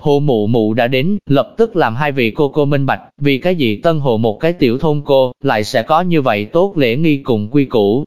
Hồ mụ mụ đã đến, lập tức làm hai vị cô cô minh bạch, vì cái gì tân hồ một cái tiểu thôn cô, lại sẽ có như vậy tốt lễ nghi cùng quy củ.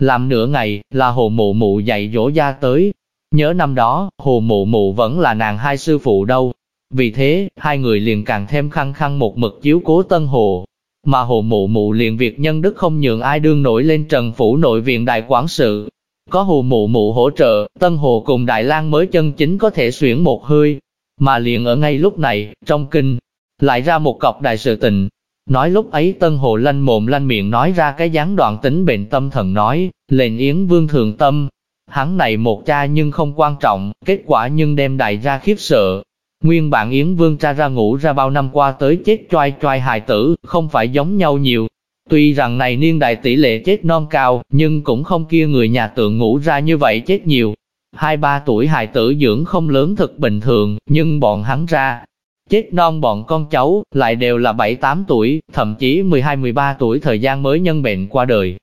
Làm nửa ngày, là hồ mụ mụ dạy dỗ gia tới. Nhớ năm đó, hồ mụ mụ vẫn là nàng hai sư phụ đâu. Vì thế, hai người liền càng thêm khăng khăng một mực chiếu cố tân hồ. Mà hồ mụ mụ liền việc nhân đức không nhường ai đương nổi lên trần phủ nội viện đại quản sự. Có hồ mụ mụ hỗ trợ, tân hồ cùng Đại lang mới chân chính có thể xuyển một hơi, mà liền ở ngay lúc này, trong kinh, lại ra một cọc đại sự tình. Nói lúc ấy Tân Hồ lanh mồm lanh miệng nói ra cái gián đoạn tính bệnh tâm thần nói, lệnh Yến Vương thường tâm. Hắn này một cha nhưng không quan trọng, kết quả nhưng đem đại ra khiếp sợ. Nguyên bản Yến Vương cha ra ngủ ra bao năm qua tới chết choai choai hài tử, không phải giống nhau nhiều. Tuy rằng này niên đại tỷ lệ chết non cao, nhưng cũng không kia người nhà tượng ngủ ra như vậy chết nhiều, hai ba tuổi hài tử dưỡng không lớn thực bình thường, nhưng bọn hắn ra, chết non bọn con cháu, lại đều là 7-8 tuổi, thậm chí 12-13 tuổi thời gian mới nhân bệnh qua đời.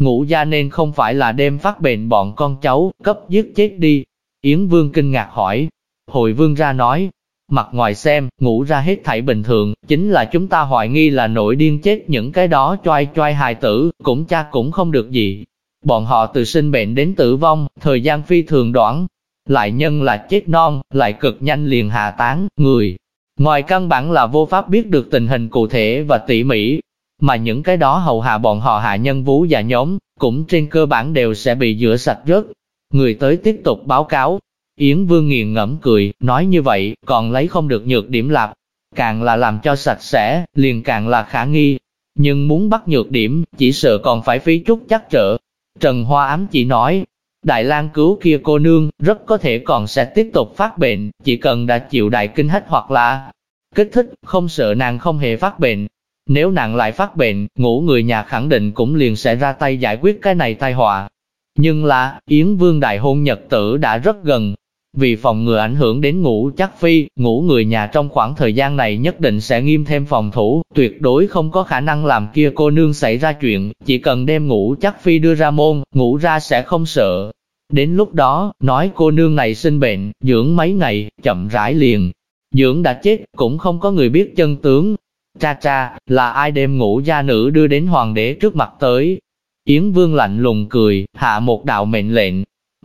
Ngũ gia nên không phải là đêm phát bệnh bọn con cháu, cấp giết chết đi. Yến Vương kinh ngạc hỏi. hồi Vương ra nói, mặt ngoài xem, ngủ ra hết thảy bình thường, chính là chúng ta hoài nghi là nổi điên chết những cái đó choai choai hài tử, cũng cha cũng không được gì, Bọn họ từ sinh bệnh đến tử vong, thời gian phi thường đoạn, lại nhân là chết non, lại cực nhanh liền hạ tán, người. Ngoài căn bản là vô pháp biết được tình hình cụ thể và tỉ mỉ, mà những cái đó hầu hạ bọn họ hạ nhân vú và nhóm, cũng trên cơ bản đều sẽ bị rửa sạch rớt. Người tới tiếp tục báo cáo, Yến Vương nghiền ngẫm cười, nói như vậy, còn lấy không được nhược điểm lạp, càng là làm cho sạch sẽ, liền càng là khả nghi. Nhưng muốn bắt nhược điểm, chỉ sợ còn phải phí chút chắc trở, Trần Hoa ám chỉ nói, Đại lang cứu kia cô nương, rất có thể còn sẽ tiếp tục phát bệnh, chỉ cần đã chịu đại kinh hết hoặc là kích thích, không sợ nàng không hề phát bệnh. Nếu nàng lại phát bệnh, ngủ người nhà khẳng định cũng liền sẽ ra tay giải quyết cái này tai họa. Nhưng là, Yến Vương đại hôn nhật tử đã rất gần, vì phòng ngừa ảnh hưởng đến ngủ chắc phi, ngủ người nhà trong khoảng thời gian này nhất định sẽ nghiêm thêm phòng thủ, tuyệt đối không có khả năng làm kia cô nương xảy ra chuyện, chỉ cần đem ngủ chắc phi đưa ra môn, ngủ ra sẽ không sợ. Đến lúc đó, nói cô nương này sinh bệnh, dưỡng mấy ngày, chậm rãi liền. Dưỡng đã chết, cũng không có người biết chân tướng. Cha cha, là ai đem ngủ gia nữ đưa đến hoàng đế trước mặt tới. Yến Vương lạnh lùng cười, hạ một đạo mệnh lệnh,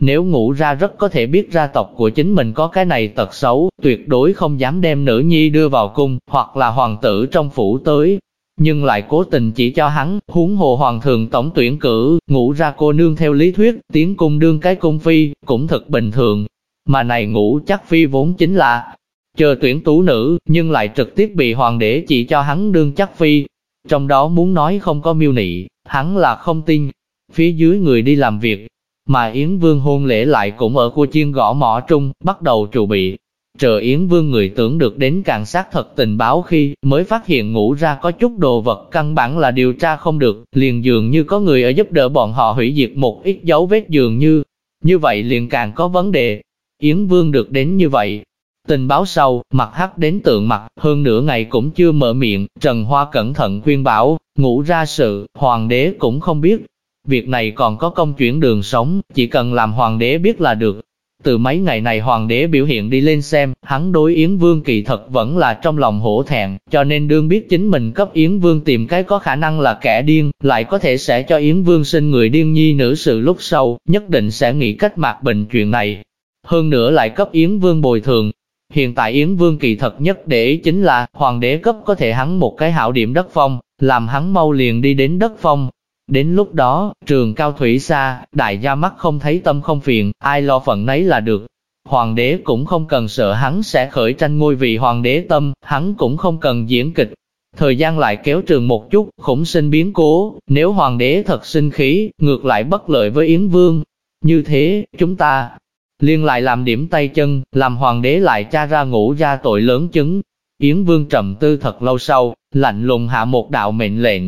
nếu ngủ ra rất có thể biết ra tộc của chính mình có cái này tật xấu, tuyệt đối không dám đem nữ nhi đưa vào cung, hoặc là hoàng tử trong phủ tới. Nhưng lại cố tình chỉ cho hắn, huống hồ hoàng thượng tổng tuyển cử, ngủ ra cô nương theo lý thuyết, tiến cung đương cái cung phi, cũng thật bình thường. Mà này ngủ chắc phi vốn chính là chờ tuyển tú nữ, nhưng lại trực tiếp bị hoàng đế chỉ cho hắn đương chắc phi. Trong đó muốn nói không có miêu nị, hắn là không tin. Phía dưới người đi làm việc, mà Yến Vương hôn lễ lại cũng ở cua chiên gõ mỏ trung, bắt đầu trụ bị. Chờ Yến Vương người tưởng được đến càng sát thật tình báo khi mới phát hiện ngủ ra có chút đồ vật căn bản là điều tra không được, liền dường như có người ở giúp đỡ bọn họ hủy diệt một ít dấu vết dường như. Như vậy liền càng có vấn đề. Yến Vương được đến như vậy. Tình báo sau, mặt hắc đến tượng mặt, hơn nửa ngày cũng chưa mở miệng, Trần Hoa cẩn thận khuyên bảo, ngủ ra sự, hoàng đế cũng không biết, Việc này còn có công chuyển đường sống, chỉ cần làm hoàng đế biết là được. Từ mấy ngày này hoàng đế biểu hiện đi lên xem, hắn đối Yến Vương kỳ thật vẫn là trong lòng hổ thẹn, cho nên đương biết chính mình cấp Yến Vương tìm cái có khả năng là kẻ điên, lại có thể sẽ cho Yến Vương sinh người điên nhi nữ sự lúc sau, nhất định sẽ nghĩ cách mạc bình chuyện này. Hơn nữa lại cấp Yến Vương bồi thường, Hiện tại Yến Vương kỳ thật nhất để ý chính là, hoàng đế cấp có thể hắn một cái hảo điểm đất phong, làm hắn mau liền đi đến đất phong, Đến lúc đó, trường cao thủy xa, đại gia mắt không thấy tâm không phiền, ai lo phận nấy là được. Hoàng đế cũng không cần sợ hắn sẽ khởi tranh ngôi vị hoàng đế tâm, hắn cũng không cần diễn kịch. Thời gian lại kéo trường một chút, khủng sinh biến cố, nếu hoàng đế thật sinh khí, ngược lại bất lợi với Yến Vương. Như thế, chúng ta liên lại làm điểm tay chân, làm hoàng đế lại tra ra ngũ ra tội lớn chứng. Yến Vương trầm tư thật lâu sau, lạnh lùng hạ một đạo mệnh lệnh,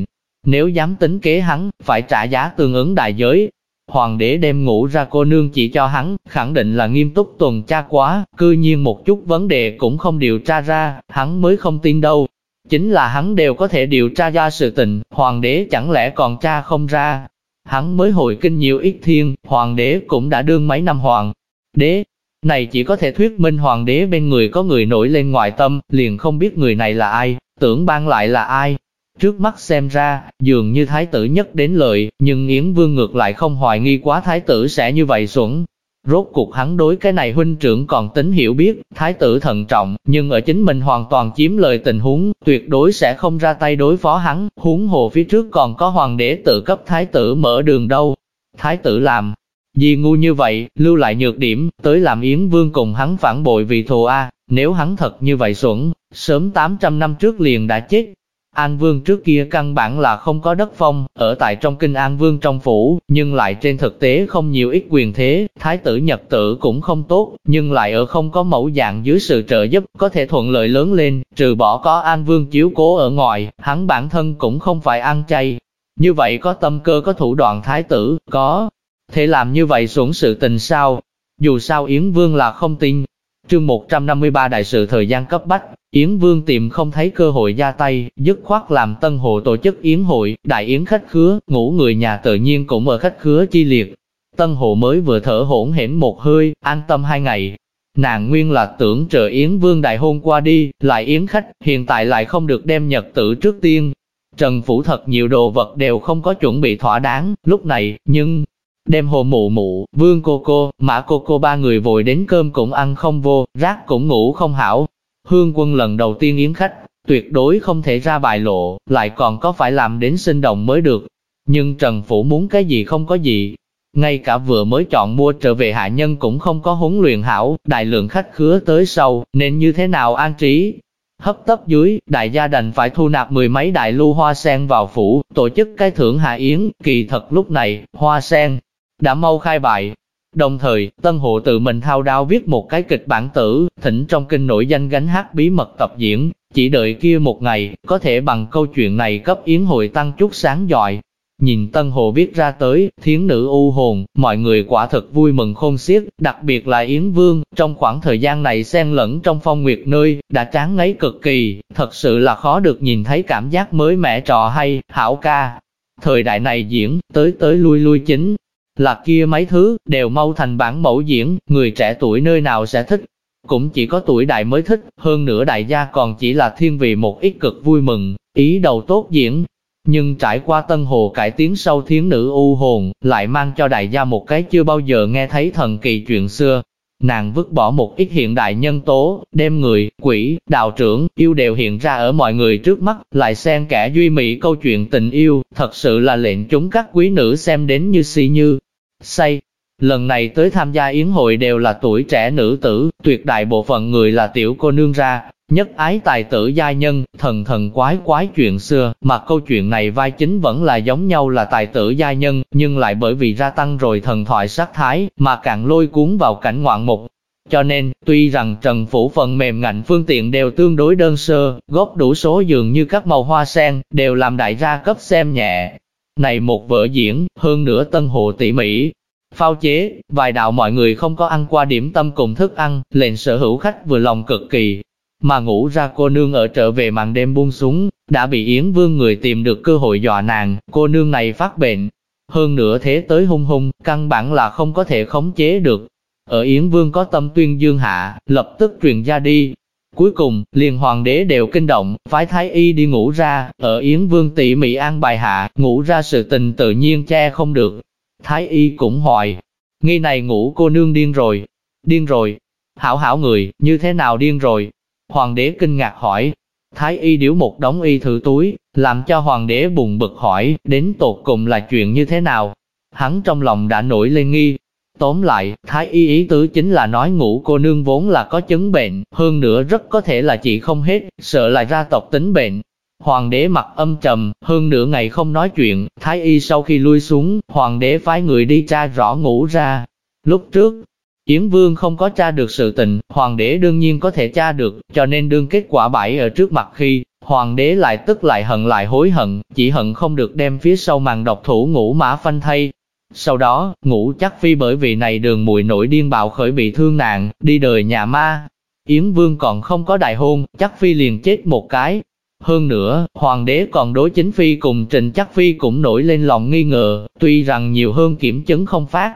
nếu dám tính kế hắn, phải trả giá tương ứng đại giới. Hoàng đế đem ngủ ra cô nương chỉ cho hắn, khẳng định là nghiêm túc tuần tra quá, cư nhiên một chút vấn đề cũng không điều tra ra, hắn mới không tin đâu. Chính là hắn đều có thể điều tra ra sự tình, hoàng đế chẳng lẽ còn tra không ra. Hắn mới hồi kinh nhiều ít thiên, hoàng đế cũng đã đương mấy năm hoàng. Đế, Này chỉ có thể thuyết minh hoàng đế bên người có người nổi lên ngoại tâm, liền không biết người này là ai, tưởng ban lại là ai. Trước mắt xem ra, dường như thái tử nhất đến lợi, nhưng Yến Vương ngược lại không hoài nghi quá thái tử sẽ như vậy xuẩn. Rốt cuộc hắn đối cái này huynh trưởng còn tính hiểu biết, thái tử thận trọng, nhưng ở chính mình hoàn toàn chiếm lời tình huống, tuyệt đối sẽ không ra tay đối phó hắn, huống hồ phía trước còn có hoàng đế tự cấp thái tử mở đường đâu. Thái tử làm, gì ngu như vậy, lưu lại nhược điểm, tới làm Yến Vương cùng hắn phản bội vì thù A, nếu hắn thật như vậy xuẩn, sớm 800 năm trước liền đã chết. An Vương trước kia căn bản là không có đất phong, ở tại trong kinh An Vương trong phủ, nhưng lại trên thực tế không nhiều ít quyền thế, thái tử nhật tử cũng không tốt, nhưng lại ở không có mẫu dạng dưới sự trợ giúp, có thể thuận lợi lớn lên, trừ bỏ có An Vương chiếu cố ở ngoài, hắn bản thân cũng không phải ăn chay. Như vậy có tâm cơ có thủ đoạn thái tử, có thể làm như vậy xuống sự tình sao? Dù sao Yến Vương là không tin. Chương 153 đại sự thời gian cấp bách, Yến Vương tìm không thấy cơ hội ra tay, dứt khoát làm Tân Hồ tổ chức Yến hội, đại Yến khách khứa, ngủ người nhà tự nhiên cũng ở khách khứa chi liệt. Tân Hồ mới vừa thở hỗn hển một hơi, an tâm hai ngày. Nàng nguyên là tưởng chờ Yến Vương đại hôn qua đi, lại Yến khách, hiện tại lại không được đem nhật tử trước tiên. Trần Phủ thật nhiều đồ vật đều không có chuẩn bị thỏa đáng, lúc này, nhưng, Đem hồ mụ mụ, vương cô cô, mã cô cô ba người vội đến cơm cũng ăn không vô, rác cũng ngủ không hảo. Hương quân lần đầu tiên yến khách, tuyệt đối không thể ra bài lộ, lại còn có phải làm đến sinh động mới được. Nhưng Trần Phủ muốn cái gì không có gì. Ngay cả vừa mới chọn mua trở về hạ nhân cũng không có huấn luyện hảo, đại lượng khách khứa tới sau, nên như thế nào an trí. Hấp tấp dưới, đại gia đành phải thu nạp mười mấy đại lưu hoa sen vào phủ, tổ chức cái thưởng hạ yến, kỳ thật lúc này, hoa sen, đã mau khai bại. Đồng thời, Tân Hộ tự mình thao đao viết một cái kịch bản tử, thỉnh trong kinh nổi danh gánh hát bí mật tập diễn, chỉ đợi kia một ngày, có thể bằng câu chuyện này cấp yến hội tăng chút sáng giỏi. Nhìn Tân Hồ viết ra tới, thiến nữ u hồn, mọi người quả thật vui mừng khôn xiết, đặc biệt là Yến Vương, trong khoảng thời gian này xen lẫn trong phong nguyệt nơi, đã chán ngấy cực kỳ, thật sự là khó được nhìn thấy cảm giác mới mẻ trò hay, hảo ca. Thời đại này diễn, tới tới lui lui chính, là kia mấy thứ, đều mau thành bản mẫu diễn, người trẻ tuổi nơi nào sẽ thích. Cũng chỉ có tuổi đại mới thích, hơn nữa đại gia còn chỉ là thiên vị một ít cực vui mừng, ý đầu tốt diễn. Nhưng trải qua tân hồ cải tiến sau thiến nữ u hồn, lại mang cho đại gia một cái chưa bao giờ nghe thấy thần kỳ chuyện xưa. Nàng vứt bỏ một ít hiện đại nhân tố, đem người, quỷ, đạo trưởng, yêu đều hiện ra ở mọi người trước mắt, lại xen kẻ duy mỹ câu chuyện tình yêu, thật sự là lệnh chúng các quý nữ xem đến như si như say. Lần này tới tham gia yến hội đều là tuổi trẻ nữ tử, tuyệt đại bộ phận người là tiểu cô nương ra, nhất ái tài tử gia nhân, thần thần quái quái chuyện xưa, mà câu chuyện này vai chính vẫn là giống nhau là tài tử gia nhân, nhưng lại bởi vì gia tăng rồi thần thoại sát thái, mà càng lôi cuốn vào cảnh ngoạn mục. Cho nên, tuy rằng trần phủ phần mềm ngạnh phương tiện đều tương đối đơn sơ, góp đủ số dường như các màu hoa sen, đều làm đại gia cấp xem nhẹ, này một vở diễn, hơn nữa tân hồ tỉ mỉ, phao chế, vài đạo mọi người không có ăn qua điểm tâm cùng thức ăn, lệnh sở hữu khách vừa lòng cực kỳ. Mà ngủ ra cô nương ở trở về màn đêm buông xuống, đã bị Yến Vương người tìm được cơ hội dọa nàng, cô nương này phát bệnh. Hơn nữa thế tới hung hung, căn bản là không có thể khống chế được. Ở Yến Vương có tâm tuyên dương hạ, lập tức truyền ra đi, Cuối cùng, liền hoàng đế đều kinh động, phái thái y đi ngủ ra, ở Yến Vương tỉ mỉ an bài hạ, ngủ ra sự tình tự nhiên che không được. Thái y cũng hỏi, nghi này ngủ cô nương điên rồi, điên rồi, hảo hảo người, như thế nào điên rồi? Hoàng đế kinh ngạc hỏi, Thái y điếu một đống y thử túi, làm cho hoàng đế buồn bực hỏi, đến tột cùng là chuyện như thế nào? Hắn trong lòng đã nổi lên nghi, Tóm lại, thái y ý tứ chính là nói ngủ cô nương vốn là có chứng bệnh, hơn nữa rất có thể là chị không hết, sợ lại ra tộc tính bệnh. Hoàng đế mặt âm trầm, hơn nửa ngày không nói chuyện, thái y sau khi lui xuống, hoàng đế phái người đi tra rõ ngủ ra. Lúc trước, Yến Vương không có tra được sự tình, hoàng đế đương nhiên có thể tra được, cho nên đương kết quả bãi ở trước mặt khi, hoàng đế lại tức lại hận lại hối hận, chỉ hận không được đem phía sau màn độc thủ ngủ mã phanh thay, sau đó, ngũ chắc phi bởi vì này đường mùi nổi điên bạo khởi bị thương nạn, đi đời nhà ma. Yến Vương còn không có đại hôn, chắc phi liền chết một cái. Hơn nữa, hoàng đế còn đối chính phi cùng trình chắc phi cũng nổi lên lòng nghi ngờ, tuy rằng nhiều hơn kiểm chứng không phát.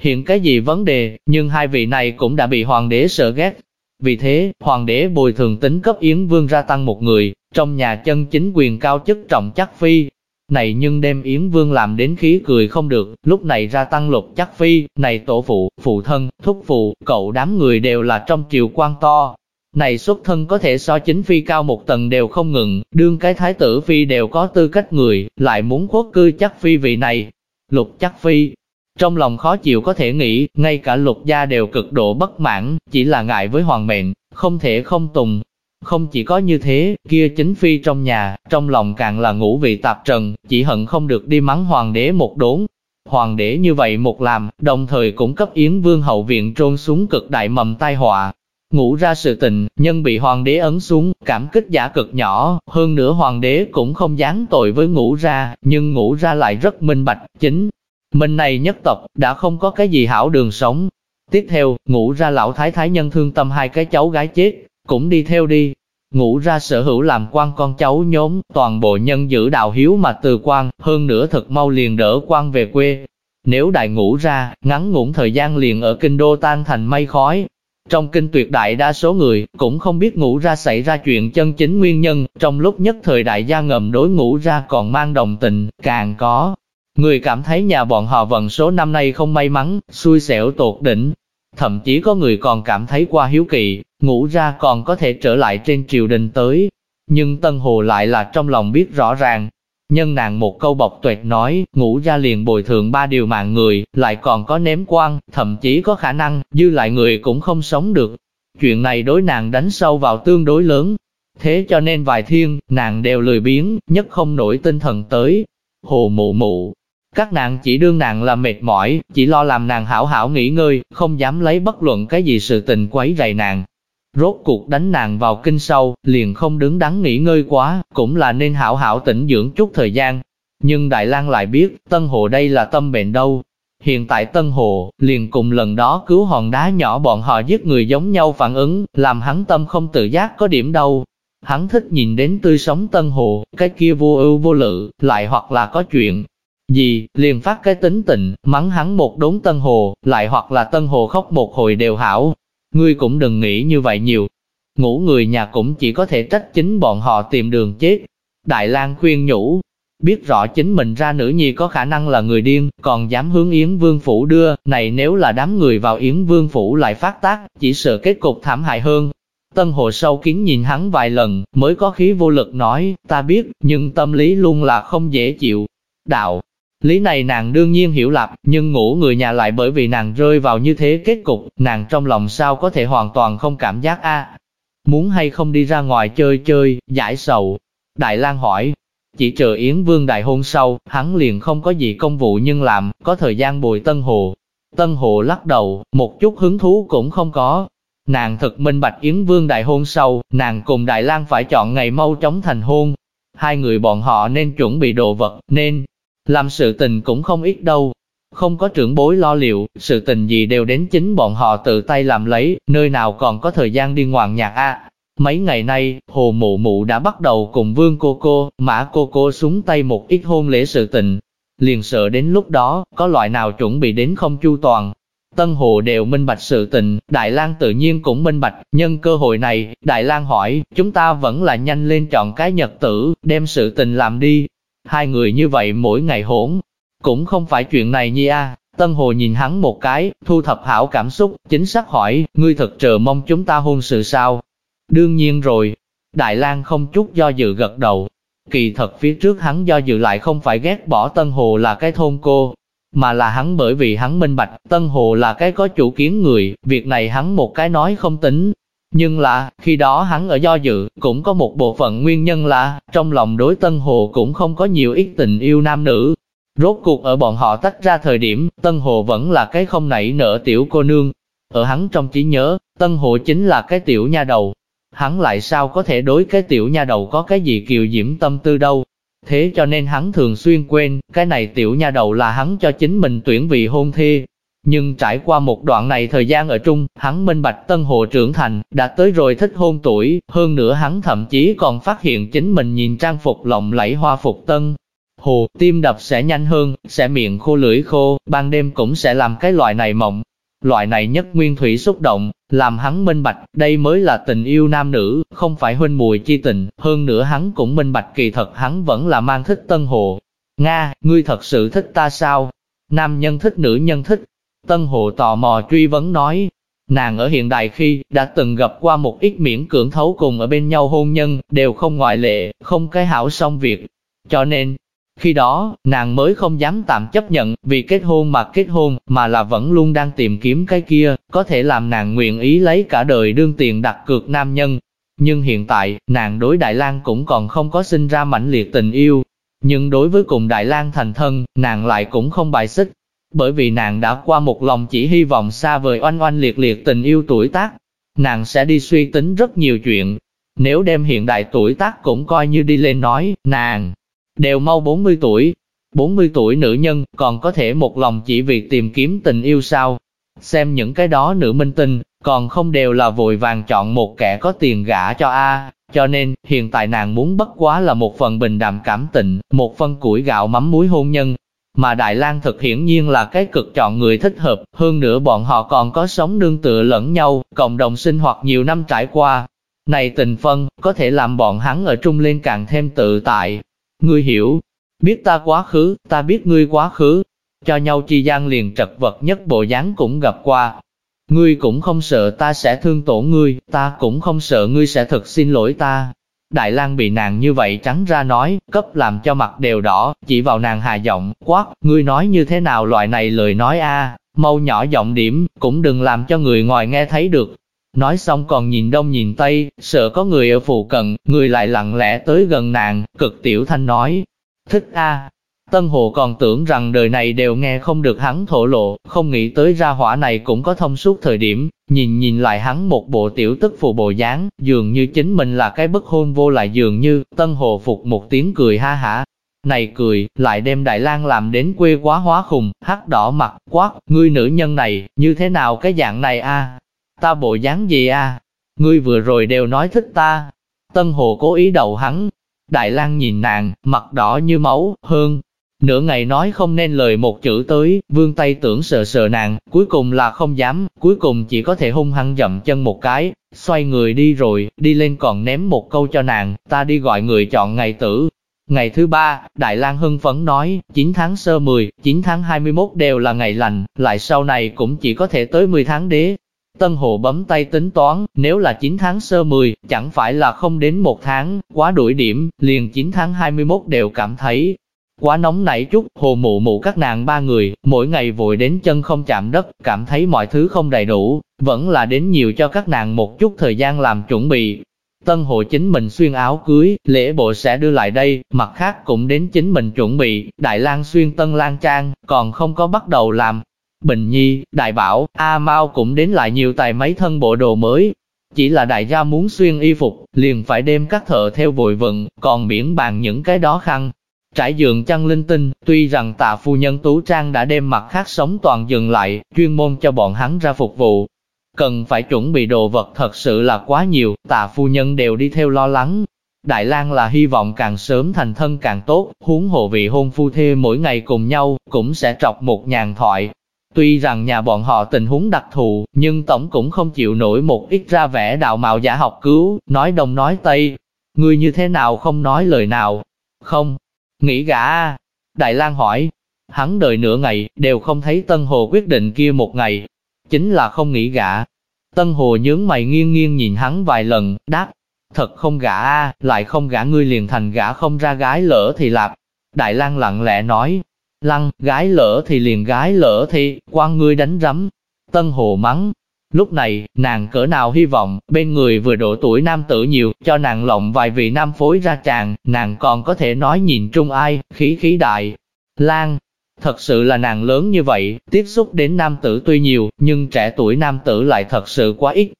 hiện cái gì vấn đề, nhưng hai vị này cũng đã bị hoàng đế sợ ghét. Vì thế, hoàng đế bồi thường tính cấp Yến Vương ra tăng một người, trong nhà chân chính quyền cao chức trọng chắc phi. Này nhưng đem Yến Vương làm đến khí cười không được, lúc này ra tăng lục chắc phi, này tổ phụ, phụ thân, thúc phụ, cậu đám người đều là trong triều quan to, này xuất thân có thể so chính phi cao một tầng đều không ngừng, đương cái thái tử phi đều có tư cách người, lại muốn khuất cư chắc phi vị này. Lục chắc phi, trong lòng khó chịu có thể nghĩ, ngay cả lục gia đều cực độ bất mãn, chỉ là ngại với hoàng mệnh, không thể không tùng. Không chỉ có như thế, kia chính phi trong nhà, trong lòng càng là ngũ vị tạp trần, chỉ hận không được đi mắng hoàng đế một đốn. Hoàng đế như vậy một làm, đồng thời cũng cấp Yến Vương hậu viện trôn xuống cực đại mầm tai họa, Ngủ ra sự tình, nhân bị hoàng đế ấn xuống, cảm kích giả cực nhỏ, hơn nữa hoàng đế cũng không dán tội với ngủ ra, nhưng ngủ ra lại rất minh bạch, chính. Mình này nhất tộc, đã không có cái gì hảo đường sống. Tiếp theo, ngủ ra lão thái thái nhân thương tâm hai cái cháu gái chết, cũng đi theo đi. Ngủ ra sở hữu làm quan con cháu nhóm, toàn bộ nhân giữ đạo hiếu mà từ quan, hơn nữa thật mau liền đỡ quan về quê. Nếu đại ngủ ra, ngắn ngủn thời gian liền ở kinh đô tan thành mây khói, trong kinh tuyệt đại đa số người cũng không biết ngủ ra xảy ra chuyện chân chính nguyên nhân, trong lúc nhất thời đại gia ngầm đối ngủ ra còn mang đồng tình, càng có. Người cảm thấy nhà bọn họ vận số năm nay không may mắn, xui xẻo tột đỉnh. Thậm chí có người còn cảm thấy qua hiếu kỳ, ngủ ra còn có thể trở lại trên triều đình tới. Nhưng Tân Hồ lại là trong lòng biết rõ ràng, Nhân nàng một câu bọc tuyệt nói, ngủ ra liền bồi thường ba điều mạng người, lại còn có ném quan, thậm chí có khả năng, dư lại người cũng không sống được. Chuyện này đối nàng đánh sâu vào tương đối lớn. Thế cho nên vài thiên, nàng đều lười biếng, nhất không nổi tinh thần tới. Hồ mụ mụ, các nàng chỉ đương nàng là mệt mỏi, chỉ lo làm nàng hảo hảo nghỉ ngơi, không dám lấy bất luận cái gì sự tình quấy rầy nàng. Rốt cuộc đánh nàng vào kinh sâu, liền không đứng đắn nghỉ ngơi quá, cũng là nên hảo hảo tĩnh dưỡng chút thời gian. Nhưng Đại lang lại biết, Tân Hồ đây là tâm bệnh đâu. Hiện tại Tân Hồ, liền cùng lần đó cứu hòn đá nhỏ bọn họ giết người giống nhau phản ứng, làm hắn tâm không tự giác có điểm đâu. Hắn thích nhìn đến tươi sống Tân Hồ, cái kia vô ưu vô lự, lại hoặc là có chuyện, gì, liền phát cái tính tình, mắng hắn một đốn Tân Hồ, lại hoặc là Tân Hồ khóc một hồi đều hảo, Ngươi cũng đừng nghĩ như vậy nhiều. Ngủ người nhà cũng chỉ có thể trách chính bọn họ tìm đường chết. Đại lang khuyên nhủ, biết rõ chính mình ra nữ nhi có khả năng là người điên, còn dám hướng Yến Vương Phủ đưa, này nếu là đám người vào Yến Vương Phủ lại phát tác, chỉ sợ kết cục thảm hại hơn. Tân Hồ sâu kín nhìn hắn vài lần, mới có khí vô lực nói, ta biết, nhưng tâm lý luôn là không dễ chịu. Đạo, Lý này nàng đương nhiên hiểu lạp, nhưng ngủ người nhà lại bởi vì nàng rơi vào như thế kết cục, nàng trong lòng sao có thể hoàn toàn không cảm giác a Muốn hay không đi ra ngoài chơi chơi, giải sầu. Đại lang hỏi, chỉ chờ Yến Vương đại hôn sau, hắn liền không có gì công vụ nhưng làm, có thời gian bồi Tân Hồ. Tân Hồ lắc đầu, một chút hứng thú cũng không có. Nàng thực minh bạch Yến Vương đại hôn sau, nàng cùng Đại lang phải chọn ngày mau chóng thành hôn. Hai người bọn họ nên chuẩn bị đồ vật, nên làm sự tình cũng không ít đâu. Không có trưởng bối lo liệu, sự tình gì đều đến chính bọn họ tự tay làm lấy, nơi nào còn có thời gian đi ngoạn nhạc a. Mấy ngày nay, Hồ Mụ Mụ đã bắt đầu cùng Vương Cô Cô, Mã Cô Cô xuống tay một ít hôn lễ sự tình. Liền sợ đến lúc đó, có loại nào chuẩn bị đến không chu toàn. Tân Hồ đều minh bạch sự tình, Đại lang tự nhiên cũng minh bạch, nhân cơ hội này, Đại lang hỏi, chúng ta vẫn là nhanh lên chọn cái nhật tử, đem sự tình làm đi, Hai người như vậy mỗi ngày hỗn, cũng không phải chuyện này nhi a. Tân Hồ nhìn hắn một cái, thu thập hảo cảm xúc, chính xác hỏi, ngươi thật chờ mong chúng ta hôn sự sao? Đương nhiên rồi. Đại lang không chút do dự gật đầu. Kỳ thật phía trước hắn do dự lại không phải ghét bỏ Tân Hồ là cái thôn cô, mà là hắn bởi vì hắn minh bạch, Tân Hồ là cái có chủ kiến người, việc này hắn một cái nói không tính, nhưng là, khi đó hắn ở do dự, cũng có một bộ phận nguyên nhân là, trong lòng đối Tân Hồ cũng không có nhiều ít tình yêu nam nữ. Rốt cuộc ở bọn họ tách ra thời điểm, Tân Hồ vẫn là cái không nảy nở tiểu cô nương. Ở hắn trong trí nhớ, Tân Hồ chính là cái tiểu nha đầu. Hắn lại sao có thể đối cái tiểu nha đầu có cái gì kiều diễm tâm tư đâu. Thế cho nên hắn thường xuyên quên, cái này tiểu nha đầu là hắn cho chính mình tuyển vị hôn thê, nhưng trải qua một đoạn này thời gian ở trung, hắn minh bạch tân hồ trưởng thành, đã tới rồi thích hôn tuổi, hơn nữa hắn thậm chí còn phát hiện chính mình nhìn trang phục lộng lẫy hoa phục tân. Hồ, tim đập sẽ nhanh hơn, sẽ miệng khô lưỡi khô, ban đêm cũng sẽ làm cái loại này mộng. Loại này nhất nguyên thủy xúc động, làm hắn minh bạch, đây mới là tình yêu nam nữ, không phải huynh mùi chi tình, hơn nữa hắn cũng minh bạch kỳ thật hắn vẫn là mang thích Tân Hồ. Nga, ngươi thật sự thích ta sao? Nam nhân thích nữ nhân thích. Tân Hồ tò mò truy vấn nói, nàng ở hiện đại khi đã từng gặp qua một ít miễn cưỡng thấu cùng ở bên nhau hôn nhân, đều không ngoại lệ, không cái hảo xong việc. Cho nên, khi đó, nàng mới không dám tạm chấp nhận vì kết hôn mà kết hôn, mà là vẫn luôn đang tìm kiếm cái kia, có thể làm nàng nguyện ý lấy cả đời đương tiền đặt cược nam nhân. Nhưng hiện tại, nàng đối Đại lang cũng còn không có sinh ra mãnh liệt tình yêu. Nhưng đối với cùng Đại lang thành thân, nàng lại cũng không bài xích. Bởi vì nàng đã qua một lòng chỉ hy vọng xa vời oanh oanh liệt liệt tình yêu tuổi tác. Nàng sẽ đi suy tính rất nhiều chuyện. Nếu đem hiện đại tuổi tác cũng coi như đi lên nói, nàng đều mau 40 tuổi. 40 tuổi nữ nhân còn có thể một lòng chỉ việc tìm kiếm tình yêu sao. Xem những cái đó nữ minh tinh, còn không đều là vội vàng chọn một kẻ có tiền gả cho A, cho nên hiện tại nàng muốn bất quá là một phần bình đạm cảm tình, một phần củi gạo mắm muối hôn nhân. Mà Đại lang thực hiển nhiên là cái cực chọn người thích hợp, hơn nữa bọn họ còn có sống nương tựa lẫn nhau, cộng đồng sinh hoạt nhiều năm trải qua. Này tình phân, có thể làm bọn hắn ở trung lên càng thêm tự tại, Ngươi hiểu, biết ta quá khứ, ta biết ngươi quá khứ, cho nhau chi gian liền trật vật nhất bộ dáng cũng gặp qua. Ngươi cũng không sợ ta sẽ thương tổn ngươi, ta cũng không sợ ngươi sẽ thật xin lỗi ta. Đại lang bị nàng như vậy trắng ra nói, cấp làm cho mặt đều đỏ, chỉ vào nàng hà giọng, quát, ngươi nói như thế nào loại này lời nói a mau nhỏ giọng điểm, cũng đừng làm cho người ngoài nghe thấy được. Nói xong còn nhìn đông nhìn tây, sợ có người ở phụ cận, người lại lặng lẽ tới gần nàng, cực tiểu thanh nói, thích a. Tân Hồ còn tưởng rằng đời này đều nghe không được hắn thổ lộ, không nghĩ tới ra hỏa này cũng có thông suốt thời điểm, nhìn nhìn lại hắn một bộ tiểu tức phù bộ dáng, dường như chính mình là cái bất hôn vô lại dường như, Tân Hồ phục một tiếng cười ha hả. Này cười, lại đem Đại lang làm đến quê quá hóa khùng, hắc đỏ mặt, quát, ngươi nữ nhân này, như thế nào cái dạng này a? ta bộ dáng gì à? Ngươi vừa rồi đều nói thích ta. Tân Hồ cố ý đầu hắn. Đại lang nhìn nàng, mặt đỏ như máu, hơn. Nửa ngày nói không nên lời một chữ tới, vương tay tưởng sợ sợ nàng, cuối cùng là không dám, cuối cùng chỉ có thể hung hăng dậm chân một cái, xoay người đi rồi, đi lên còn ném một câu cho nàng, ta đi gọi người chọn ngày tử. Ngày thứ ba, Đại lang hưng phấn nói, 9 tháng sơ 10, 9 tháng 21 đều là ngày lành, lại sau này cũng chỉ có thể tới 10 tháng đế, Tân Hồ bấm tay tính toán, nếu là 9 tháng sơ 10, chẳng phải là không đến một tháng, quá đuổi điểm, liền 9 tháng 21 đều cảm thấy quá nóng nảy chút, hồ mụ mụ các nàng ba người, mỗi ngày vội đến chân không chạm đất, cảm thấy mọi thứ không đầy đủ, vẫn là đến nhiều cho các nàng một chút thời gian làm chuẩn bị. Tân hộ chính mình xuyên áo cưới, lễ bộ sẽ đưa lại đây, mặt khác cũng đến chính mình chuẩn bị, Đại lang xuyên tân lang trang, còn không có bắt đầu làm, Bình Nhi, Đại Bảo, A Mao cũng đến lại nhiều tài mấy thân bộ đồ mới. Chỉ là đại gia muốn xuyên y phục, liền phải đem các thợ theo vội vận, còn miễn bàn những cái đó khăn. Trải giường chăn linh tinh, tuy rằng tạ phu nhân Tú Trang đã đem mặt khác sống toàn dừng lại, chuyên môn cho bọn hắn ra phục vụ. Cần phải chuẩn bị đồ vật thật sự là quá nhiều, tạ phu nhân đều đi theo lo lắng, Đại lang là hy vọng càng sớm thành thân càng tốt, huống hộ vị hôn phu thê mỗi ngày cùng nhau, cũng sẽ trọc một nhàn thoại, Tuy rằng nhà bọn họ tình huống đặc thù, nhưng tổng cũng không chịu nổi một ít ra vẻ đạo mạo giả học cứu, nói đông nói tây. người như thế nào không nói lời nào? Không. Nghĩ gã à? Đại lang hỏi. Hắn đợi nửa ngày, đều không thấy Tân Hồ quyết định kia một ngày. Chính là không nghĩ gã. Tân Hồ nhướng mày nghiêng nghiêng nhìn hắn vài lần, đáp. Thật không gã a, lại không gã ngươi liền thành gã không ra gái lỡ thì lạp. Đại lang lặng lẽ nói, Lăng, gái lỡ thì liền gái lỡ thì, quan ngươi đánh rắm. Tân Hồ mắng. Lúc này, nàng cỡ nào hy vọng, bên người vừa độ tuổi nam tử nhiều, cho nàng lộng vài vị nam phối ra tràng, nàng còn có thể nói nhìn trung ai, khí khí đại. Lan, thật sự là nàng lớn như vậy, tiếp xúc đến nam tử tuy nhiều, nhưng trẻ tuổi nam tử lại thật sự quá ít.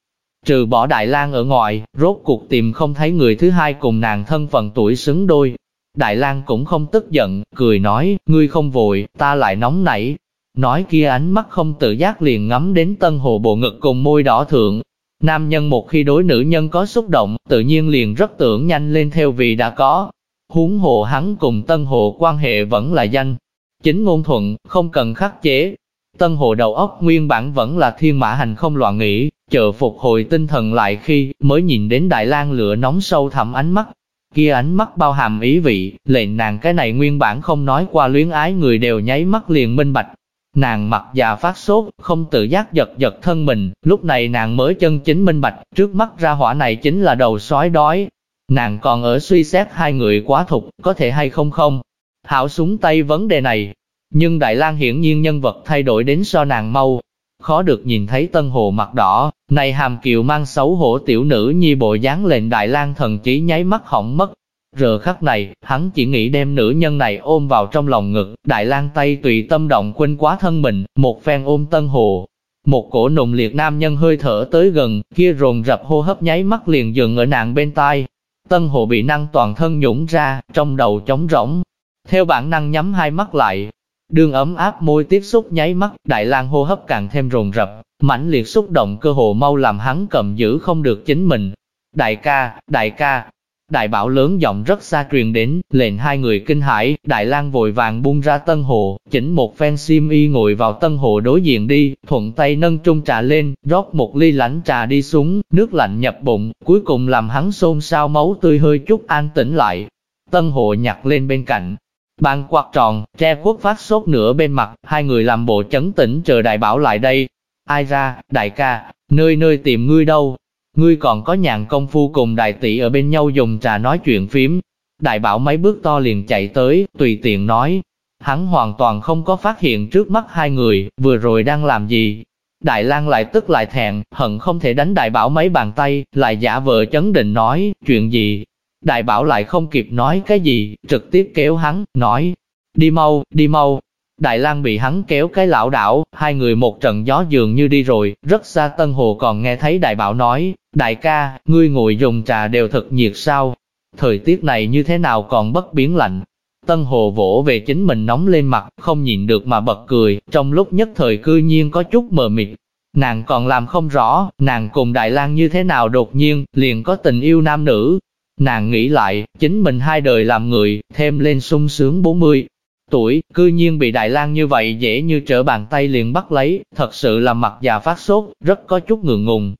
Trừ bỏ Đại lang ở ngoài, rốt cuộc tìm không thấy người thứ hai cùng nàng thân phận tuổi xứng đôi, Đại lang cũng không tức giận, cười nói, ngươi không vội, ta lại nóng nảy. Nói kia ánh mắt không tự giác liền ngắm đến tân hồ bộ ngực cùng môi đỏ thượng. Nam nhân một khi đối nữ nhân có xúc động, tự nhiên liền rất tưởng nhanh lên theo vì đã có. huống hồ hắn cùng Tân Hồ quan hệ vẫn là danh. Chính ngôn thuận, không cần khắc chế. Tân Hồ đầu óc nguyên bản vẫn là thiên mã hành không loạn nghĩ, chờ phục hồi tinh thần lại khi mới nhìn đến Đại lang lửa nóng sâu thẳm ánh mắt. Kia ánh mắt bao hàm ý vị, lệnh nàng cái này nguyên bản không nói qua luyến ái người đều nháy mắt liền minh bạch, Nàng mặt già phát sốt, không tự giác giật giật thân mình, lúc này nàng mới chân chính minh bạch, trước mắt ra hỏa này chính là đầu sói đói. Nàng còn ở suy xét hai người quá thục, có thể hay không không. Hảo súng tay vấn đề này, nhưng Đại lang hiển nhiên nhân vật thay đổi đến so nàng mau. Khó được nhìn thấy tân hồ mặt đỏ, này hàm kiều mang xấu hổ tiểu nữ nhi bộ dáng lệnh Đại lang thần trí nháy mắt hỏng mất, Giờ khắc này, hắn chỉ nghĩ đem nữ nhân này ôm vào trong lòng ngực, Đại lang tay tùy tâm động quên quá thân mình, một phen ôm tân hồ. Một cổ nùng liệt nam nhân hơi thở tới gần, kia rồn rập hô hấp nháy mắt liền dừng ở nàng bên tai. Tân hồ bị năng toàn thân nhũng ra, trong đầu trống rỗng. Theo bản năng nhắm hai mắt lại, đường ấm áp môi tiếp xúc nháy mắt, Đại lang hô hấp càng thêm rồn rập, mãnh liệt xúc động cơ hồ mau làm hắn cầm giữ không được chính mình. Đại ca, đại ca, Đại bảo lớn giọng rất xa truyền đến, lệnh hai người kinh hãi, Đại lang vội vàng buông ra tân hồ, chỉnh một phen sim y ngồi vào tân hồ đối diện đi, thuận tay nâng trung trà lên, rót một ly lãnh trà đi xuống, nước lạnh nhập bụng, cuối cùng làm hắn xôn xao máu tươi hơi chút an tĩnh lại. Tân hồ nhặt lên bên cạnh, bàn quạt tròn, tre quốc phát sốt nửa bên mặt, hai người làm bộ chấn tĩnh chờ đại bảo lại đây. Ai ra, đại ca, nơi nơi tìm ngươi đâu, Ngươi còn có nhàn công phu cùng đại tỷ ở bên nhau dùng trà nói chuyện phím. Đại bảo mấy bước to liền chạy tới, tùy tiện nói. Hắn hoàn toàn không có phát hiện trước mắt hai người, vừa rồi đang làm gì. Đại lang lại tức lại thẹn, hận không thể đánh đại bảo mấy bàn tay, lại giả vờ chấn định nói, chuyện gì. Đại bảo lại không kịp nói cái gì, trực tiếp kéo hắn, nói, đi mau, đi mau, Đại lang bị hắn kéo cái lão đảo, hai người một trận gió dường như đi rồi, rất xa Tân Hồ còn nghe thấy đại bảo nói, đại ca, ngươi ngồi dùng trà đều thật nhiệt sao, thời tiết này như thế nào còn bất biến lạnh. Tân Hồ vỗ về chính mình nóng lên mặt, không nhìn được mà bật cười, trong lúc nhất thời cư nhiên có chút mờ mịt. Nàng còn làm không rõ, nàng cùng Đại lang như thế nào đột nhiên, liền có tình yêu nam nữ. Nàng nghĩ lại, chính mình hai đời làm người, thêm lên sung sướng 40, tuổi, cư nhiên bị Đại lang như vậy dễ như trở bàn tay liền bắt lấy, thật sự là mặt già phát sốt, rất có chút ngượng ngùng.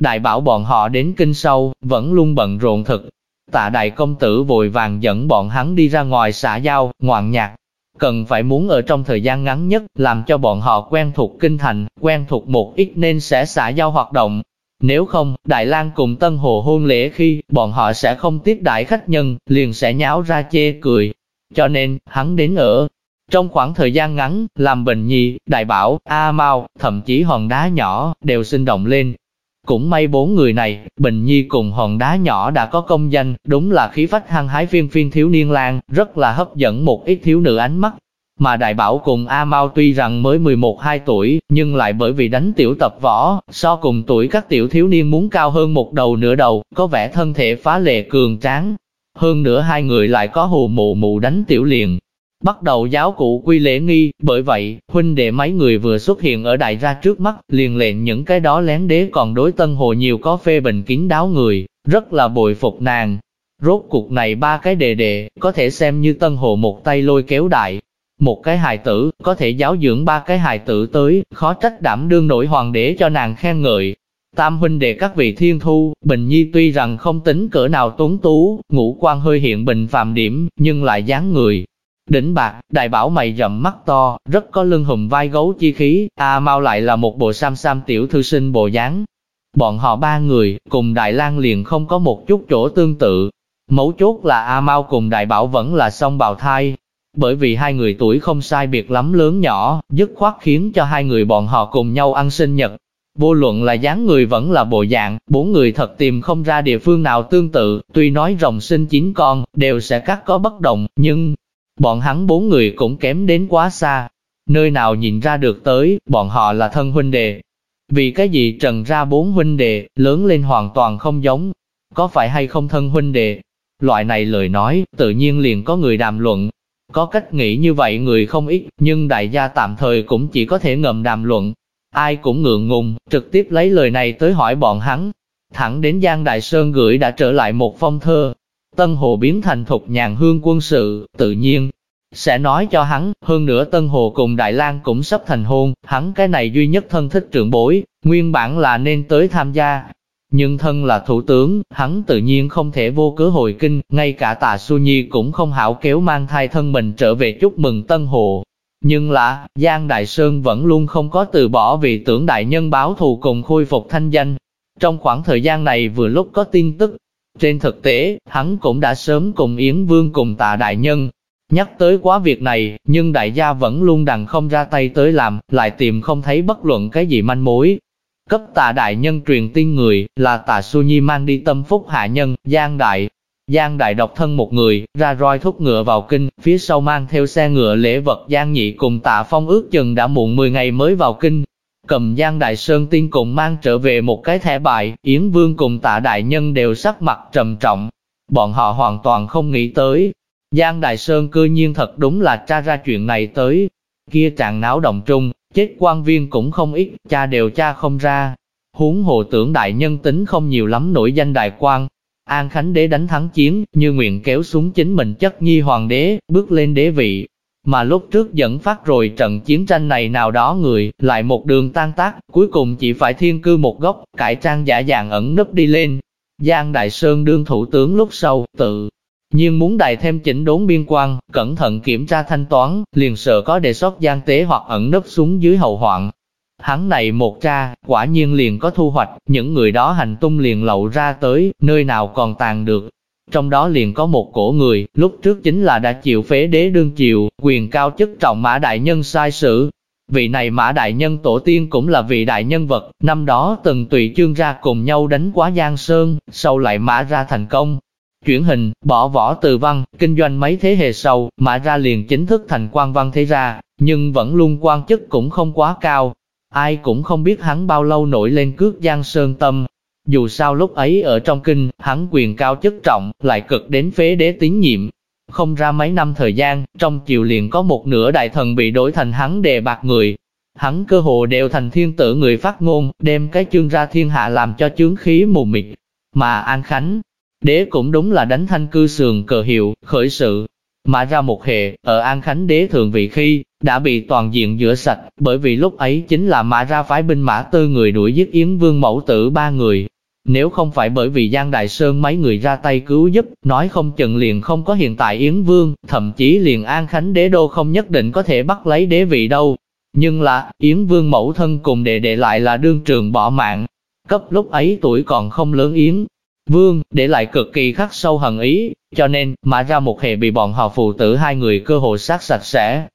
Đại bảo bọn họ đến kinh sâu, vẫn luôn bận rộn thực. Tạ đại công tử vội vàng dẫn bọn hắn đi ra ngoài xã giao, ngoạn nhạc. Cần phải muốn ở trong thời gian ngắn nhất, làm cho bọn họ quen thuộc kinh thành, quen thuộc một ít nên sẽ xã giao hoạt động. Nếu không, Đại lang cùng Tân Hồ hôn lễ khi, bọn họ sẽ không tiếp đại khách nhân, liền sẽ nháo ra chê cười, cho nên, hắn đến ở. Trong khoảng thời gian ngắn, làm Bình Nhi, Đại Bảo, A Mau, thậm chí hòn đá nhỏ, đều sinh động lên. Cũng may bốn người này, Bình Nhi cùng hòn đá nhỏ đã có công danh, đúng là khí phách hăng hái phiên phiên thiếu niên lang, rất là hấp dẫn một ít thiếu nữ ánh mắt. Mà Đại Bảo cùng A Mau tuy rằng mới 11-2 tuổi, nhưng lại bởi vì đánh tiểu tập võ, so cùng tuổi các tiểu thiếu niên muốn cao hơn một đầu nửa đầu, có vẻ thân thể phá lệ cường tráng, hơn nữa hai người lại có hồ mụ mụ đánh tiểu liền. Bắt đầu giáo cụ quy lễ nghi, bởi vậy, huynh đệ mấy người vừa xuất hiện ở đại ra trước mắt, liền lệnh những cái đó lén đế còn đối tân hồ nhiều có phê bình kín đáo người, rất là bội phục nàng. Rốt cuộc này ba cái đề đệ, có thể xem như tân hồ một tay lôi kéo đại. Một cái hài tử, có thể giáo dưỡng ba cái hài tử tới, khó trách đảm đương nổi hoàng đế cho nàng khen ngợi, Tam huynh đệ các vị thiên thu, Bình Nhi tuy rằng không tính cỡ nào tuấn tú, ngũ quan hơi hiện bình phàm điểm, nhưng lại dáng người. Đỉnh bạc, đại bảo mày rậm mắt to, rất có lưng hùm vai gấu chi khí, A Mau lại là một bộ sam sam tiểu thư sinh bộ dáng. Bọn họ ba người, cùng Đại lang liền không có một chút chỗ tương tự. Mấu chốt là A Mau cùng Đại Bảo vẫn là song bào thai, bởi vì hai người tuổi không sai biệt lắm lớn nhỏ, dứt khoát khiến cho hai người bọn họ cùng nhau ăn sinh nhật, Vô luận là dáng người vẫn là bộ dạng, bốn người thật tìm không ra địa phương nào tương tự, tuy nói rồng sinh chín con, đều sẽ cắt có bất đồng, nhưng bọn hắn bốn người cũng kém đến quá xa. Nơi nào nhìn ra được tới, bọn họ là thân huynh đệ. Vì cái gì trần ra bốn huynh đệ, lớn lên hoàn toàn không giống, có phải hay không thân huynh đệ? Loại này lời nói, tự nhiên liền có người đàm luận. Có cách nghĩ như vậy người không ít, nhưng đại gia tạm thời cũng chỉ có thể ngầm đàm luận, Ai cũng ngượng ngùng, trực tiếp lấy lời này tới hỏi bọn hắn. Thẳng đến Giang Đại Sơn gửi đã trở lại một phong thơ. Tân Hồ biến thành thục nhàn hương quân sự, tự nhiên, sẽ nói cho hắn, hơn nữa Tân Hồ cùng Đại lang cũng sắp thành hôn, hắn cái này duy nhất thân thích trưởng bối, nguyên bản là nên tới tham gia. Nhưng thân là thủ tướng, hắn tự nhiên không thể vô cớ hồi kinh, ngay cả tà Su Nhi cũng không hảo kéo mang thai thân mình trở về chúc mừng Tân Hồ. Nhưng là, Giang Đại Sơn vẫn luôn không có từ bỏ vì tưởng đại nhân báo thù cùng khôi phục thanh danh. Trong khoảng thời gian này vừa lúc có tin tức, trên thực tế, hắn cũng đã sớm cùng Yến Vương cùng tạ đại nhân, Nhắc tới quá việc này, nhưng đại gia vẫn luôn đằng không ra tay tới làm, lại tìm không thấy bất luận cái gì manh mối. Cấp tạ đại nhân truyền tin người, là tạ Su Nhi mang đi tâm phúc hạ nhân, Giang Đại. Giang Đại độc thân một người, ra roi thúc ngựa vào kinh, phía sau mang theo xe ngựa lễ vật Giang Nhị cùng tạ phong ước chừng đã muộn 10 ngày mới vào kinh. Cầm Giang Đại Sơn tiên cùng mang trở về một cái thẻ bài, Yến Vương cùng tạ đại nhân đều sắc mặt trầm trọng. Bọn họ hoàn toàn không nghĩ tới, Giang Đại Sơn cư nhiên thật đúng là tra ra chuyện này tới. Kia trạng náo động trung, chết quan viên cũng không ít, cha đều cha không ra. Huống hồ tưởng đại nhân tính không nhiều lắm nổi danh đại quan. An Khánh đế đánh thắng chiến, như nguyện kéo xuống chính mình chất nhi hoàng đế, bước lên đế vị. Mà lúc trước dẫn phát rồi trận chiến tranh này nào đó người, lại một đường tan tác, cuối cùng chỉ phải thiên cư một góc, cải trang giả dạng ẩn nấp đi lên. Giang Đại Sơn đương thủ tướng lúc sau, tự nhưng muốn đài thêm chỉnh đốn biên quan, cẩn thận kiểm tra thanh toán, liền sợ có đề xuất gian tế hoặc ẩn nấp xuống dưới hậu hoạn. Hắn này một tra, quả nhiên liền có thu hoạch, những người đó hành tung liền lậu ra tới, nơi nào còn tàn được. Trong đó liền có một cổ người, lúc trước chính là đã chịu phế đế đương chịu, quyền cao chức trọng mã đại nhân sai sự. Vị này mã đại nhân tổ tiên cũng là vị đại nhân vật, năm đó từng tùy chương ra cùng nhau đánh quá Giang Sơn, sau lại mã ra thành công, chuyển hình, bỏ võ từ văn, kinh doanh mấy thế hệ sau, mà ra liền chính thức thành quan văn thế ra, nhưng vẫn luôn quan chức cũng không quá cao. Ai cũng không biết hắn bao lâu nổi lên cước giang sơn tâm. Dù sao lúc ấy ở trong kinh, hắn quyền cao chức trọng, lại cực đến phế đế tín nhiệm. Không ra mấy năm thời gian, trong chiều liền có một nửa đại thần bị đổi thành hắn đề bạc người. Hắn cơ hồ đều thành thiên tử người phát ngôn, đem cái chương ra thiên hạ làm cho chướng khí mù mịt. Mà An Khánh, Đế cũng đúng là đánh thanh cư sườn cờ hiệu, khởi sự. Mà ra một hệ, ở An Khánh đế thường vị khi, đã bị toàn diện rửa sạch, bởi vì lúc ấy chính là mã ra phái binh mã tư người đuổi giết Yến Vương mẫu tử ba người. Nếu không phải bởi vì Giang Đại Sơn mấy người ra tay cứu giúp, nói không chừng liền không có hiện tại Yến Vương, thậm chí liền An Khánh đế đô không nhất định có thể bắt lấy đế vị đâu. Nhưng là, Yến Vương mẫu thân cùng đệ đệ lại là đương trường bỏ mạng. Cấp lúc ấy tuổi còn không lớn Yến, Vương, để lại cực kỳ khắc sâu hận ý, cho nên, mà ra một hệ bị bọn họ phụ tử hai người cơ hội sát sạch sẽ.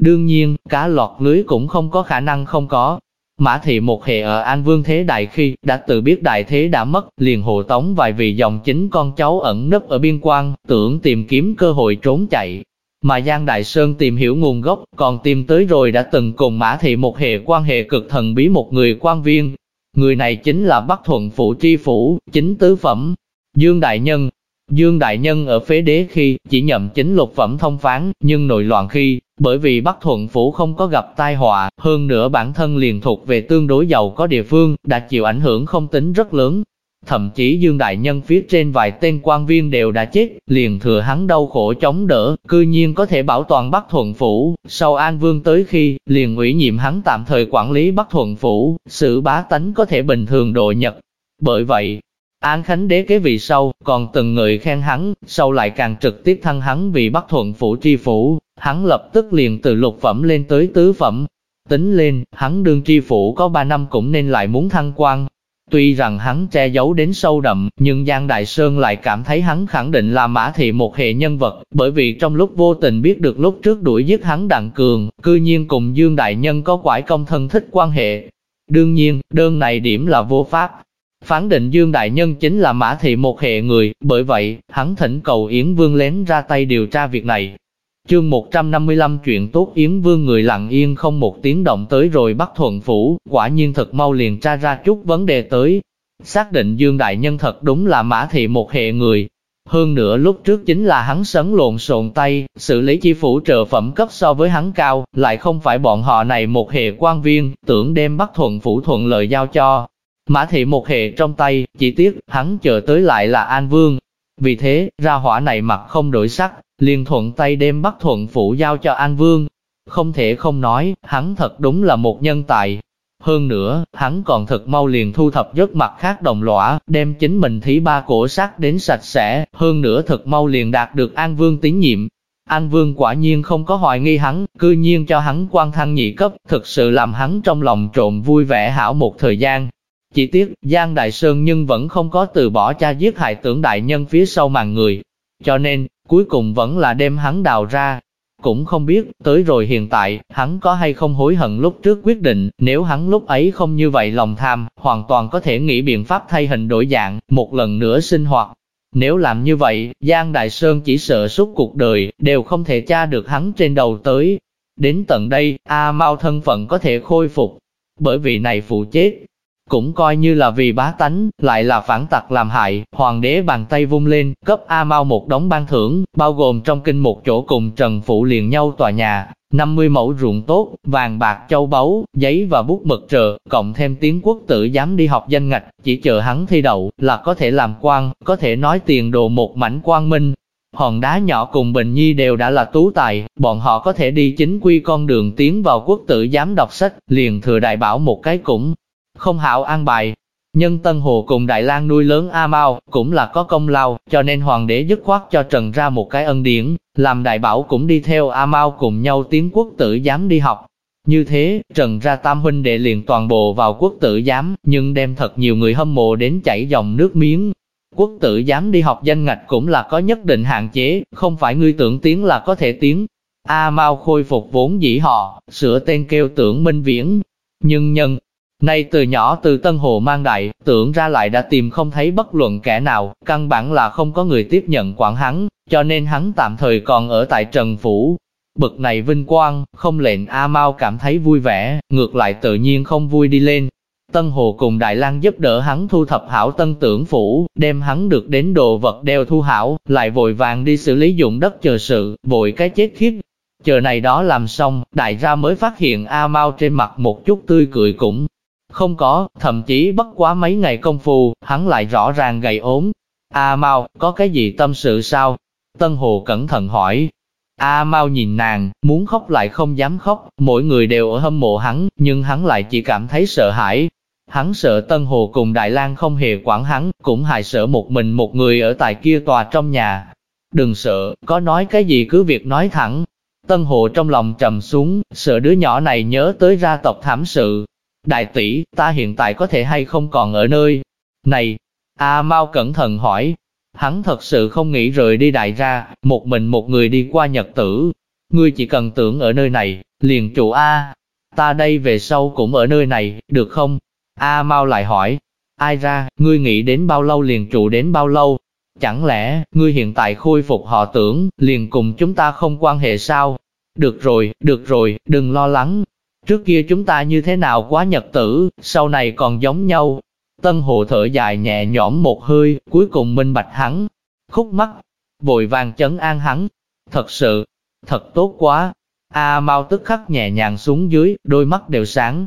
Đương nhiên, cá lọt lưới cũng không có khả năng không có. Mã thị một hệ ở An Vương Thế Đại khi đã tự biết đại thế đã mất, liền hộ tống vài vị dòng chính con cháu ẩn nấp ở biên quan, tưởng tìm kiếm cơ hội trốn chạy. Mà Giang Đại Sơn tìm hiểu nguồn gốc, còn tìm tới rồi đã từng cùng Mã thị một hệ quan hệ cực thần bí một người quan viên, Người này chính là Bắc Thuận Phủ Tri Phủ, chính tứ phẩm, Dương Đại Nhân. Dương Đại Nhân ở phế đế khi chỉ nhậm chính lục phẩm thông phán, nhưng nội loạn khi, bởi vì Bắc Thuận Phủ không có gặp tai họa, hơn nữa bản thân liền thuộc về tương đối giàu có địa phương, đã chịu ảnh hưởng không tính rất lớn. Thậm chí Dương Đại Nhân phía trên vài tên quan viên đều đã chết, liền thừa hắn đau khổ chống đỡ, cư nhiên có thể bảo toàn Bắc Thuận Phủ. Sau An Vương tới khi, liền ủy nhiệm hắn tạm thời quản lý Bắc Thuận Phủ, sự bá tánh có thể bình thường độ nhật. Bởi vậy, An Khánh đế kế vị sau, còn từng người khen hắn, sau lại càng trực tiếp thăng hắn vì Bắc Thuận Phủ tri phủ, hắn lập tức liền từ lục phẩm lên tới tứ phẩm. Tính lên, hắn đương tri phủ có 3 năm cũng nên lại muốn thăng quan, Tuy rằng hắn che giấu đến sâu đậm, nhưng Giang Đại Sơn lại cảm thấy hắn khẳng định là mã thị một hệ nhân vật, bởi vì trong lúc vô tình biết được lúc trước đuổi giết hắn Đặng Cường, cư nhiên cùng Dương Đại Nhân có quải công thân thích quan hệ. Đương nhiên, đơn này điểm là vô pháp. Phán định Dương Đại Nhân chính là mã thị một hệ người, bởi vậy, hắn thỉnh cầu Yến Vương lén ra tay điều tra việc này, Chương 155 chuyện tốt Yến Vương người lặng yên không một tiếng động tới rồi bắt thuận phủ, quả nhiên thật mau liền tra ra chút vấn đề tới. Xác định Dương Đại Nhân thật đúng là mã thị một hệ người. Hơn nữa lúc trước chính là hắn sấn lộn xộn tay, xử lý chi phủ trợ phẩm cấp so với hắn cao, lại không phải bọn họ này một hệ quan viên, tưởng đem bắt thuận phủ thuận lợi giao cho. Mã thị một hệ trong tay, chỉ tiếc, hắn chờ tới lại là An Vương, Vì thế, ra hỏa này mặt không đổi sắc, liền thuận tay đem bắt thuận phủ giao cho An Vương. Không thể không nói, hắn thật đúng là một nhân tài. Hơn nữa, hắn còn thật mau liền thu thập giấc mặt khác đồng lõa, đem chính mình thí ba cổ sát đến sạch sẽ, hơn nữa thật mau liền đạt được An Vương tín nhiệm. An Vương quả nhiên không có hoài nghi hắn, cư nhiên cho hắn quan thăng nhị cấp, thực sự làm hắn trong lòng trộm vui vẻ hảo một thời gian. Chỉ tiếc, Giang Đại Sơn nhưng vẫn không có từ bỏ cha giết hại tưởng đại nhân phía sau màn người. Cho nên, cuối cùng vẫn là đem hắn đào ra. Cũng không biết, tới rồi hiện tại, hắn có hay không hối hận lúc trước quyết định, nếu hắn lúc ấy không như vậy lòng tham, hoàn toàn có thể nghĩ biện pháp thay hình đổi dạng, một lần nữa sinh hoạt. Nếu làm như vậy, Giang Đại Sơn chỉ sợ suốt cuộc đời, đều không thể tra được hắn trên đầu tới. Đến tận đây, A Mao thân phận có thể khôi phục. Bởi vì này phụ chết, cũng coi như là vì bá tánh, lại là phản tặc làm hại, hoàng đế bàn tay vung lên, cấp A mau một đống ban thưởng, bao gồm trong kinh một chỗ cùng Trần Phụ liền nhau tòa nhà, 50 mẫu ruộng tốt, vàng bạc châu báu, giấy và bút mực trợ, cộng thêm tiếng quốc tử dám đi học danh ngạch, chỉ chờ hắn thi đậu, là có thể làm quan, có thể nói tiền đồ một mảnh quang minh. Hòn đá nhỏ cùng Bình Nhi đều đã là tú tài, bọn họ có thể đi chính quy con đường tiến vào quốc tử giám đọc sách, liền thừa đại bảo một cái cũng không hảo an bài. Nhân Tân Hồ cùng Đại lang nuôi lớn A Mao cũng là có công lao, cho nên hoàng đế dứt khoát cho Trần ra một cái ân điển, làm đại bảo cũng đi theo A Mao cùng nhau tiến quốc tử giám đi học. Như thế, Trần ra tam huynh đệ liền toàn bộ vào quốc tử giám, nhưng đem thật nhiều người hâm mộ đến chảy dòng nước miếng. Quốc tử giám đi học danh ngạch cũng là có nhất định hạn chế, không phải ngươi tưởng tiến là có thể tiến. A Mao khôi phục vốn dĩ họ, sửa tên kêu tưởng minh viễn. Nhưng nhân, Nay từ nhỏ từ Tân Hồ mang đại, tưởng ra lại đã tìm không thấy bất luận kẻ nào, căn bản là không có người tiếp nhận quản hắn, cho nên hắn tạm thời còn ở tại Trần Phủ. Bực này vinh quang, không lệnh A Mau cảm thấy vui vẻ, ngược lại tự nhiên không vui đi lên. Tân Hồ cùng Đại lang giúp đỡ hắn thu thập hảo tân tưởng phủ, đem hắn được đến đồ vật đeo thu hảo, lại vội vàng đi xử lý dụng đất chờ sự, vội cái chết khiếp. Chờ này đó làm xong, đại gia mới phát hiện A Mau trên mặt một chút tươi cười cũng không có, thậm chí bất quá mấy ngày công phu, hắn lại rõ ràng gầy ốm. A Mao, có cái gì tâm sự sao? Tân Hồ cẩn thận hỏi. A Mao nhìn nàng, muốn khóc lại không dám khóc, mỗi người đều ở hâm mộ hắn, nhưng hắn lại chỉ cảm thấy sợ hãi. Hắn sợ Tân Hồ cùng Đại lang không hề quản hắn, cũng hài sợ một mình một người ở tại kia tòa trong nhà. Đừng sợ, có nói cái gì cứ việc nói thẳng. Tân Hồ trong lòng trầm xuống, sợ đứa nhỏ này nhớ tới ra tộc thảm sự, Đại tỷ, ta hiện tại có thể hay không còn ở nơi này? A Mao cẩn thận hỏi. Hắn thật sự không nghĩ rời đi đại ra, một mình một người đi qua nhật tử. Ngươi chỉ cần tưởng ở nơi này, liền trụ A. Ta đây về sau cũng ở nơi này, được không? A Mao lại hỏi. Ai ra, ngươi nghĩ đến bao lâu liền trụ đến bao lâu? Chẳng lẽ, ngươi hiện tại khôi phục họ tưởng, liền cùng chúng ta không quan hệ sao? Được rồi, được rồi, đừng lo lắng, Trước kia chúng ta như thế nào quá nhật tử, sau này còn giống nhau. Tân hồ thở dài nhẹ nhõm một hơi, cuối cùng minh bạch hắn. Khúc mắt, vội vàng chấn an hắn. Thật sự, thật tốt quá. A mau tức khắc nhẹ nhàng xuống dưới, đôi mắt đều sáng.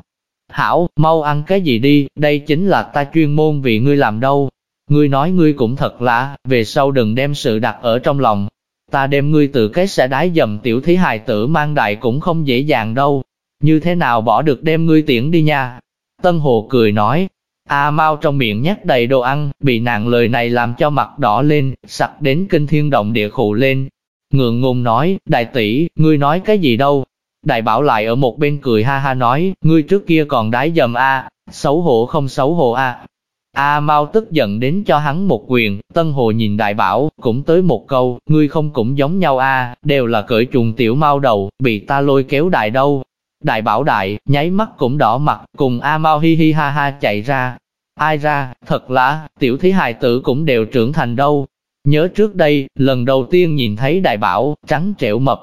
Hảo, mau ăn cái gì đi, đây chính là ta chuyên môn vì ngươi làm đâu. Ngươi nói ngươi cũng thật lạ, về sau đừng đem sự đặt ở trong lòng. Ta đem ngươi từ cái sẽ đái dầm tiểu thí hài tử mang đại cũng không dễ dàng đâu như thế nào bỏ được đem ngươi tiễn đi nha? Tân Hồ cười nói, A Mao trong miệng nhét đầy đồ ăn, bị nàng lời này làm cho mặt đỏ lên, sặc đến kinh thiên động địa khụ lên. Ngượng ngùng nói, đại tỷ, ngươi nói cái gì đâu? Đại bảo lại ở một bên cười ha ha nói, ngươi trước kia còn đái dầm a, xấu hổ không xấu hổ a. A Mao tức giận đến cho hắn một quyền, Tân Hồ nhìn đại bảo, cũng tới một câu, ngươi không cũng giống nhau a, đều là cởi trùng tiểu mau đầu, bị ta lôi kéo đại đâu, Đại bảo đại, nháy mắt cũng đỏ mặt, cùng A Mau hi hi ha ha chạy ra. Ai ra, thật là, tiểu thí hài tử cũng đều trưởng thành đâu. Nhớ trước đây, lần đầu tiên nhìn thấy đại bảo, trắng trẻo mập.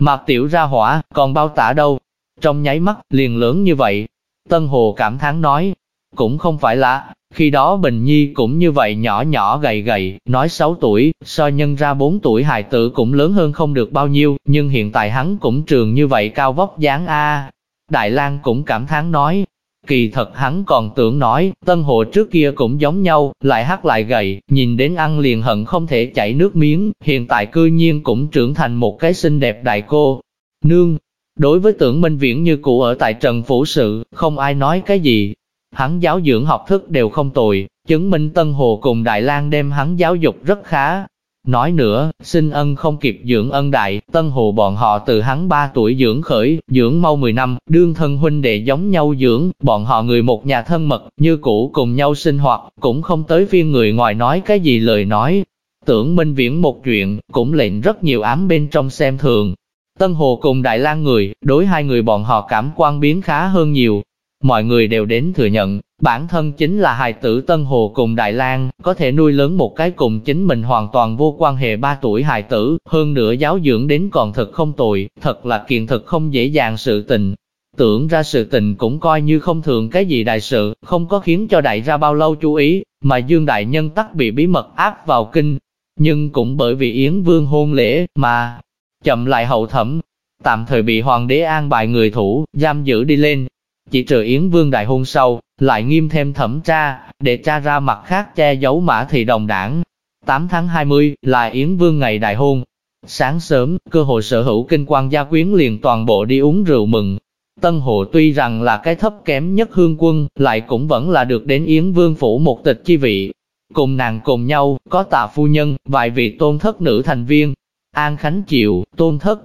Mặt tiểu ra hỏa, còn bao tả đâu. Trong nháy mắt, liền lớn như vậy. Tân Hồ cảm thán nói, cũng không phải là, khi đó Bình Nhi cũng như vậy nhỏ nhỏ gầy gầy, nói 6 tuổi, so nhân ra 4 tuổi hài tử cũng lớn hơn không được bao nhiêu, nhưng hiện tại hắn cũng trường như vậy cao vóc dáng A. Đại lang cũng cảm thán nói, Kỳ thật hắn còn tưởng nói, Tân Hồ trước kia cũng giống nhau, lại hắc lại gầy, nhìn đến ăn liền hận không thể chảy nước miếng, hiện tại cư nhiên cũng trưởng thành một cái xinh đẹp đại cô. Nương, đối với tưởng minh viễn như cũ ở tại Trần Phủ Sự, không ai nói cái gì. Hắn giáo dưỡng học thức đều không tồi, chứng minh Tân Hồ cùng Đại lang đem hắn giáo dục rất khá, Nói nữa, sinh ân không kịp dưỡng ân đại, tân hồ bọn họ từ hắn 3 tuổi dưỡng khởi, dưỡng mau 10 năm, đương thân huynh đệ giống nhau dưỡng, bọn họ người một nhà thân mật, như cũ cùng nhau sinh hoạt, cũng không tới phiên người ngoài nói cái gì lời nói. Tưởng minh viễn một chuyện, cũng lệnh rất nhiều ám bên trong xem thường. Tân Hồ cùng Đại lang người, đối hai người bọn họ cảm quan biến khá hơn nhiều. Mọi người đều đến thừa nhận, Bản thân chính là hài tử Tân Hồ cùng Đại lang có thể nuôi lớn một cái cùng chính mình hoàn toàn vô quan hệ ba tuổi hài tử, hơn nữa giáo dưỡng đến còn thật không tồi, thật là kiện thực không dễ dàng sự tình. Tưởng ra sự tình cũng coi như không thường cái gì đại sự, không có khiến cho đại ra bao lâu chú ý, mà Dương Đại Nhân tắc bị bí mật áp vào kinh. Nhưng cũng bởi vì Yến Vương hôn lễ, mà chậm lại hậu thẩm, tạm thời bị hoàng đế an bài người thủ, giam giữ đi lên. Chỉ trừ Yến Vương đại hôn sau, lại nghiêm thêm thẩm tra, để tra ra mặt khác che giấu mã thị đồng đảng. 8 tháng 20 là Yến Vương ngày đại hôn. Sáng sớm, cơ hội sở hữu kinh quan gia quyến liền toàn bộ đi uống rượu mừng. Tân Hồ tuy rằng là cái thấp kém nhất hương quân, lại cũng vẫn là được đến Yến Vương phủ một tịch chi vị. Cùng nàng cùng nhau, có tạ phu nhân, vài vị tôn thất nữ thành viên. An Khánh Triệu, tôn thất,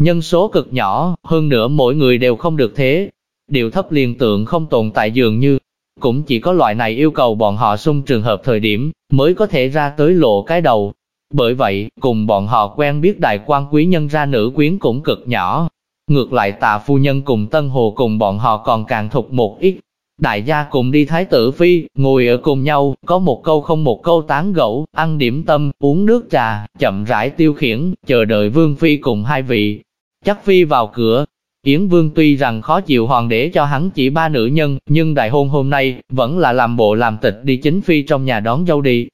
nhân số cực nhỏ, hơn nữa mỗi người đều không được thế, điều thấp liền tượng không tồn tại dường như, cũng chỉ có loại này yêu cầu bọn họ xung trường hợp thời điểm, mới có thể ra tới lộ cái đầu. Bởi vậy, cùng bọn họ quen biết đại quan quý nhân ra nữ quyến cũng cực nhỏ. Ngược lại tà phu nhân cùng Tân Hồ cùng bọn họ còn càng thục một ít. Đại gia cùng đi thái tử phi, ngồi ở cùng nhau, có một câu không một câu tán gẫu, ăn điểm tâm, uống nước trà, chậm rãi tiêu khiển, chờ đợi vương phi cùng hai vị. Chắc phi vào cửa, Yến Vương tuy rằng khó chịu hoàng đế cho hắn chỉ ba nữ nhân, nhưng đại hôn hôm nay, vẫn là làm bộ làm tịch đi chính phi trong nhà đón dâu đi.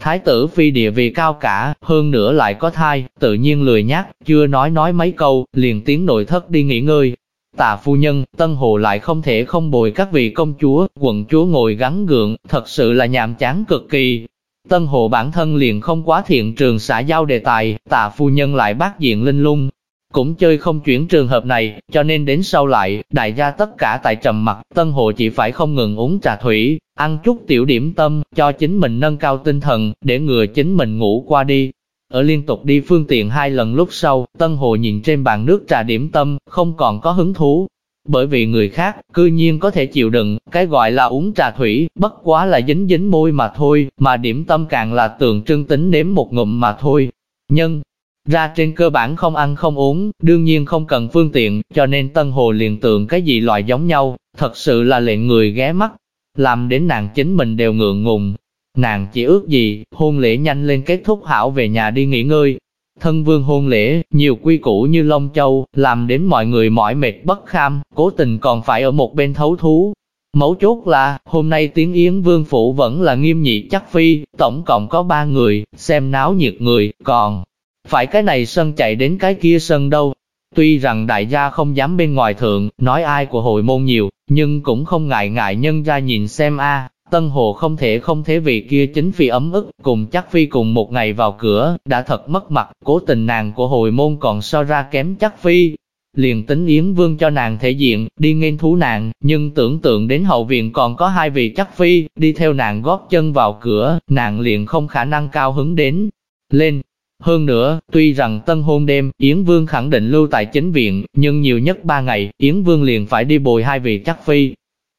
Thái tử phi địa vị cao cả, hơn nữa lại có thai, tự nhiên lười nhắc chưa nói nói mấy câu, liền tiến nội thất đi nghỉ ngơi. Tà phu nhân, Tân Hồ lại không thể không bồi các vị công chúa, quận chúa ngồi gắn gượng, thật sự là nhàm chán cực kỳ. Tân Hồ bản thân liền không quá thiện trường xã giao đề tài, tà phu nhân lại bác diện linh lung, cũng chơi không chuyển trường hợp này, cho nên đến sau lại, đại gia tất cả tại trầm mặt, Tân Hồ chỉ phải không ngừng uống trà thủy, ăn chút tiểu điểm tâm, cho chính mình nâng cao tinh thần, để ngừa chính mình ngủ qua đi. Ở liên tục đi phương tiện hai lần lúc sau, Tân Hồ nhìn trên bàn nước trà điểm tâm, không còn có hứng thú. Bởi vì người khác, cư nhiên có thể chịu đựng, cái gọi là uống trà thủy, bất quá là dính dính môi mà thôi, mà điểm tâm càng là tượng trưng tính nếm một ngụm mà thôi. Nhân, ra trên cơ bản không ăn không uống, đương nhiên không cần phương tiện, cho nên Tân Hồ liền tượng cái gì loại giống nhau, thật sự là lệnh người ghé mắt, làm đến nàng chính mình đều ngượng ngùng. Nàng chỉ ước gì, hôn lễ nhanh lên kết thúc hảo về nhà đi nghỉ ngơi. Thân vương hôn lễ, nhiều quy củ như Long Châu, làm đến mọi người mỏi mệt bất kham, cố tình còn phải ở một bên thấu thú. Mấu chốt là, hôm nay tiếng Yến Vương Phủ vẫn là nghiêm nhị chắc phi, tổng cộng có ba người, xem náo nhiệt người, còn phải cái này sân chạy đến cái kia sân đâu. Tuy rằng đại gia không dám bên ngoài thượng, nói ai của hội môn nhiều, nhưng cũng không ngại ngại nhân ra nhìn xem a Tân Hồ không thể không thế vì kia chính phi ấm ức, cùng chắc phi cùng một ngày vào cửa, đã thật mất mặt, cố tình nàng của hồi môn còn so ra kém chắc phi. Liền tính Yến Vương cho nàng thể diện, đi nghênh thú nàng, nhưng tưởng tượng đến hậu viện còn có hai vị chắc phi, đi theo nàng gót chân vào cửa, nàng liền không khả năng cao hứng đến. Lên, hơn nữa, tuy rằng tân hôn đêm, Yến Vương khẳng định lưu tại chính viện, nhưng nhiều nhất ba ngày, Yến Vương liền phải đi bồi hai vị chắc phi.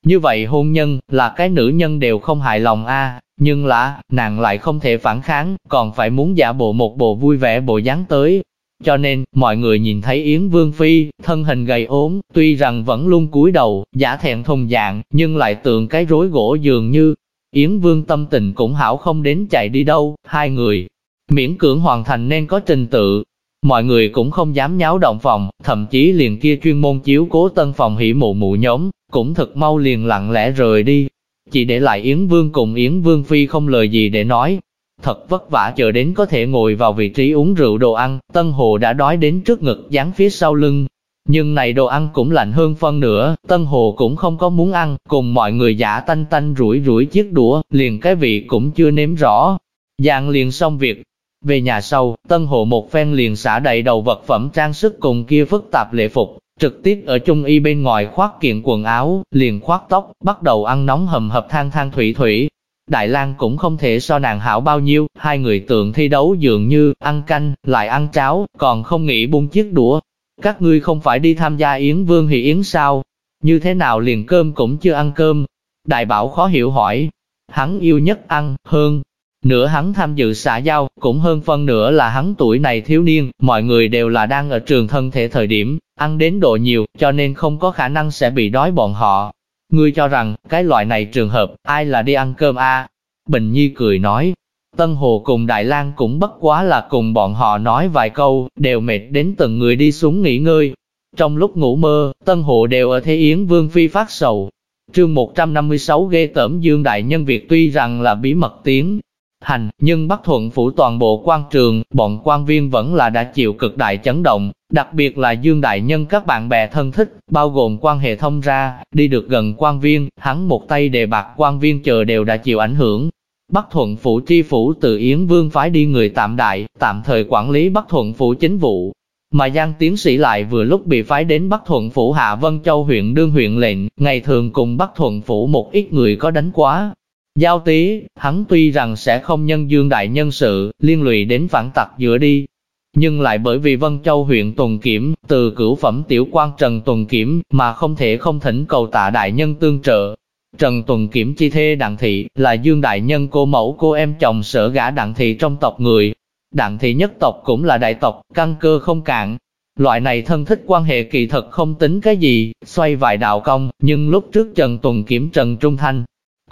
Như vậy hôn nhân, là cái nữ nhân đều không hài lòng a nhưng là, nàng lại không thể phản kháng, còn phải muốn giả bộ một bộ vui vẻ bộ dáng tới. Cho nên, mọi người nhìn thấy Yến Vương Phi, thân hình gầy ốm, tuy rằng vẫn luôn cúi đầu, giả thẹn thùng dạng, nhưng lại tượng cái rối gỗ dường như. Yến Vương tâm tình cũng hảo không đến chạy đi đâu, hai người, miễn cưỡng hoàn thành nên có trình tự. Mọi người cũng không dám nháo động phòng, thậm chí liền kia chuyên môn chiếu cố tân phòng hỉ mụ mụ nhóm, cũng thật mau liền lặng lẽ rời đi. Chỉ để lại Yến Vương cùng Yến Vương Phi không lời gì để nói. Thật vất vả chờ đến có thể ngồi vào vị trí uống rượu đồ ăn, Tân Hồ đã đói đến trước ngực dán phía sau lưng. Nhưng này đồ ăn cũng lạnh hơn phân nữa, Tân Hồ cũng không có muốn ăn, cùng mọi người giả tanh tanh rủi rủi chiếc đũa, liền cái vị cũng chưa nếm rõ. Dạng liền xong việc, về nhà sau, Tân Hồ một phen liền xả đầy đầu vật phẩm trang sức cùng kia phức tạp lễ phục, trực tiếp ở trung y bên ngoài khoác kiện quần áo, liền khoác tóc, bắt đầu ăn nóng hầm hập than than thủy thủy. Đại lang cũng không thể so nàng hảo bao nhiêu, hai người tượng thi đấu dường như, ăn canh, lại ăn cháo, còn không nghĩ buông chiếc đũa. Các ngươi không phải đi tham gia Yến Vương Hỷ Yến sao? Như thế nào liền cơm cũng chưa ăn cơm? Đại bảo khó hiểu hỏi. Hắn yêu nhất ăn, hơn, Nửa hắn tham dự xã giao, cũng hơn phân nửa là hắn tuổi này thiếu niên, mọi người đều là đang ở trường thân thể thời điểm, ăn đến độ nhiều, cho nên không có khả năng sẽ bị đói bọn họ. Ngươi cho rằng, cái loại này trường hợp, ai là đi ăn cơm a? Bình Nhi cười nói, Tân Hồ cùng Đại lang cũng bất quá là cùng bọn họ nói vài câu, đều mệt đến từng người đi xuống nghỉ ngơi. Trong lúc ngủ mơ, Tân Hồ đều ở Thế Yến Vương Phi phát sầu. Trương 156 ghê tởm Dương Đại Nhân Việt tuy rằng là bí mật tiếng, thành, nhưng Bắc Thuận phủ toàn bộ quan trường, bọn quan viên vẫn là đã chịu cực đại chấn động, đặc biệt là Dương Đại Nhân các bạn bè thân thích, bao gồm quan hệ thông ra, đi được gần quan viên, hắn một tay đề bạc quan viên chờ đều đã chịu ảnh hưởng. Bắc Thuận phủ tri phủ từ Yến Vương phái đi người tạm đại, tạm thời quản lý Bắc Thuận phủ chính vụ. Mà Giang tiến sĩ lại vừa lúc bị phái đến Bắc Thuận phủ Hạ Vân Châu huyện đương huyện lệnh, ngày thường cùng Bắc Thuận phủ một ít người có đánh quá, Giao tế, hắn tuy rằng sẽ không nhân dương đại nhân sự, liên lụy đến phản tặc giữa đi, nhưng lại bởi vì Vân Châu huyện Tuần Kiểm, từ cửu phẩm tiểu quan Trần Tuần Kiểm, mà không thể không thỉnh cầu tạ đại nhân tương trợ. Trần Tuần Kiểm chi thê Đặng Thị, là dương đại nhân cô mẫu cô em chồng sở gã Đặng Thị trong tộc người. Đặng Thị nhất tộc cũng là đại tộc, căn cơ không cạn. Loại này thân thích quan hệ kỳ thật không tính cái gì, xoay vài đạo công, nhưng lúc trước Trần Tuần Kiểm Trần Trung Thanh,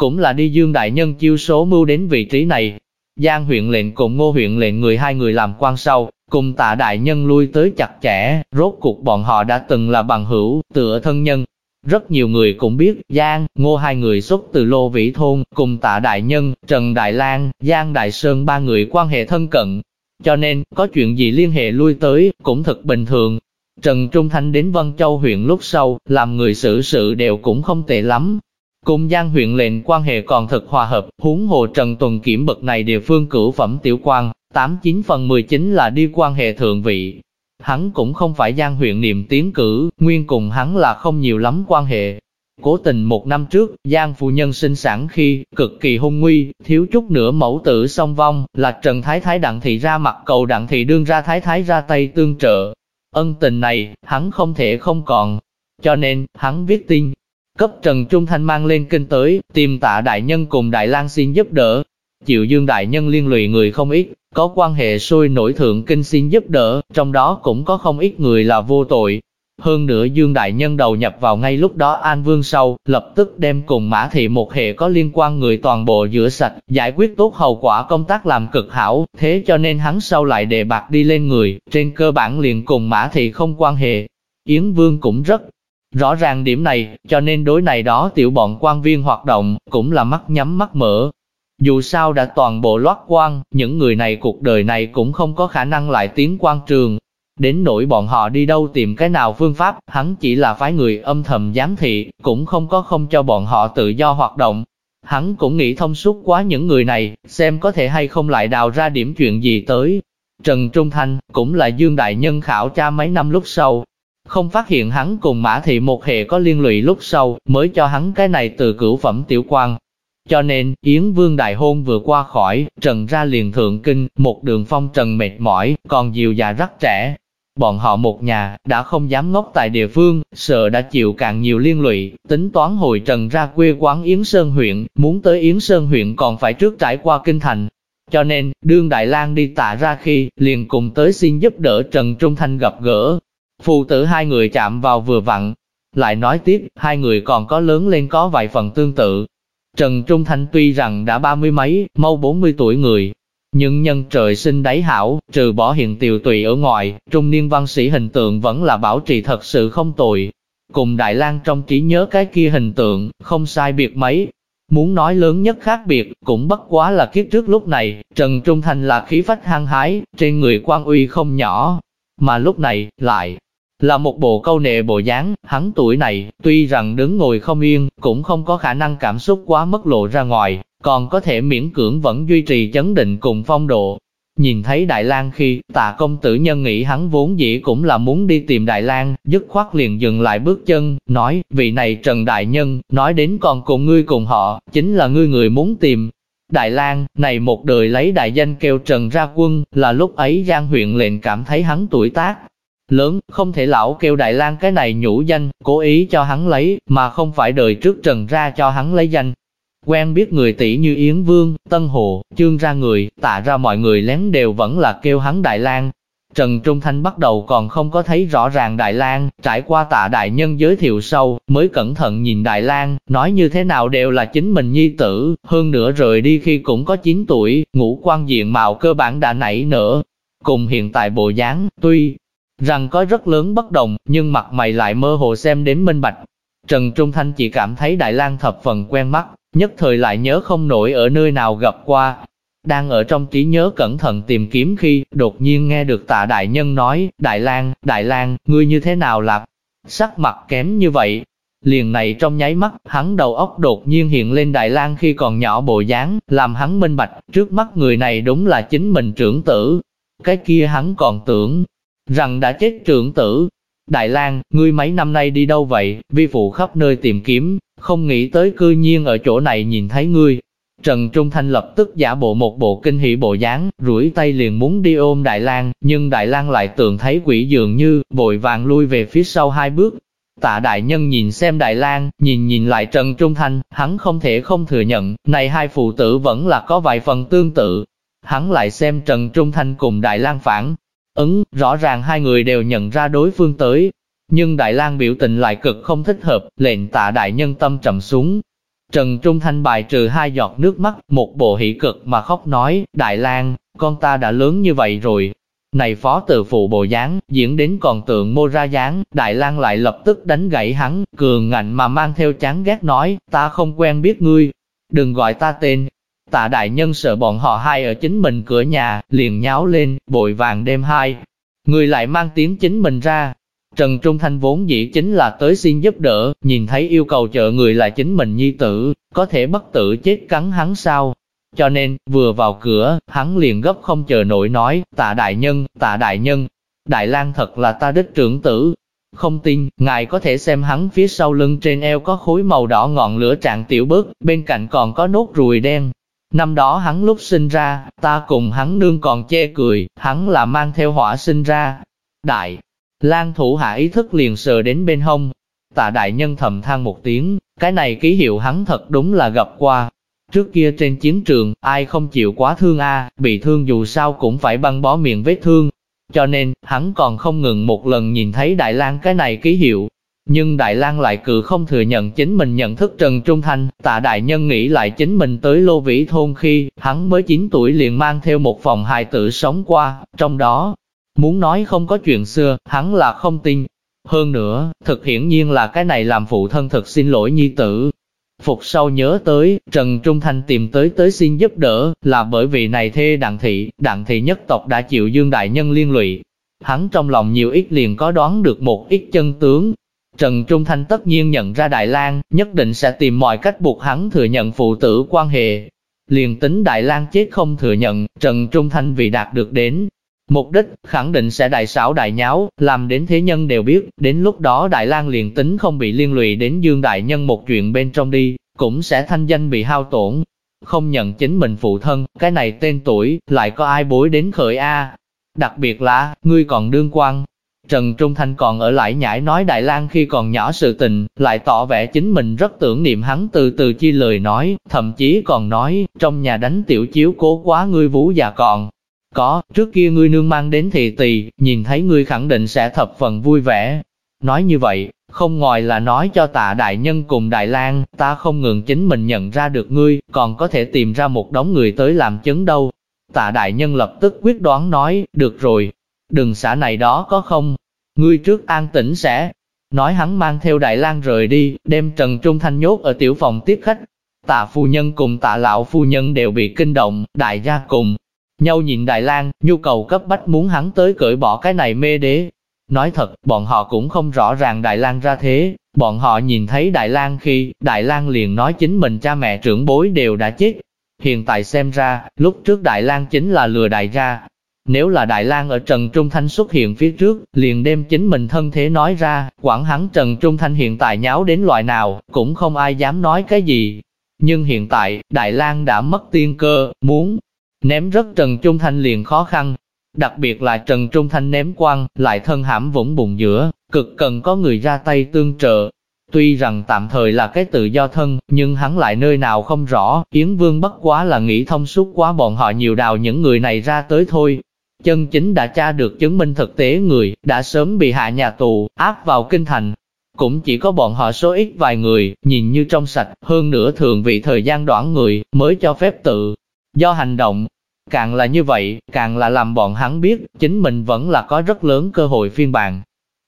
cũng là đi Dương Đại Nhân chiêu số mưu đến vị trí này. Giang huyện lệnh cùng ngô huyện lệnh người hai người làm quan sau, cùng tạ đại nhân lui tới chặt chẽ, rốt cuộc bọn họ đã từng là bằng hữu, tựa thân nhân. Rất nhiều người cũng biết, Giang, Ngô hai người xuất từ Lô Vĩ Thôn, cùng tạ đại nhân, Trần Đại Lang, Giang Đại Sơn ba người quan hệ thân cận. Cho nên, có chuyện gì liên hệ lui tới, cũng thật bình thường. Trần Trung Thanh đến Vân Châu huyện lúc sau, làm người xử sự đều cũng không tệ lắm, Cùng Giang huyện lệnh quan hệ còn thật hòa hợp, huống hồ Trần Tuần Kiểm bậc này địa phương cửu phẩm tiểu quan, 89 phần 19 là đi quan hệ thượng vị. Hắn cũng không phải Giang huyện niệm tiến cử, nguyên cùng hắn là không nhiều lắm quan hệ. Cố tình một năm trước, Giang phụ nhân sinh sản khi, cực kỳ hung nguy, thiếu chút nữa mẫu tử song vong, là Trần Thái Thái Đặng Thị ra mặt cầu Đặng Thị đương ra Thái Thái ra tay tương trợ. Ân tình này, hắn không thể không còn. Cho nên, hắn viết tin, cấp Trần Trung Thanh mang lên kinh tới, tìm tạ đại nhân cùng Đại lang xin giúp đỡ. Chịu dương đại nhân liên lụy người không ít, có quan hệ sôi nổi thượng kinh xin giúp đỡ, trong đó cũng có không ít người là vô tội. Hơn nữa Dương Đại Nhân đầu nhập vào ngay lúc đó An Vương sau, lập tức đem cùng Mã Thị một hệ có liên quan người toàn bộ rửa sạch, giải quyết tốt hậu quả công tác làm cực hảo, thế cho nên hắn sau lại đề bạc đi lên người, trên cơ bản liền cùng Mã Thị không quan hệ. Yến Vương cũng rất Rõ ràng điểm này, cho nên đối này đó tiểu bọn quan viên hoạt động, cũng là mắt nhắm mắt mở. Dù sao đã toàn bộ loát quan, những người này cuộc đời này cũng không có khả năng lại tiến quan trường. Đến nỗi bọn họ đi đâu tìm cái nào phương pháp, hắn chỉ là phái người âm thầm giám thị, cũng không có không cho bọn họ tự do hoạt động. Hắn cũng nghĩ thông suốt quá những người này, xem có thể hay không lại đào ra điểm chuyện gì tới. Trần Trung Thanh, cũng là Dương Đại Nhân khảo tra mấy năm lúc sau, không phát hiện hắn cùng Mã Thị một hệ có liên lụy lúc sau, mới cho hắn cái này từ cửu phẩm tiểu quan. Cho nên, Yến Vương đại hôn vừa qua khỏi, Trần ra liền thượng kinh, một đường phong trần mệt mỏi, còn dịu già rất trẻ. Bọn họ một nhà, đã không dám ngốc tại địa phương, sợ đã chịu càng nhiều liên lụy, tính toán hồi Trần ra quê quán Yến Sơn huyện, muốn tới Yến Sơn huyện còn phải trước trải qua kinh thành. Cho nên, đương Đại lang đi tạ ra khi, liền cùng tới xin giúp đỡ Trần Trung Thanh gặp gỡ, Phụ tử hai người chạm vào vừa vặn. Lại nói tiếp, hai người còn có lớn lên có vài phần tương tự. Trần Trung Thanh tuy rằng đã ba mươi mấy, mau bốn mươi tuổi người, nhưng nhân trời sinh đáy hảo, trừ bỏ hiện tiều tùy ở ngoài, trung niên văn sĩ hình tượng vẫn là bảo trì thật sự không tồi. Cùng Đại lang trong trí nhớ cái kia hình tượng, không sai biệt mấy. Muốn nói lớn nhất khác biệt, cũng bất quá là kiếp trước lúc này, Trần Trung Thành là khí phách hăng hái, trên người quan uy không nhỏ. Mà lúc này, lại, là một bộ câu nệ bộ dáng, hắn tuổi này, tuy rằng đứng ngồi không yên, cũng không có khả năng cảm xúc quá mất lộ ra ngoài, còn có thể miễn cưỡng vẫn duy trì chấn định cùng phong độ. Nhìn thấy Đại lang khi, tạ công tử nhân nghĩ hắn vốn dĩ cũng là muốn đi tìm Đại lang dứt khoát liền dừng lại bước chân, nói, vị này Trần Đại Nhân, nói đến còn cùng ngươi cùng họ, chính là ngươi người muốn tìm. Đại lang này một đời lấy đại danh kêu Trần ra quân, là lúc ấy Giang huyện lệnh cảm thấy hắn tuổi tác, lớn, không thể lão kêu Đại lang cái này nhũ danh, cố ý cho hắn lấy, mà không phải đời trước trần ra cho hắn lấy danh. Quen biết người tỷ như Yến Vương, Tân Hồ, trương ra người, tạ ra mọi người lén đều vẫn là kêu hắn Đại lang Trần Trung Thanh bắt đầu còn không có thấy rõ ràng Đại lang trải qua tạ đại nhân giới thiệu sâu, mới cẩn thận nhìn Đại lang nói như thế nào đều là chính mình nhi tử, hơn nữa rời đi khi cũng có 9 tuổi, ngũ quan diện mạo cơ bản đã nảy nở. Cùng hiện tại bộ dáng, tuy rằng có rất lớn bất đồng, nhưng mặt mày lại mơ hồ xem đến minh bạch. Trần Trung Thanh chỉ cảm thấy Đại lang thập phần quen mắt, nhất thời lại nhớ không nổi ở nơi nào gặp qua. Đang ở trong trí nhớ cẩn thận tìm kiếm khi, đột nhiên nghe được tạ đại nhân nói, Đại lang Đại lang ngươi như thế nào lạc? Sắc mặt kém như vậy. Liền này trong nháy mắt, hắn đầu óc đột nhiên hiện lên Đại lang khi còn nhỏ bộ dáng, làm hắn minh bạch, trước mắt người này đúng là chính mình trưởng tử. Cái kia hắn còn tưởng, rằng đã chết trưởng tử. Đại lang ngươi mấy năm nay đi đâu vậy? Vi phụ khắp nơi tìm kiếm, không nghĩ tới cư nhiên ở chỗ này nhìn thấy ngươi. Trần Trung Thanh lập tức giả bộ một bộ kinh hỉ bộ dáng, rủi tay liền muốn đi ôm Đại lang nhưng Đại lang lại tưởng thấy quỷ dường như, vội vàng lui về phía sau hai bước. Tạ đại nhân nhìn xem Đại lang nhìn nhìn lại Trần Trung Thanh, hắn không thể không thừa nhận, này hai phụ tử vẫn là có vài phần tương tự. Hắn lại xem Trần Trung Thanh cùng Đại lang phản, ứng, rõ ràng hai người đều nhận ra đối phương tới. Nhưng Đại lang biểu tình lại cực không thích hợp, lệnh tạ đại nhân tâm trầm xuống. Trần Trung Thanh bài trừ hai giọt nước mắt, một bộ hỷ cực mà khóc nói, Đại lang con ta đã lớn như vậy rồi. Này phó tự phụ bộ dáng, diễn đến còn tượng mô ra dáng, Đại lang lại lập tức đánh gãy hắn, cường ngạnh mà mang theo chán ghét nói, ta không quen biết ngươi, đừng gọi ta tên, Tạ đại nhân sợ bọn họ hai ở chính mình cửa nhà, liền nháo lên, bội vàng đêm hai. Người lại mang tiếng chính mình ra. Trần Trung Thanh vốn dĩ chính là tới xin giúp đỡ, nhìn thấy yêu cầu trợ người là chính mình nhi tử, có thể bất tử chết cắn hắn sao. Cho nên, vừa vào cửa, hắn liền gấp không chờ nổi nói, tạ đại nhân, tạ đại nhân, Đại lang thật là ta đích trưởng tử. Không tin, ngài có thể xem hắn phía sau lưng trên eo có khối màu đỏ ngọn lửa trạng tiểu bớt, bên cạnh còn có nốt ruồi đen, Năm đó hắn lúc sinh ra, ta cùng hắn nương còn che cười, hắn là mang theo hỏa sinh ra. Đại, Lan thủ hạ ý thức liền sờ đến bên hông. Tạ đại nhân thầm than một tiếng, cái này ký hiệu hắn thật đúng là gặp qua. Trước kia trên chiến trường, ai không chịu quá thương a, bị thương dù sao cũng phải băng bó miệng vết thương. Cho nên, hắn còn không ngừng một lần nhìn thấy Đại lang cái này ký hiệu, nhưng Đại lang lại cự không thừa nhận chính mình nhận thức Trần Trung Thanh, tạ đại nhân nghĩ lại chính mình tới Lô Vĩ Thôn khi, hắn mới 9 tuổi liền mang theo một phòng hài tử sống qua, trong đó, muốn nói không có chuyện xưa, hắn là không tin. Hơn nữa, thực hiển nhiên là cái này làm phụ thân thực xin lỗi nhi tử. Phục sau nhớ tới, Trần Trung Thanh tìm tới tới xin giúp đỡ, là bởi vì này thê đặng thị, đặng thị nhất tộc đã chịu dương đại nhân liên lụy. Hắn trong lòng nhiều ít liền có đoán được một ít chân tướng, Trần Trung Thanh tất nhiên nhận ra Đại Lang, nhất định sẽ tìm mọi cách buộc hắn thừa nhận phụ tử quan hệ. Liền tính Đại Lang chết không thừa nhận, Trần Trung Thanh vì đạt được đến mục đích, khẳng định sẽ đại xảo đại nháo, làm đến thế nhân đều biết, đến lúc đó Đại Lang liền tính không bị liên lụy đến Dương Đại Nhân một chuyện bên trong đi, cũng sẽ thanh danh bị hao tổn. Không nhận chính mình phụ thân, cái này tên tuổi, lại có ai bối đến khởi A. Đặc biệt là, ngươi còn đương quan, Trần Trung Thanh còn ở lại nhảy nói Đại lang khi còn nhỏ sự tình, lại tỏ vẻ chính mình rất tưởng niệm hắn từ từ chi lời nói, thậm chí còn nói, trong nhà đánh tiểu chiếu cố quá ngươi vú già còn. Có, trước kia ngươi nương mang đến thị tỳ, nhìn thấy ngươi khẳng định sẽ thập phần vui vẻ. Nói như vậy, không ngoài là nói cho tạ đại nhân cùng Đại lang ta không ngừng chính mình nhận ra được ngươi, còn có thể tìm ra một đống người tới làm chứng đâu. Tạ đại nhân lập tức quyết đoán nói, được rồi, đừng xả này đó có không, ngươi trước an tĩnh sẽ. Nói hắn mang theo Đại lang rời đi, đem Trần Trung Thanh nhốt ở tiểu phòng tiếp khách. Tạ phu nhân cùng tạ lão phu nhân đều bị kinh động, đại gia cùng. Nhau nhìn Đại lang nhu cầu cấp bách muốn hắn tới cởi bỏ cái này mê đế. Nói thật, bọn họ cũng không rõ ràng Đại lang ra thế, bọn họ nhìn thấy Đại lang khi, Đại lang liền nói chính mình cha mẹ trưởng bối đều đã chết. Hiện tại xem ra, lúc trước Đại lang chính là lừa đại gia. Nếu là Đại lang ở Trần Trung Thanh xuất hiện phía trước, liền đem chính mình thân thế nói ra, quản hắn Trần Trung Thanh hiện tại nháo đến loại nào, cũng không ai dám nói cái gì. Nhưng hiện tại, Đại lang đã mất tiên cơ, muốn ném rất Trần Trung Thanh liền khó khăn, Đặc biệt là Trần Trung Thanh ném quăng, lại thân hãm vũng bùn giữa, cực cần có người ra tay tương trợ. Tuy rằng tạm thời là cái tự do thân, nhưng hắn lại nơi nào không rõ, Yến Vương bất quá là nghĩ thông suốt quá bọn họ nhiều đào những người này ra tới thôi. Chân chính đã tra được chứng minh thực tế người, đã sớm bị hạ nhà tù, áp vào kinh thành. Cũng chỉ có bọn họ số ít vài người, nhìn như trong sạch, hơn nữa thường vì thời gian đoạn người, mới cho phép tự do hành động, Càng là như vậy, càng là làm bọn hắn biết, chính mình vẫn là có rất lớn cơ hội phiên bản.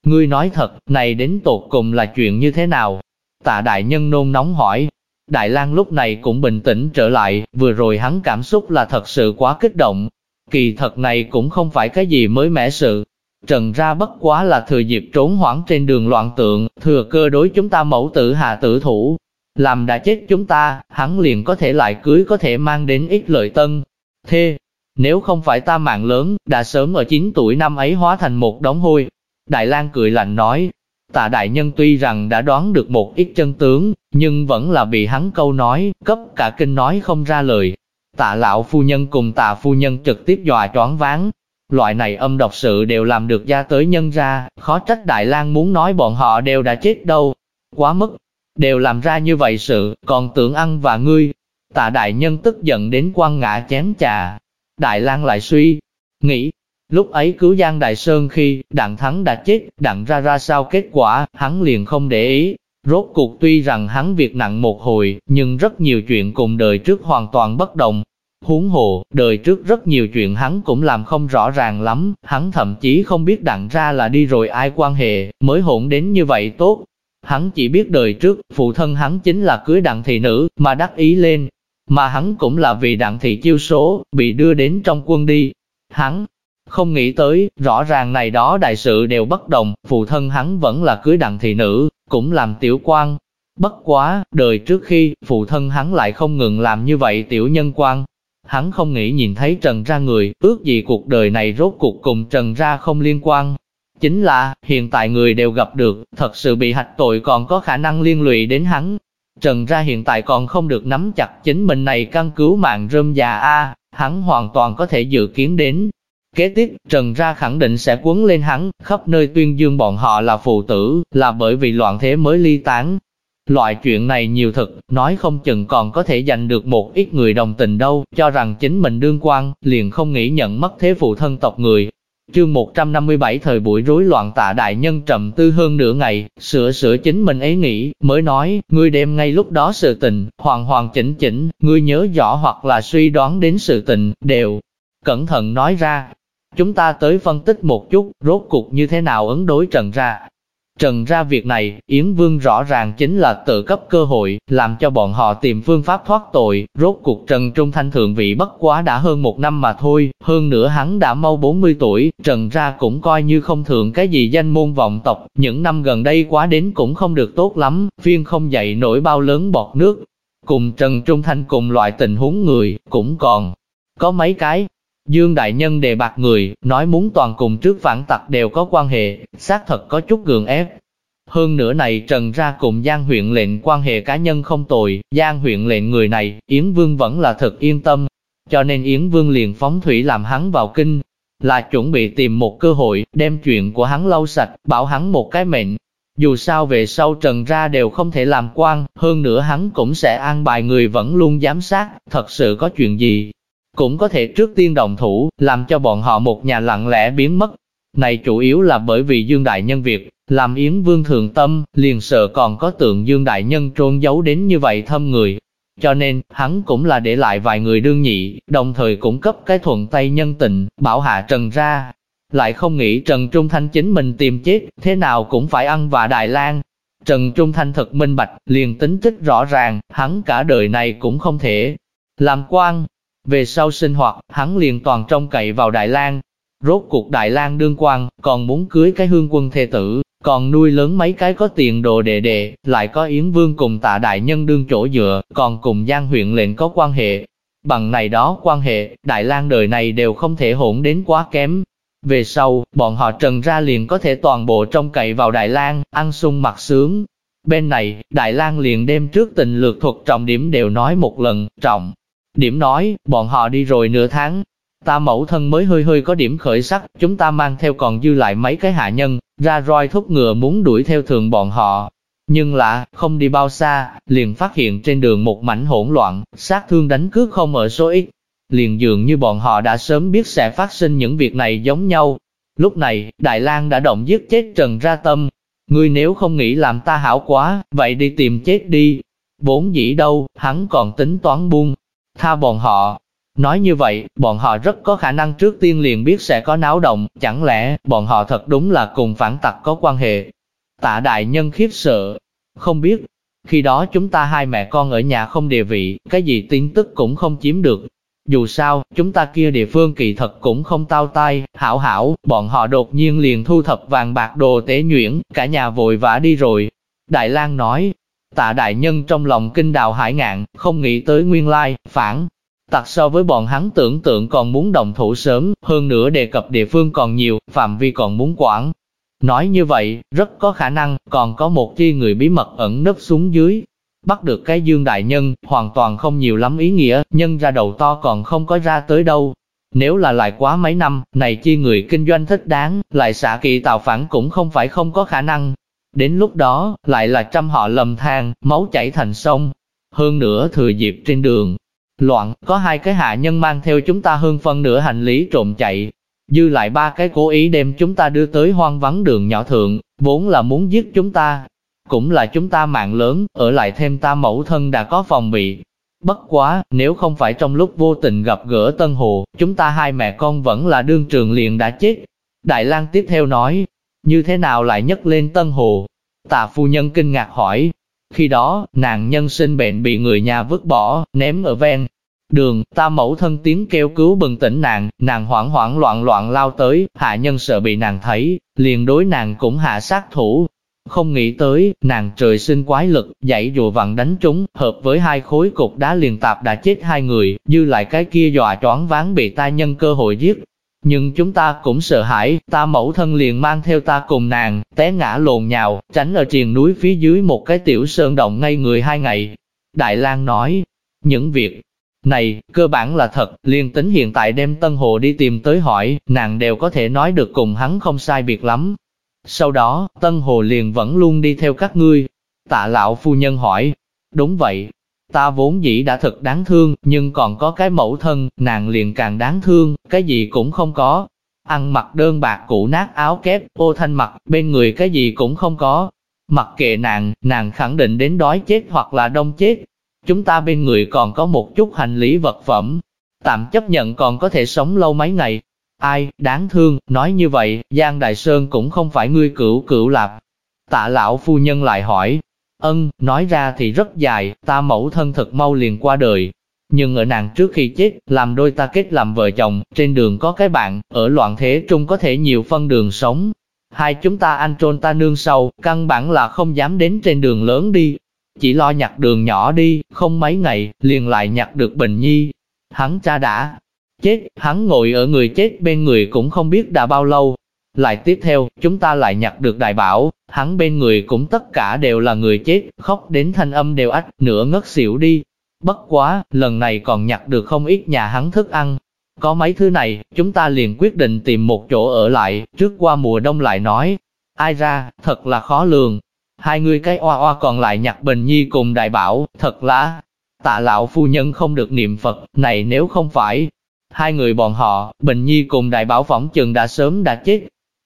Ngươi nói thật, này đến tột cùng là chuyện như thế nào? Tạ đại nhân nôn nóng hỏi. Đại lang lúc này cũng bình tĩnh trở lại, vừa rồi hắn cảm xúc là thật sự quá kích động. Kỳ thật này cũng không phải cái gì mới mẻ sự. Trần ra bất quá là thừa dịp trốn hoảng trên đường loạn tượng, thừa cơ đối chúng ta mẫu tử hạ tử thủ. Làm đã chết chúng ta, hắn liền có thể lại cưới có thể mang đến ít lợi tân, Thế nếu không phải ta mạng lớn, đã sớm ở 9 tuổi năm ấy hóa thành một đống hôi. Đại lang cười lạnh nói, tạ đại nhân tuy rằng đã đoán được một ít chân tướng, nhưng vẫn là bị hắn câu nói, cấp cả kinh nói không ra lời. Tạ lão phu nhân cùng tạ phu nhân trực tiếp dọa choáng váng. Loại này âm độc sự đều làm được ra tới nhân ra, khó trách Đại lang muốn nói bọn họ đều đã chết đâu. Quá mức, đều làm ra như vậy sự, còn tưởng ăn và ngươi, Tạ đại nhân tức giận đến quăng ngã chén trà. Đại lang lại suy, nghĩ, lúc ấy cứu Giang Đại Sơn khi đặng thắng đã chết, đặng ra ra sao kết quả, hắn liền không để ý. Rốt cuộc tuy rằng hắn việc nặng một hồi, nhưng rất nhiều chuyện cùng đời trước hoàn toàn bất đồng. Huống hồ, đời trước rất nhiều chuyện hắn cũng làm không rõ ràng lắm, hắn thậm chí không biết đặng ra là đi rồi ai quan hệ, mới hỗn đến như vậy tốt. Hắn chỉ biết đời trước, phụ thân hắn chính là cưới đặng thị nữ, mà đắc ý lên, mà hắn cũng là vì đặng thị chiêu số, bị đưa đến trong quân đi. Hắn không nghĩ tới, rõ ràng này đó đại sự đều bất đồng, phụ thân hắn vẫn là cưới đặng thị nữ, cũng làm tiểu quan. Bất quá, đời trước khi, phụ thân hắn lại không ngừng làm như vậy tiểu nhân quan. Hắn không nghĩ nhìn thấy Trần ra người, ước gì cuộc đời này rốt cuộc cùng Trần ra không liên quan. Chính là, hiện tại người đều gặp được, thật sự bị hạch tội còn có khả năng liên lụy đến hắn, Trần ra hiện tại còn không được nắm chặt chính mình này căn cứu mạng rơm già A, hắn hoàn toàn có thể dự kiến đến. Kế tiếp, Trần ra khẳng định sẽ quấn lên hắn, khắp nơi tuyên dương bọn họ là phụ tử, là bởi vì loạn thế mới ly tán. Loại chuyện này nhiều thực, nói không chừng còn có thể giành được một ít người đồng tình đâu, cho rằng chính mình đương quan, liền không nghĩ nhận mất thế phụ thân tộc người, Chương 157 thời buổi rối loạn tạ đại nhân trầm tư hơn nửa ngày, sửa sửa chính mình ấy nghĩ, mới nói, ngươi đem ngay lúc đó sự tình, hoàn hoàn chỉnh chỉnh, ngươi nhớ rõ hoặc là suy đoán đến sự tình, đều cẩn thận nói ra. Chúng ta tới phân tích một chút, rốt cuộc như thế nào ứng đối trần ra. Trần ra việc này, Yến Vương rõ ràng chính là tự cấp cơ hội, làm cho bọn họ tìm phương pháp thoát tội, rốt cuộc Trần Trung Thanh thượng vị bất quá đã hơn một năm mà thôi, hơn nữa hắn đã mau 40 tuổi, Trần ra cũng coi như không thượng cái gì danh môn vọng tộc, những năm gần đây quá đến cũng không được tốt lắm, phiên không dậy nổi bao lớn bọt nước. Cùng Trần Trung Thanh cùng loại tình huống người, cũng còn có mấy cái, Dương Đại Nhân đề bạc người, nói muốn toàn cùng trước phản tặc đều có quan hệ, xác thật có chút gượng ép. Hơn nữa này trần ra cùng Giang huyện lệnh quan hệ cá nhân không tồi, Giang huyện lệnh người này, Yến Vương vẫn là thật yên tâm. Cho nên Yến Vương liền phóng thủy làm hắn vào kinh, là chuẩn bị tìm một cơ hội, đem chuyện của hắn lau sạch, bảo hắn một cái mệnh. Dù sao về sau trần ra đều không thể làm quan, hơn nữa hắn cũng sẽ an bài người vẫn luôn giám sát, thật sự có chuyện gì, cũng có thể trước tiên đồng thủ, làm cho bọn họ một nhà lặng lẽ biến mất. Này chủ yếu là bởi vì Dương Đại Nhân Việt, làm Yến Vương thường tâm, liền sợ còn có tượng Dương Đại Nhân trôn giấu đến như vậy thâm người. Cho nên, hắn cũng là để lại vài người đương nhị, đồng thời cũng cấp cái thuận tay nhân tình, bảo hạ Trần ra. Lại không nghĩ Trần Trung Thanh chính mình tìm chết, thế nào cũng phải ăn và Đại lang Trần Trung Thanh thật minh bạch, liền tính tích rõ ràng, hắn cả đời này cũng không thể làm quan, về sau sinh hoạt, hắn liền toàn trông cậy vào Đại lang Rốt cuộc Đại lang đương quan, còn muốn cưới cái hương quân thê tử, còn nuôi lớn mấy cái có tiền đồ đệ đệ, lại có Yến Vương cùng tạ đại nhân đương chỗ dựa, còn cùng Giang huyện lệnh có quan hệ. Bằng này đó quan hệ, Đại lang đời này đều không thể hỗn đến quá kém. Về sau, bọn họ trần ra liền có thể toàn bộ trông cậy vào Đại lang ăn sung mặc sướng. Bên này, Đại lang liền đem trước tình lược thuật trọng điểm đều nói một lần, trọng. Điểm nói, bọn họ đi rồi nửa tháng, Ta mẫu thân mới hơi hơi có điểm khởi sắc, chúng ta mang theo còn dư lại mấy cái hạ nhân, ra roi thúc ngựa muốn đuổi theo thường bọn họ. Nhưng lạ, không đi bao xa, liền phát hiện trên đường một mảnh hỗn loạn, sát thương đánh cướp không ở số ít. Liền dường như bọn họ đã sớm biết sẽ phát sinh những việc này giống nhau. Lúc này, Đại lang đã động giết chết Trần Ra Tâm. Ngươi nếu không nghĩ làm ta hảo quá, vậy đi tìm chết đi. Bốn dĩ đâu, hắn còn tính toán buông. Tha bọn họ, Nói như vậy, bọn họ rất có khả năng trước tiên liền biết sẽ có náo động, chẳng lẽ bọn họ thật đúng là cùng phản tặc có quan hệ. Tạ đại nhân khiếp sợ, không biết, khi đó chúng ta hai mẹ con ở nhà không địa vị, cái gì tin tức cũng không chiếm được. Dù sao, chúng ta kia địa phương kỳ thật cũng không tao tai, hảo hảo, bọn họ đột nhiên liền thu thập vàng bạc đồ tế nhuyễn, cả nhà vội vã đi rồi. Đại lang nói, tạ đại nhân trong lòng kinh đào hải ngạn, không nghĩ tới nguyên lai, phản, Tặc so với bọn hắn tưởng tượng còn muốn đồng thủ sớm, hơn nữa đề cập địa phương còn nhiều, phạm vi còn muốn quản. Nói như vậy, rất có khả năng, còn có một chi người bí mật ẩn nấp xuống dưới. Bắt được cái dương đại nhân, hoàn toàn không nhiều lắm ý nghĩa, nhân ra đầu to còn không có ra tới đâu. Nếu là lại quá mấy năm, này chi người kinh doanh thích đáng, lại xả kỳ tạo phản cũng không phải không có khả năng. Đến lúc đó, lại là trăm họ lầm than, máu chảy thành sông. Hơn nữa thừa dịp trên đường, Loạn, có hai cái hạ nhân mang theo chúng ta hơn phân nửa hành lý trộm chạy. Dư lại ba cái cố ý đem chúng ta đưa tới hoang vắng đường nhỏ thượng, vốn là muốn giết chúng ta. Cũng là chúng ta mạng lớn, ở lại thêm ta mẫu thân đã có phòng bị. Bất quá, nếu không phải trong lúc vô tình gặp gỡ Tân Hồ, chúng ta hai mẹ con vẫn là đương trường liền đã chết. Đại lang tiếp theo nói, như thế nào lại nhấc lên Tân Hồ? Tạ phu nhân kinh ngạc hỏi, khi đó, nàng nhân sinh bệnh bị người nhà vứt bỏ, ném ở ven. Đường, ta mẫu thân tiếng kêu cứu bừng tỉnh nàng, nàng hoảng hoảng loạn loạn lao tới, hạ nhân sợ bị nàng thấy, liền đối nàng cũng hạ sát thủ. Không nghĩ tới, nàng trời sinh quái lực, dãy dùa vặn đánh chúng, hợp với hai khối cục đá liền tạp đã chết hai người, dư lại cái kia dọa choáng váng bị ta nhân cơ hội giết, nhưng chúng ta cũng sợ hãi, ta mẫu thân liền mang theo ta cùng nàng, té ngã lồn nhào, tránh ở triền núi phía dưới một cái tiểu sơn động ngay người hai ngày. Đại lang nói, những việc này, cơ bản là thật, liên tính hiện tại đem Tân Hồ đi tìm tới hỏi, nàng đều có thể nói được cùng hắn không sai biệt lắm. Sau đó, Tân Hồ liền vẫn luôn đi theo các ngươi. Tạ lão phu nhân hỏi, đúng vậy, Ta vốn dĩ đã thật đáng thương, nhưng còn có cái mẫu thân, nàng liền càng đáng thương, cái gì cũng không có. Ăn mặc đơn bạc cũ nát áo kép, ô thanh mặc, bên người cái gì cũng không có. Mặc kệ nàng, nàng khẳng định đến đói chết hoặc là đông chết. Chúng ta bên người còn có một chút hành lý vật phẩm. Tạm chấp nhận còn có thể sống lâu mấy ngày. Ai, đáng thương, nói như vậy, Giang Đại Sơn cũng không phải ngươi cửu cửu lạp. Tạ lão phu nhân lại hỏi, Ân, nói ra thì rất dài, ta mẫu thân thật mau liền qua đời. Nhưng ở nàng trước khi chết, làm đôi ta kết làm vợ chồng, trên đường có cái bạn, ở loạn thế trung có thể nhiều phân đường sống. Hai chúng ta anh trôn ta nương sâu, căn bản là không dám đến trên đường lớn đi. Chỉ lo nhặt đường nhỏ đi, không mấy ngày, liền lại nhặt được Bình Nhi. Hắn cha đã chết, hắn ngồi ở người chết bên người cũng không biết đã bao lâu, lại tiếp theo, chúng ta lại nhặt được đại bảo, hắn bên người cũng tất cả đều là người chết, khóc đến thanh âm đều ách, nửa ngất xỉu đi. Bất quá, lần này còn nhặt được không ít nhà hắn thức ăn. Có mấy thứ này, chúng ta liền quyết định tìm một chỗ ở lại, trước qua mùa đông lại nói. Ai ra, thật là khó lường. Hai người cái oa oa còn lại nhặt bình nhi cùng đại bảo, thật là... Tạ lão phu nhân không được niệm Phật, này nếu không phải, Hai người bọn họ, Bình Nhi cùng đại bảo phỏng chừng đã sớm đã chết,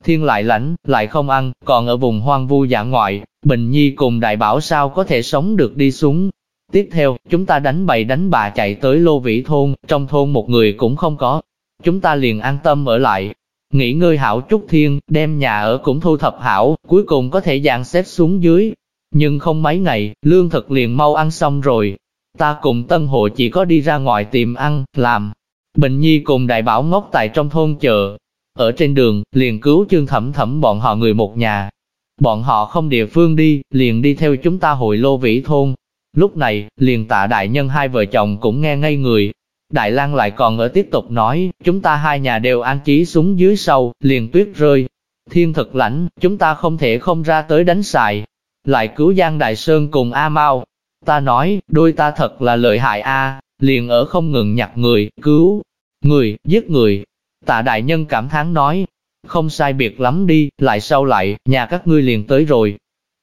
thiên lại lạnh, lại không ăn, còn ở vùng hoang vu giả ngoại, Bình Nhi cùng đại bảo sao có thể sống được đi xuống. Tiếp theo, chúng ta đánh bậy đánh bà chạy tới Lô Vĩ Thôn, trong thôn một người cũng không có. Chúng ta liền an tâm ở lại, nghỉ ngơi hảo chút thiên, đem nhà ở cũng thu thập hảo, cuối cùng có thể dàn xếp xuống dưới. Nhưng không mấy ngày, lương thực liền mau ăn xong rồi. Ta cùng Tân Hộ chỉ có đi ra ngoài tìm ăn, làm. Bình Nhi cùng đại bảo ngốc tại trong thôn chờ, ở trên đường, liền cứu chương thẩm thẩm bọn họ người một nhà. Bọn họ không địa phương đi, liền đi theo chúng ta hội lô vĩ thôn. Lúc này, liền tạ đại nhân hai vợ chồng cũng nghe ngây người. Đại lang lại còn ở tiếp tục nói, chúng ta hai nhà đều an trí xuống dưới sâu, liền tuyết rơi. Thiên thực lãnh, chúng ta không thể không ra tới đánh xài. Lại cứu Giang Đại Sơn cùng A Mau. Ta nói, đôi ta thật là lợi hại A, liền ở không ngừng nhặt người, cứu người, giết người. Tạ đại nhân cảm thán nói, không sai biệt lắm đi, lại sau lại, nhà các ngươi liền tới rồi.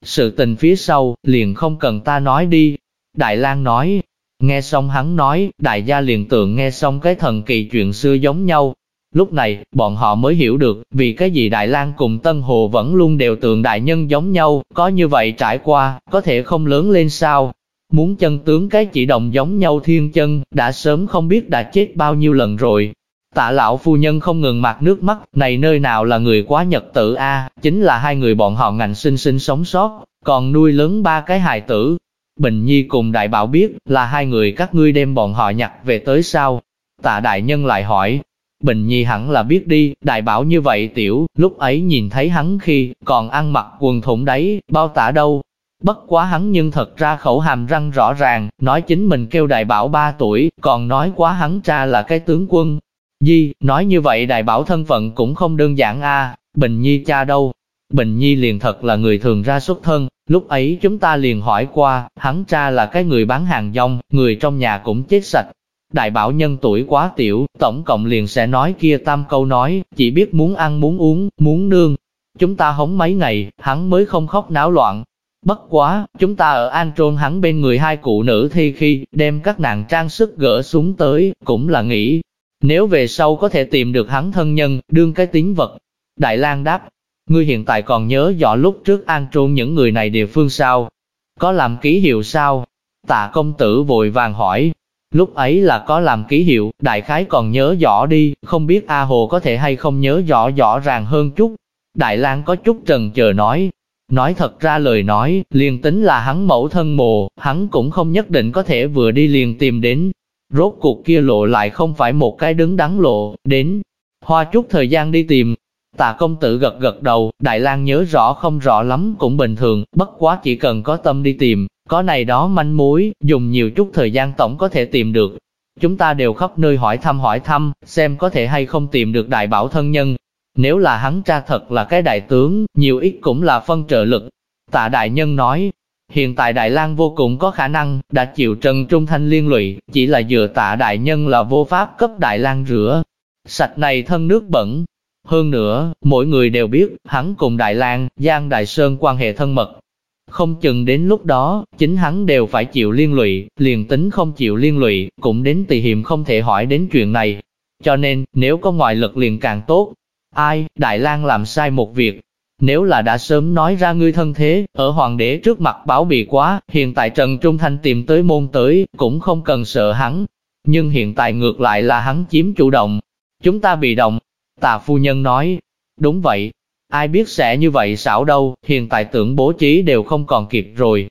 Sự tình phía sau, liền không cần ta nói đi. Đại lang nói, nghe xong hắn nói, đại gia liền tượng nghe xong cái thần kỳ chuyện xưa giống nhau. Lúc này, bọn họ mới hiểu được, vì cái gì Đại lang cùng Tân Hồ vẫn luôn đều tượng đại nhân giống nhau, có như vậy trải qua, có thể không lớn lên sao. Muốn chân tướng cái chỉ đồng giống nhau thiên chân, đã sớm không biết đã chết bao nhiêu lần rồi. Tạ lão phu nhân không ngừng mặt nước mắt, này nơi nào là người quá nhật tử a, chính là hai người bọn họ ngành sinh sinh sống sót, còn nuôi lớn ba cái hài tử. Bình Nhi cùng đại bảo biết là hai người các ngươi đem bọn họ nhặt về tới sao? Tạ đại nhân lại hỏi, Bình Nhi hẳn là biết đi, đại bảo như vậy tiểu, lúc ấy nhìn thấy hắn khi còn ăn mặc quần thủng đấy, bao tả đâu, Bất quá hắn nhưng thật ra khẩu hàm răng rõ ràng, nói chính mình kêu đại bảo ba tuổi, còn nói quá hắn cha là cái tướng quân. Di, nói như vậy đại bảo thân phận cũng không đơn giản a Bình Nhi cha đâu? Bình Nhi liền thật là người thường ra xuất thân, lúc ấy chúng ta liền hỏi qua, hắn cha là cái người bán hàng rong, người trong nhà cũng chết sạch. Đại bảo nhân tuổi quá tiểu, tổng cộng liền sẽ nói kia tam câu nói, chỉ biết muốn ăn muốn uống, muốn nương. Chúng ta hống mấy ngày, hắn mới không khóc náo loạn, Bất quá, chúng ta ở An Trôn hắn bên người hai cụ nữ thi khi đem các nàng trang sức gỡ xuống tới, cũng là nghĩ, nếu về sau có thể tìm được hắn thân nhân, đương cái tín vật. Đại lang đáp, ngươi hiện tại còn nhớ rõ lúc trước An Trôn những người này địa phương sao? Có làm ký hiệu sao? Tạ công tử vội vàng hỏi, lúc ấy là có làm ký hiệu, đại khái còn nhớ rõ đi, không biết A Hồ có thể hay không nhớ rõ rõ ràng hơn chút. Đại lang có chút trần chờ nói, Nói thật ra lời nói, liền tính là hắn mẫu thân mồ, hắn cũng không nhất định có thể vừa đi liền tìm đến. Rốt cuộc kia lộ lại không phải một cái đứng đắn lộ, đến. Hoa chút thời gian đi tìm. Tạ công tử gật gật đầu, Đại lang nhớ rõ không rõ lắm cũng bình thường, bất quá chỉ cần có tâm đi tìm, có này đó manh mối, dùng nhiều chút thời gian tổng có thể tìm được. Chúng ta đều khắp nơi hỏi thăm hỏi thăm, xem có thể hay không tìm được đại bảo thân nhân, nếu là hắn cha thật là cái đại tướng, nhiều ít cũng là phân trợ lực. Tạ đại nhân nói, hiện tại Đại lang vô cùng có khả năng, đã chịu Trần Trung Thanh liên lụy, chỉ là dựa tạ đại nhân là vô pháp cấp Đại lang rửa. Sạch này thân nước bẩn. Hơn nữa, mỗi người đều biết, hắn cùng Đại lang Giang Đại Sơn quan hệ thân mật. Không chừng đến lúc đó, chính hắn đều phải chịu liên lụy, liền tính không chịu liên lụy, cũng đến tỳ hiểm không thể hỏi đến chuyện này. Cho nên, nếu có ngoại lực liền càng tốt, Ai, Đại lang làm sai một việc. Nếu là đã sớm nói ra ngươi thân thế, ở hoàng đế trước mặt báo bị quá, hiện tại Trần Trung Thanh tìm tới môn tới, cũng không cần sợ hắn. Nhưng hiện tại ngược lại là hắn chiếm chủ động. Chúng ta bị động. Tà phu nhân nói, đúng vậy. Ai biết sẽ như vậy xảo đâu, hiện tại tưởng bố trí đều không còn kịp rồi.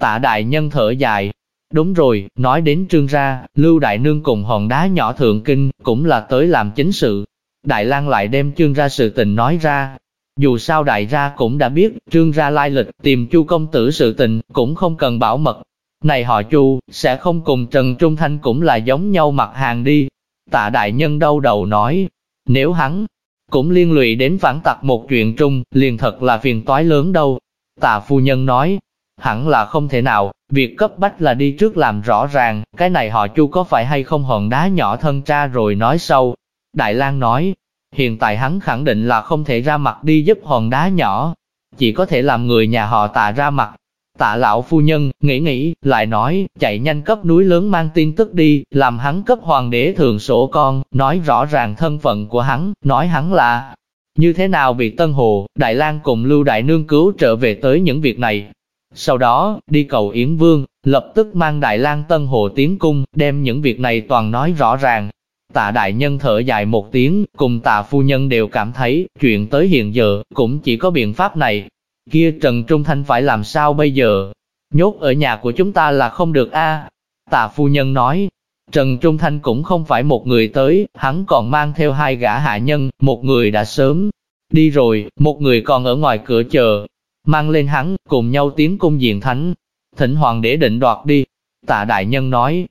Tạ đại nhân thở dài, Đúng rồi, nói đến trương ra, Lưu Đại Nương cùng hòn đá nhỏ thượng kinh, cũng là tới làm chính sự. Đại lang lại đem trương ra sự tình nói ra. Dù sao đại gia cũng đã biết, trương ra lai lịch, tìm chu công tử sự tình, cũng không cần bảo mật. Này họ chu, sẽ không cùng Trần Trung Thanh cũng là giống nhau mặt hàng đi. Tạ đại nhân đau đầu nói, nếu hắn cũng liên lụy đến phản tặc một chuyện trung, liền thật là phiền toái lớn đâu. Tạ phu nhân nói, hẳn là không thể nào, việc cấp bách là đi trước làm rõ ràng, cái này họ chu có phải hay không hòn đá nhỏ thân cha rồi nói sâu. Đại lang nói, hiện tại hắn khẳng định là không thể ra mặt đi giúp hòn đá nhỏ, chỉ có thể làm người nhà họ tạ ra mặt. Tạ lão phu nhân, nghĩ nghĩ, lại nói, chạy nhanh cấp núi lớn mang tin tức đi, làm hắn cấp hoàng đế thường sổ con, nói rõ ràng thân phận của hắn, nói hắn là như thế nào vì Tân Hồ, Đại lang cùng Lưu Đại Nương cứu trở về tới những việc này. Sau đó, đi cầu Yến Vương, lập tức mang Đại lang Tân Hồ tiến cung, đem những việc này toàn nói rõ ràng, Tạ đại nhân thở dài một tiếng, cùng tạ phu nhân đều cảm thấy, chuyện tới hiện giờ, cũng chỉ có biện pháp này. Kia Trần Trung Thanh phải làm sao bây giờ? Nhốt ở nhà của chúng ta là không được a Tạ phu nhân nói, Trần Trung Thanh cũng không phải một người tới, hắn còn mang theo hai gã hạ nhân, một người đã sớm đi rồi, một người còn ở ngoài cửa chờ. Mang lên hắn, cùng nhau tiến cung diện thánh. Thỉnh hoàng đế định đoạt đi. Tạ đại nhân nói.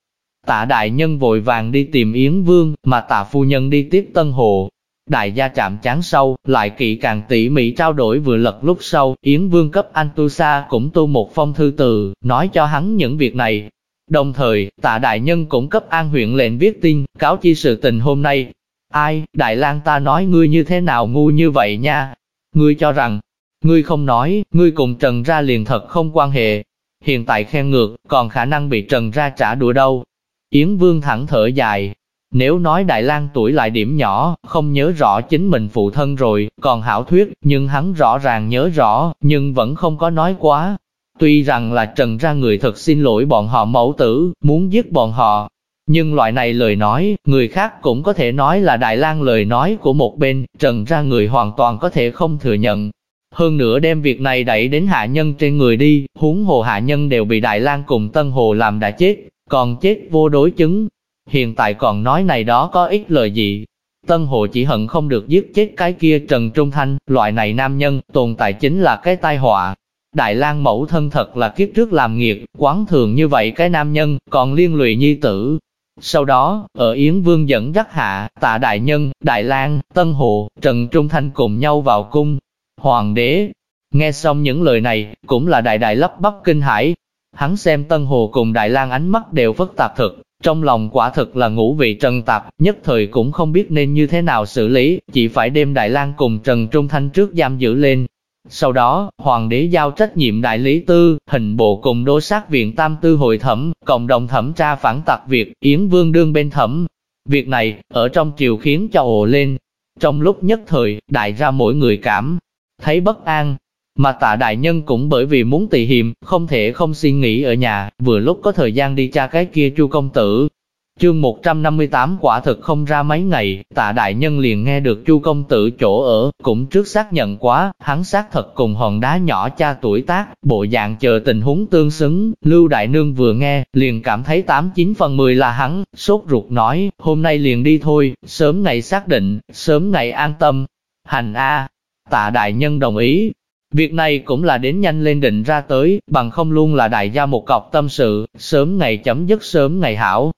Tạ đại nhân vội vàng đi tìm Yến Vương, mà tạ phu nhân đi tiếp Tân Hồ. Đại gia chạm chán sau, lại kỹ càng tỉ mỉ trao đổi vừa lật lúc sau, Yến Vương cấp anh Tu Sa cũng tu một phong thư từ, nói cho hắn những việc này, Đồng thời, tạ đại nhân cũng cấp an huyện lệnh viết tin, cáo chi sự tình hôm nay. Ai, Đại lang ta nói ngươi như thế nào ngu như vậy nha? Ngươi cho rằng, ngươi không nói, ngươi cùng Trần ra liền thật không quan hệ. Hiện tại khen ngược, còn khả năng bị Trần ra trả đũa đâu. Yến Vương thẳng thở dài. Nếu nói Đại lang tuổi lại điểm nhỏ, không nhớ rõ chính mình phụ thân rồi, còn hảo thuyết, nhưng hắn rõ ràng nhớ rõ, nhưng vẫn không có nói quá, Tuy rằng là trần ra người thật xin lỗi bọn họ mẫu tử, muốn giết bọn họ, nhưng loại này lời nói, người khác cũng có thể nói là Đại lang lời nói của một bên, trần ra người hoàn toàn có thể không thừa nhận. Hơn nữa đem việc này đẩy đến hạ nhân trên người đi, huống hồ hạ nhân đều bị Đại lang cùng Tân Hồ làm đã chết, còn chết vô đối chứng. Hiện tại còn nói này đó có ích lời gì. Tân Hồ chỉ hận không được giết chết cái kia Trần Trung Thanh, loại này nam nhân, tồn tại chính là cái tai họa, Đại lang mẫu thân thật là kiếp trước làm nghiệt, quán thường như vậy cái nam nhân, còn liên lụy nhi tử. Sau đó, ở Yến Vương dẫn dắt hạ, tạ đại nhân, Đại lang Tân Hồ, Trần Trung Thanh cùng nhau vào cung. Hoàng đế, nghe xong những lời này, cũng là đại đại lấp bắp kinh hải. Hắn xem Tân Hồ cùng Đại lang ánh mắt đều phức tạp thực, trong lòng quả thực là ngũ vị trần tạp, nhất thời cũng không biết nên như thế nào xử lý, chỉ phải đem Đại lang cùng Trần Trung Thanh trước giam giữ lên, sau đó, hoàng đế giao trách nhiệm đại lý tư, hình bộ cùng đô sát viện tam tư hội thẩm, cộng đồng thẩm tra phản tặc việc, Yến Vương đương bên thẩm. Việc này, ở trong triều khiến cho ồ lên. Trong lúc nhất thời, đại ra mỗi người cảm, thấy bất an. Mà tạ đại nhân cũng bởi vì muốn tị hiềm, không thể không suy nghĩ ở nhà, vừa lúc có thời gian đi tra cái kia chu công tử, Chương 158 quả thực không ra mấy ngày, tạ đại nhân liền nghe được chu công tử chỗ ở, cũng trước xác nhận quá, hắn xác thật cùng hòn đá nhỏ cha tuổi tác, bộ dạng chờ tình huống tương xứng, Lưu Đại Nương vừa nghe, liền cảm thấy 89 phần 10 là hắn, sốt ruột nói, hôm nay liền đi thôi, sớm ngày xác định, sớm ngày an tâm. Hành A, tạ đại nhân đồng ý, Việc này cũng là đến nhanh lên định ra tới, bằng không luôn là đại gia một cọc tâm sự, sớm ngày chấm dứt sớm ngày hảo,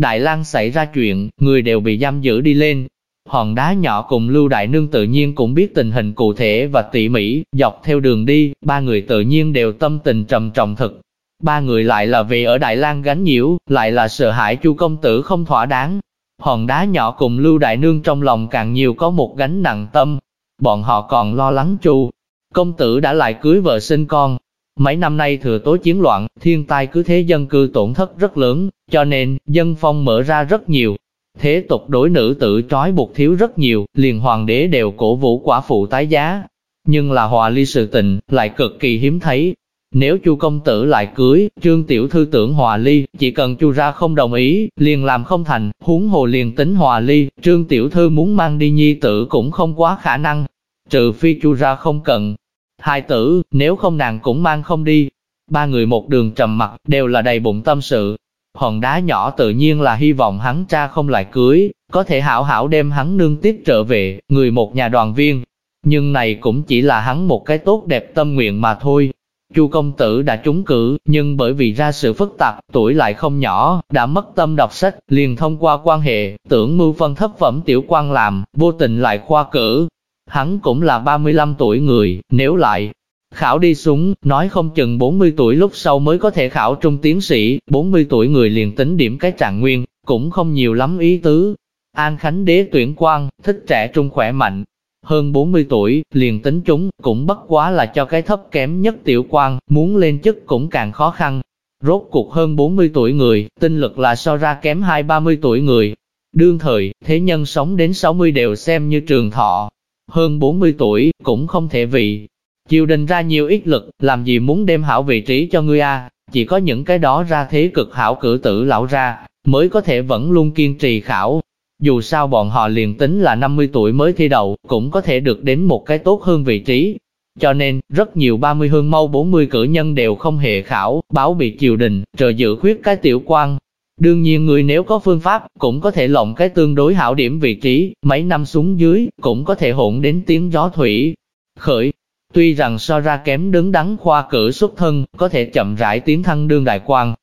Đại lang xảy ra chuyện, người đều bị giam giữ đi lên. Hòn đá nhỏ cùng Lưu Đại Nương tự nhiên cũng biết tình hình cụ thể và tỉ mỉ, dọc theo đường đi, ba người tự nhiên đều tâm tình trầm trọng thực. Ba người lại là vì ở Đại lang gánh nhiễu, lại là sợ hãi chu công tử không thỏa đáng. Hòn đá nhỏ cùng Lưu Đại Nương trong lòng càng nhiều có một gánh nặng tâm. Bọn họ còn lo lắng chu. Công tử đã lại cưới vợ sinh con, Mấy năm nay thừa tố chiến loạn, thiên tai cứ thế dân cư tổn thất rất lớn, cho nên, dân phong mở ra rất nhiều. Thế tục đối nữ tự trói buộc thiếu rất nhiều, liền hoàng đế đều cổ vũ quả phụ tái giá. Nhưng là hòa ly sự tình, lại cực kỳ hiếm thấy. Nếu chu công tử lại cưới, trương tiểu thư tưởng hòa ly, chỉ cần chu ra không đồng ý, liền làm không thành, huống hồ liền tính hòa ly, trương tiểu thư muốn mang đi nhi tử cũng không quá khả năng. Trừ phi chu ra không cần, Hai tử, nếu không nàng cũng mang không đi. Ba người một đường trầm mặt, đều là đầy bụng tâm sự. Hòn đá nhỏ tự nhiên là hy vọng hắn cha không lại cưới, có thể hảo hảo đem hắn nương tiếp trở về, người một nhà đoàn viên. Nhưng này cũng chỉ là hắn một cái tốt đẹp tâm nguyện mà thôi. Chu công tử đã trúng cử, nhưng bởi vì ra sự phức tạp, tuổi lại không nhỏ, đã mất tâm đọc sách, liền thông qua quan hệ, tưởng mưu phân thấp phẩm tiểu quan làm, vô tình lại khoa cử, Hắn cũng là 35 tuổi người, nếu lại khảo đi xuống, nói không chừng 40 tuổi lúc sau mới có thể khảo trung tiến sĩ, 40 tuổi người liền tính điểm cái trạng nguyên, cũng không nhiều lắm ý tứ. An Khánh đế tuyển quan, thích trẻ trung khỏe mạnh, hơn 40 tuổi, liền tính chúng, cũng bất quá là cho cái thấp kém nhất tiểu quan, muốn lên chức cũng càng khó khăn. Rốt cuộc hơn 40 tuổi người, tinh lực là so ra kém 2-30 tuổi người. Đương thời, thế nhân sống đến 60 đều xem như trường thọ, hơn 40 tuổi, cũng không thể vì. Triều đình ra nhiều ít lực, làm gì muốn đem hảo vị trí cho ngươi a? chỉ có những cái đó ra thế cực hảo cử tử lão ra, mới có thể vẫn luôn kiên trì khảo. Dù sao bọn họ liền tính là 50 tuổi mới thi đậu, cũng có thể được đến một cái tốt hơn vị trí. Cho nên, rất nhiều 30 hương mau 40 cử nhân đều không hề khảo, báo bị triều đình, trợ giữ khuyết cái tiểu quan. Đương nhiên người nếu có phương pháp, cũng có thể lộng cái tương đối hảo điểm vị trí, mấy năm xuống dưới, cũng có thể hỗn đến tiếng gió thủy. Khởi, tuy rằng so ra kém đứng đắn khoa cử xuất thân, có thể chậm rãi tiến thăng đương đại quan,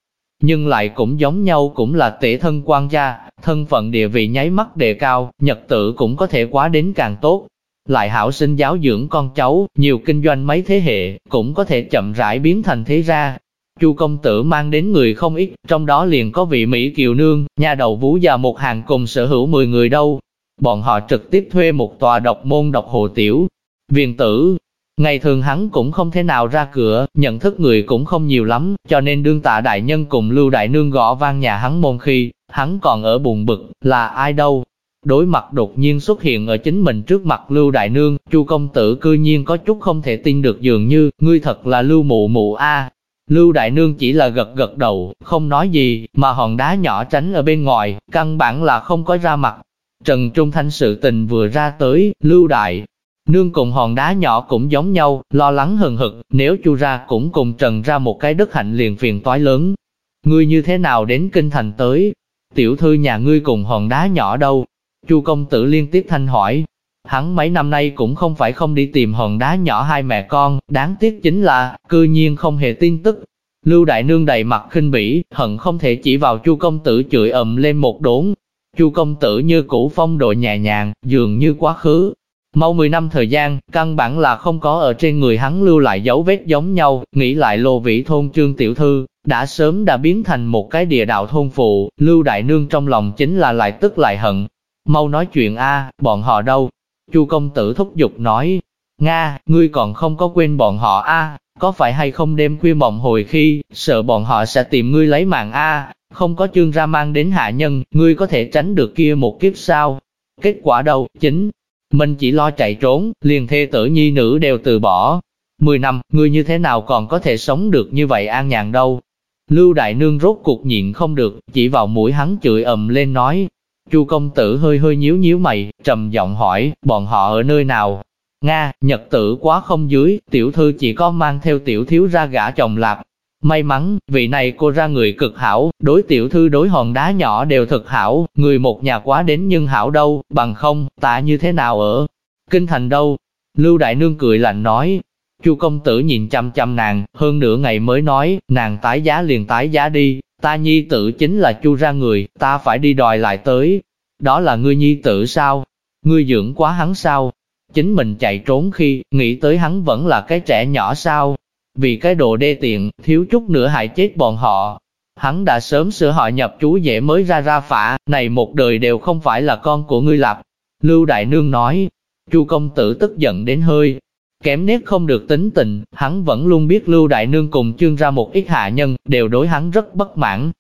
nhưng lại cũng giống nhau cũng là tể thân quan gia, thân phận địa vị nháy mắt đề cao, nhật tự cũng có thể quá đến càng tốt. Lại hảo sinh giáo dưỡng con cháu, nhiều kinh doanh mấy thế hệ, cũng có thể chậm rãi biến thành thế ra. Chu công tử mang đến người không ít, trong đó liền có vị Mỹ Kiều Nương, nhà đầu vú già một hàng cùng sở hữu 10 người đâu. Bọn họ trực tiếp thuê một tòa độc môn độc hồ tiểu. Viện tử, Ngày thường hắn cũng không thể nào ra cửa, nhận thức người cũng không nhiều lắm, cho nên đương tạ đại nhân cùng Lưu Đại Nương gõ vang nhà hắn môn khi, hắn còn ở buồn bực, là ai đâu. Đối mặt đột nhiên xuất hiện ở chính mình trước mặt Lưu Đại Nương, Chu công tử cư nhiên có chút không thể tin được dường như, ngươi thật là Lưu Mụ Mụ A. Lưu Đại Nương chỉ là gật gật đầu, không nói gì, mà hòn đá nhỏ tránh ở bên ngoài, căn bản là không có ra mặt. Trần Trung Thanh sự tình vừa ra tới, Lưu Đại Nương cùng hòn đá nhỏ cũng giống nhau, lo lắng hừng hực, nếu chu ra cũng cùng trần ra một cái đất hạnh liền phiền toái lớn. Ngươi như thế nào đến kinh thành tới? Tiểu thư nhà ngươi cùng hòn đá nhỏ đâu? chu công tử liên tiếp thanh hỏi. Hắn mấy năm nay cũng không phải không đi tìm hòn đá nhỏ hai mẹ con, đáng tiếc chính là, cư nhiên không hề tin tức. Lưu Đại Nương đầy mặt khinh bỉ, hận không thể chỉ vào chu công tử chửi ầm lên một đốn. chu công tử như cũ phong độ nhẹ nhàng, dường như quá khứ, Mau 10 năm thời gian, căn bản là không có ở trên người hắn lưu lại dấu vết giống nhau, nghĩ lại lô vĩ thôn trương tiểu thư, đã sớm đã biến thành một cái địa đạo thôn phụ, lưu đại nương trong lòng chính là lại tức lại hận. Mau nói chuyện a, bọn họ đâu? Chu công tử thúc giục nói, Nga, ngươi còn không có quên bọn họ a, có phải hay không đêm khuya mộng hồi khi, sợ bọn họ sẽ tìm ngươi lấy mạng a, không có chương ra mang đến hạ nhân, ngươi có thể tránh được kia một kiếp sao? Kết quả đâu, chính mình chỉ lo chạy trốn, liền thê tử nhi nữ đều từ bỏ. Mười năm, ngươi như thế nào còn có thể sống được như vậy an nhàn đâu. Lưu Đại Nương rốt cuộc nhịn không được, chỉ vào mũi hắn chửi ầm lên nói. Chu công tử hơi hơi nhíu nhíu mày, trầm giọng hỏi, bọn họ ở nơi nào? Nga, nhật tử quá không dưới, tiểu thư chỉ có mang theo tiểu thiếu ra gã chồng lạp, May mắn, vị này cô ra người cực hảo, đối tiểu thư đối hòn đá nhỏ đều thực hảo, người một nhà quá đến nhưng hảo đâu, bằng không, tạ như thế nào ở kinh thành đâu. Lưu Đại Nương cười lạnh nói, chu công tử nhìn chăm chăm nàng, hơn nửa ngày mới nói, nàng tái giá liền tái giá đi, ta nhi tử chính là chu ra người, ta phải đi đòi lại tới. Đó là ngươi nhi tử sao? Ngươi dưỡng quá hắn sao? Chính mình chạy trốn khi, nghĩ tới hắn vẫn là cái trẻ nhỏ sao? vì cái đồ đê tiện, thiếu chút nữa hại chết bọn họ. Hắn đã sớm sửa họ nhập chú dễ mới ra ra phả, này một đời đều không phải là con của ngươi lập. Lưu Đại Nương nói, chu công tử tức giận đến hơi, kém nét không được tính tình, hắn vẫn luôn biết Lưu Đại Nương cùng chương ra một ít hạ nhân, đều đối hắn rất bất mãn.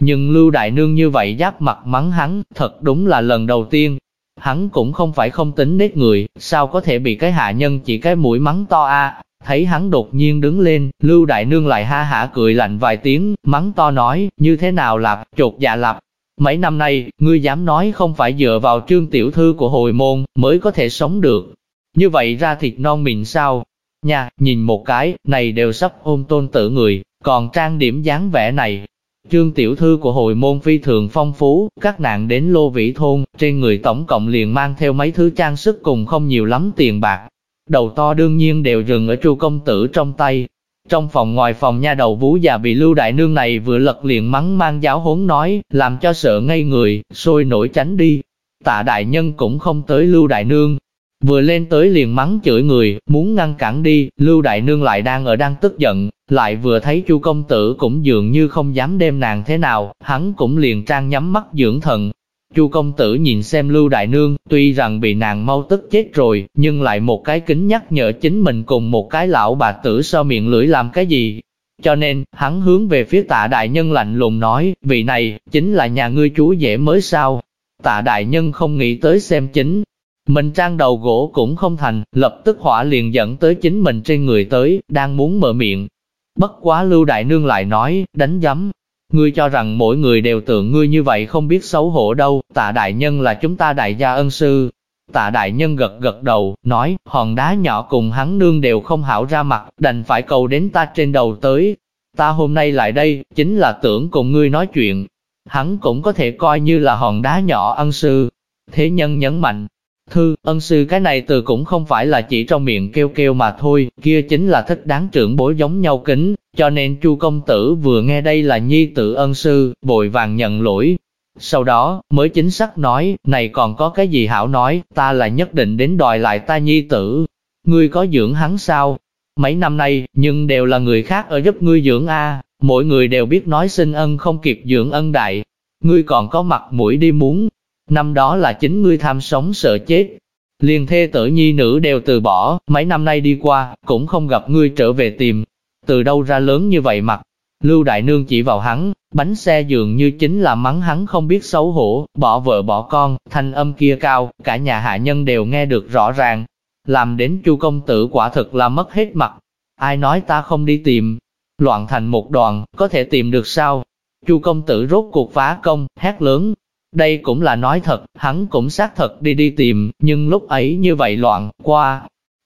Nhưng Lưu Đại Nương như vậy giáp mặt mắng hắn, thật đúng là lần đầu tiên. Hắn cũng không phải không tính nết người, sao có thể bị cái hạ nhân chỉ cái mũi mắng to a Thấy hắn đột nhiên đứng lên, Lưu Đại Nương lại ha hả cười lạnh vài tiếng, mắng to nói, như thế nào lạp, chột dạ lạp. Mấy năm nay, ngươi dám nói không phải dựa vào trương tiểu thư của hồi môn, mới có thể sống được. Như vậy ra thịt non mịn sao? Nha, nhìn một cái, này đều sắp ôm tôn tử người, còn trang điểm dáng vẻ này. Trương tiểu thư của hội môn phi thường phong phú, các nạn đến lô vĩ thôn, trên người tổng cộng liền mang theo mấy thứ trang sức cùng không nhiều lắm tiền bạc, đầu to đương nhiên đều dừng ở chu công tử trong tay. Trong phòng ngoài phòng nha đầu vú già bị lưu đại nương này vừa lật liền mắng mang giáo huấn nói, làm cho sợ ngây người, sôi nổi tránh đi. Tạ đại nhân cũng không tới lưu đại nương. Vừa lên tới liền mắng chửi người, muốn ngăn cản đi, lưu đại nương lại đang ở đang tức giận, lại vừa thấy chu công tử cũng dường như không dám đem nàng thế nào, hắn cũng liền trang nhắm mắt dưỡng thần, Chu công tử nhìn xem Lưu Đại Nương, tuy rằng bị nàng mau tức chết rồi, nhưng lại một cái kính nhắc nhở chính mình cùng một cái lão bà tử so miệng lưỡi làm cái gì. Cho nên, hắn hướng về phía tạ đại nhân lạnh lùng nói, vị này, chính là nhà ngươi chú dễ mới sao. Tạ đại nhân không nghĩ tới xem chính. Mình trang đầu gỗ cũng không thành, lập tức hỏa liền dẫn tới chính mình trên người tới, đang muốn mở miệng. Bất quá Lưu Đại Nương lại nói, đánh giấm, Ngươi cho rằng mỗi người đều tưởng ngươi như vậy không biết xấu hổ đâu, tạ đại nhân là chúng ta đại gia ân sư. Tạ đại nhân gật gật đầu, nói, hòn đá nhỏ cùng hắn nương đều không hảo ra mặt, đành phải cầu đến ta trên đầu tới. Ta hôm nay lại đây, chính là tưởng cùng ngươi nói chuyện. hắn cũng có thể coi như là hòn đá nhỏ ân sư. Thế nhân nhấn mạnh, thư, ân sư cái này từ cũng không phải là chỉ trong miệng kêu kêu mà thôi, kia chính là thích đáng trưởng bối giống nhau kính, cho nên chu công tử vừa nghe đây là nhi tử ân sư, bội vàng nhận lỗi. Sau đó, mới chính xác nói, này còn có cái gì hảo nói, ta là nhất định đến đòi lại ta nhi tử. Ngươi có dưỡng hắn sao? Mấy năm nay, nhưng đều là người khác ở giúp ngươi dưỡng A, mỗi người đều biết nói xin ân không kịp dưỡng ân đại. Ngươi còn có mặt mũi đi muốn. Năm đó là chính ngươi tham sống sợ chết. Liền thê tử nhi nữ đều từ bỏ, mấy năm nay đi qua, cũng không gặp ngươi trở về tìm. Từ đâu ra lớn như vậy mặt? Lưu Đại Nương chỉ vào hắn, bánh xe dường như chính là mắng hắn không biết xấu hổ, bỏ vợ bỏ con, thanh âm kia cao, cả nhà hạ nhân đều nghe được rõ ràng. Làm đến chu công tử quả thực là mất hết mặt. Ai nói ta không đi tìm, loạn thành một đoàn, có thể tìm được sao? Chu công tử rốt cuộc phá công, hét lớn. Đây cũng là nói thật, hắn cũng xác thật đi đi tìm, nhưng lúc ấy như vậy loạn, qua.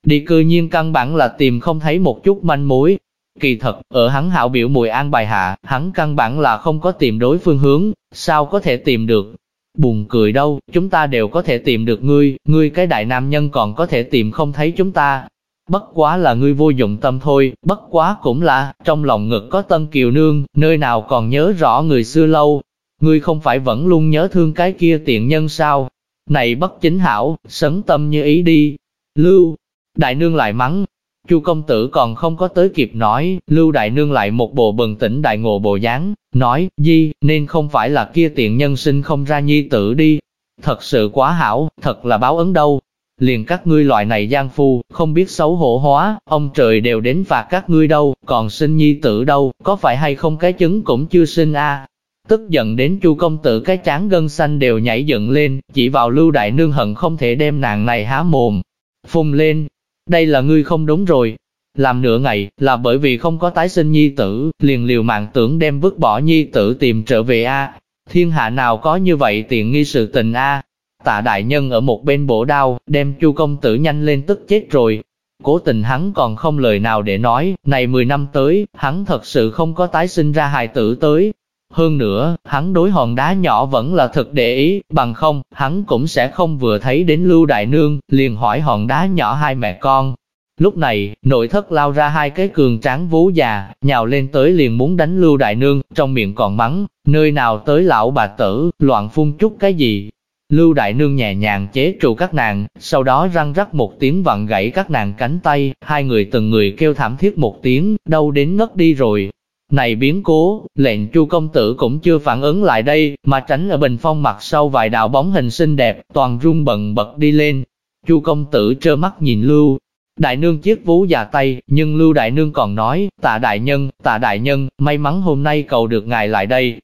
Đi cư nhiên căn bản là tìm không thấy một chút manh mối. Kỳ thật, ở hắn hảo biểu mùi an bài hạ, hắn căn bản là không có tìm đối phương hướng, sao có thể tìm được? Buồn cười đâu, chúng ta đều có thể tìm được ngươi, ngươi cái đại nam nhân còn có thể tìm không thấy chúng ta, bất quá là ngươi vô dụng tâm thôi, bất quá cũng là, trong lòng ngực có tân kiều nương, nơi nào còn nhớ rõ người xưa lâu. Ngươi không phải vẫn luôn nhớ thương cái kia tiện nhân sao? Này bất chính hảo, sấn tâm như ý đi. Lưu, đại nương lại mắng. Chu công tử còn không có tới kịp nói, Lưu đại nương lại một bộ bừng tỉnh đại ngộ bộ dáng, nói, di, nên không phải là kia tiện nhân sinh không ra nhi tử đi. Thật sự quá hảo, thật là báo ứng đâu, liền các ngươi loại này gian phu, không biết xấu hổ hóa, ông trời đều đến phạt các ngươi đâu, còn sinh nhi tử đâu, có phải hay không cái chứng cũng chưa sinh a Tức giận đến chu công tử cái trán gân xanh đều nhảy dựng lên, chỉ vào lưu đại nương hận không thể đem nàng này há mồm, phun lên, đây là ngươi không đúng rồi. Làm nửa ngày, là bởi vì không có tái sinh nhi tử, liền liều mạng tưởng đem vứt bỏ nhi tử tìm trở về a Thiên hạ nào có như vậy tiện nghi sự tình a Tạ đại nhân ở một bên bổ đao, đem chu công tử nhanh lên tức chết rồi. Cố tình hắn còn không lời nào để nói, này 10 năm tới, hắn thật sự không có tái sinh ra hài tử tới. Hơn nữa, hắn đối hòn đá nhỏ vẫn là thật để ý, bằng không, hắn cũng sẽ không vừa thấy đến Lưu Đại Nương, liền hỏi hòn đá nhỏ hai mẹ con. Lúc này, nội thất lao ra hai cái cường tráng vú già, nhào lên tới liền muốn đánh Lưu Đại Nương, trong miệng còn mắng, nơi nào tới lão bà tử, loạn phun chút cái gì, Lưu Đại Nương nhẹ nhàng chế trụ các nàng, sau đó răng rắc một tiếng vặn gãy các nàng cánh tay, hai người từng người kêu thảm thiết một tiếng, đau đến ngất đi rồi. Này biến cố, lệnh chu công tử cũng chưa phản ứng lại đây, mà tránh ở bình phong mặt sau vài đạo bóng hình xinh đẹp, toàn rung bận bật đi lên. chu công tử trơ mắt nhìn Lưu. Đại nương chiếc vú già tay, nhưng Lưu Đại nương còn nói, tạ đại nhân, tạ đại nhân, may mắn hôm nay cầu được ngài lại đây,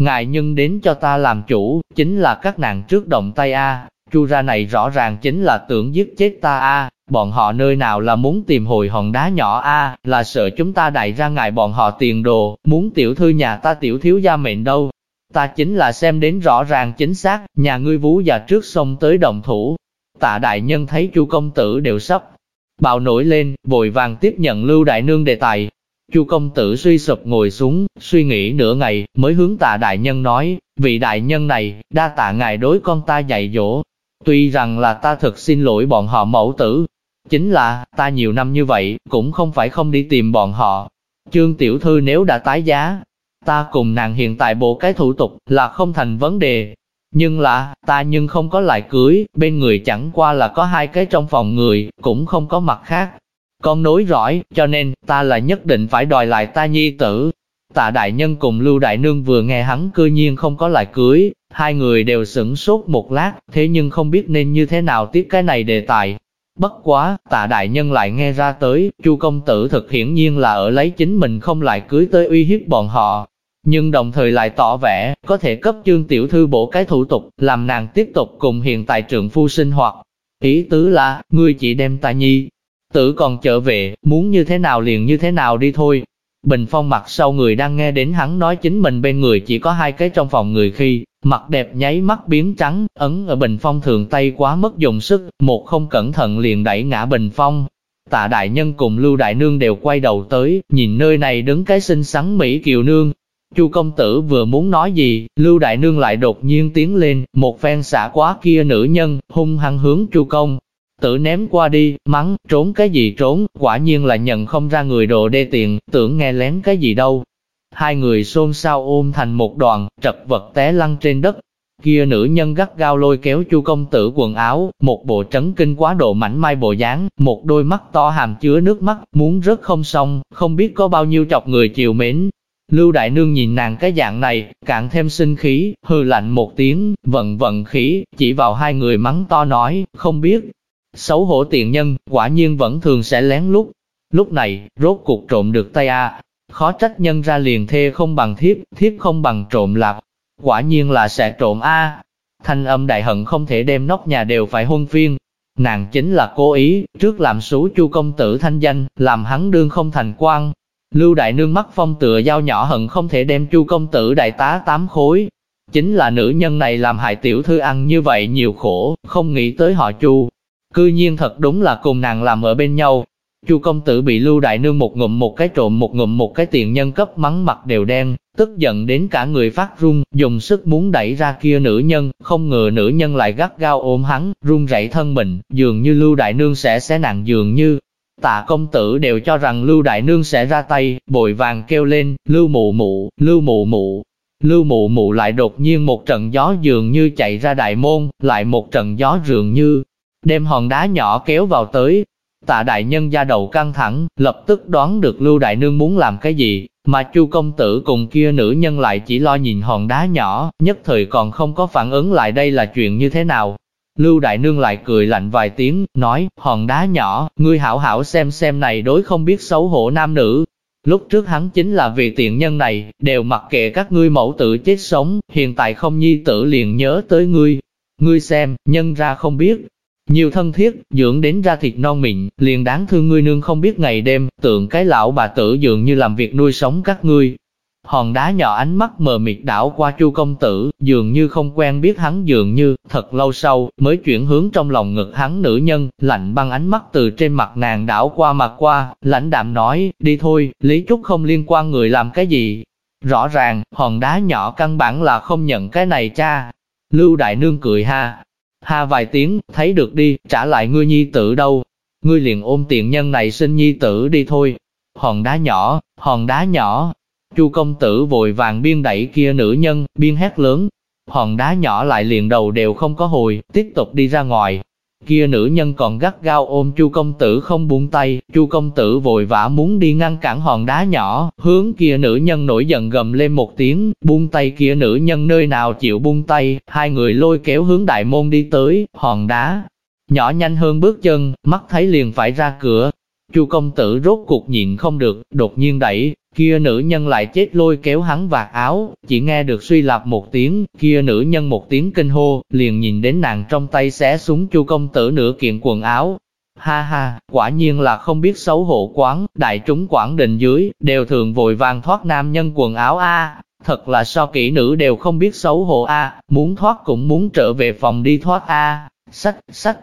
Ngài nhân đến cho ta làm chủ, chính là các nàng trước động tay A, chu ra này rõ ràng chính là tưởng giết chết ta A, bọn họ nơi nào là muốn tìm hồi hòn đá nhỏ A, là sợ chúng ta đại ra ngài bọn họ tiền đồ, muốn tiểu thư nhà ta tiểu thiếu gia mệnh đâu. Ta chính là xem đến rõ ràng chính xác, nhà ngươi vú già trước sông tới đồng thủ. Tạ đại nhân thấy chu công tử đều sắp, bạo nổi lên, vội vàng tiếp nhận lưu đại nương đề tài, Chu công tử suy sụp ngồi xuống, suy nghĩ nửa ngày, mới hướng tạ đại nhân nói, vị đại nhân này, đa tạ ngài đối con ta dạy dỗ. Tuy rằng là ta thực xin lỗi bọn họ mẫu tử, chính là, ta nhiều năm như vậy, cũng không phải không đi tìm bọn họ. Trương tiểu thư nếu đã tái giá, ta cùng nàng hiện tại bộ cái thủ tục là không thành vấn đề. Nhưng là, ta nhưng không có lại cưới, bên người chẳng qua là có hai cái trong phòng người, cũng không có mặt khác, con nối rõi, cho nên, ta là nhất định phải đòi lại ta nhi tử. Tạ đại nhân cùng Lưu Đại Nương vừa nghe hắn cư nhiên không có lại cưới, hai người đều sửng sốt một lát, thế nhưng không biết nên như thế nào tiếp cái này đề tài. Bất quá, tạ đại nhân lại nghe ra tới, chu công tử thực hiển nhiên là ở lấy chính mình không lại cưới tới uy hiếp bọn họ. Nhưng đồng thời lại tỏ vẻ, có thể cấp chương tiểu thư bổ cái thủ tục, làm nàng tiếp tục cùng hiện tại trượng phu sinh hoạt. Ý tứ là, ngươi chỉ đem ta nhi, Tử còn trở về, muốn như thế nào liền như thế nào đi thôi. Bình phong mặt sau người đang nghe đến hắn nói chính mình bên người chỉ có hai cái trong phòng người khi, mặt đẹp nháy mắt biến trắng, ấn ở bình phong thường tay quá mất dùng sức, một không cẩn thận liền đẩy ngã bình phong. Tạ đại nhân cùng Lưu Đại Nương đều quay đầu tới, nhìn nơi này đứng cái xinh xắn Mỹ Kiều Nương. Chu công tử vừa muốn nói gì, Lưu Đại Nương lại đột nhiên tiến lên, một phen xả quá kia nữ nhân, hung hăng hướng Chu công. Tử ném qua đi, mắng, trốn cái gì trốn, quả nhiên là nhận không ra người đồ đê tiện, tưởng nghe lén cái gì đâu. Hai người xôn xao ôm thành một đoàn, trật vật té lăn trên đất, Kia nữ nhân gắt gao lôi kéo chu công tử quần áo, một bộ trấn kinh quá độ mảnh mai bộ dáng, một đôi mắt to hàm chứa nước mắt, muốn rớt không xong, không biết có bao nhiêu chọc người chiều mến. Lưu Đại Nương nhìn nàng cái dạng này, càng thêm sinh khí, hư lạnh một tiếng, vận vận khí, chỉ vào hai người mắng to nói, không biết. Xấu hổ tiện nhân, quả nhiên vẫn thường sẽ lén lút. Lúc này, rốt cuộc trộm được tay A, khó trách nhân ra liền thê không bằng thiếp, thiếp không bằng trộm lạp. Quả nhiên là sẽ trộm A. Thanh âm đại hận không thể đem nóc nhà đều phải hôn phiên. Nàng chính là cố ý, trước làm xú chu công tử thanh danh, làm hắn đương không thành quan. Lưu đại nương mắt phong tựa dao nhỏ hận không thể đem chu công tử đại tá tám khối. Chính là nữ nhân này làm hại tiểu thư ăn như vậy nhiều khổ, không nghĩ tới họ chu. Cư nhiên thật đúng là cùng nàng làm ở bên nhau, Chu công tử bị Lưu Đại Nương một ngụm một cái trộm một ngụm một cái tiền nhân cấp mắng mặt đều đen, tức giận đến cả người phát run, dùng sức muốn đẩy ra kia nữ nhân, không ngờ nữ nhân lại gắt gao ôm hắn, run rẩy thân mình, dường như Lưu Đại Nương sẽ xé nặng dường như. Tạ công tử đều cho rằng Lưu Đại Nương sẽ ra tay, bội vàng kêu lên, Lưu mụ mụ, Lưu mụ mụ. Lưu mụ mụ lại đột nhiên một trận gió dường như chạy ra đại môn, lại một trận gió dường như đem hòn đá nhỏ kéo vào tới, Tạ đại nhân da đầu căng thẳng, lập tức đoán được Lưu Đại Nương muốn làm cái gì, mà Chu công tử cùng kia nữ nhân lại chỉ lo nhìn hòn đá nhỏ, nhất thời còn không có phản ứng lại đây là chuyện như thế nào. Lưu Đại Nương lại cười lạnh vài tiếng, nói, hòn đá nhỏ, ngươi hảo hảo xem xem này đối không biết xấu hổ nam nữ. Lúc trước hắn chính là vì tiện nhân này, đều mặc kệ các ngươi mẫu tử chết sống, hiện tại không nhi tử liền nhớ tới ngươi. Ngươi xem, nhân ra không biết, nhiều thân thiết, dưỡng đến ra thịt non mịn, liền đáng thương ngươi nương không biết ngày đêm, tượng cái lão bà tử dường như làm việc nuôi sống các ngươi. Hòn đá nhỏ ánh mắt mờ mịt đảo qua chu công tử, dường như không quen biết hắn dường như, thật lâu sau, mới chuyển hướng trong lòng ngực hắn nữ nhân, lạnh băng ánh mắt từ trên mặt nàng đảo qua mặt qua, lãnh đạm nói, đi thôi, Lý Trúc không liên quan người làm cái gì. Rõ ràng, hòn đá nhỏ căn bản là không nhận cái này cha. Lưu Đại Nương cười ha, Ha vài tiếng, thấy được đi, trả lại ngươi nhi tử đâu. Ngươi liền ôm tiện nhân này sinh nhi tử đi thôi. Hòn đá nhỏ, hòn đá nhỏ. Chu công tử vội vàng biên đẩy kia nữ nhân, biên hét lớn. Hòn đá nhỏ lại liền đầu đều không có hồi, tiếp tục đi ra ngoài. Kia nữ nhân còn gắt gao ôm Chu công tử không buông tay, Chu công tử vội vã muốn đi ngăn cản hòn đá nhỏ, hướng kia nữ nhân nổi giận gầm lên một tiếng, buông tay kia nữ nhân nơi nào chịu buông tay, hai người lôi kéo hướng đại môn đi tới, hòn đá nhỏ nhanh hơn bước chân, mắt thấy liền phải ra cửa. Chu công tử rốt cuộc nhịn không được, đột nhiên đẩy, Kia nữ nhân lại chết lôi kéo hắn vạt áo, chỉ nghe được suy lạp một tiếng, kia nữ nhân một tiếng kinh hô, liền nhìn đến nàng trong tay xé súng chu công tử nửa kiện quần áo. Ha ha, quả nhiên là không biết xấu hổ quán, đại chúng quảng định dưới, đều thường vội vàng thoát nam nhân quần áo a. Thật là so kỹ nữ đều không biết xấu hổ a muốn thoát cũng muốn trở về phòng đi thoát a. Sách, sách,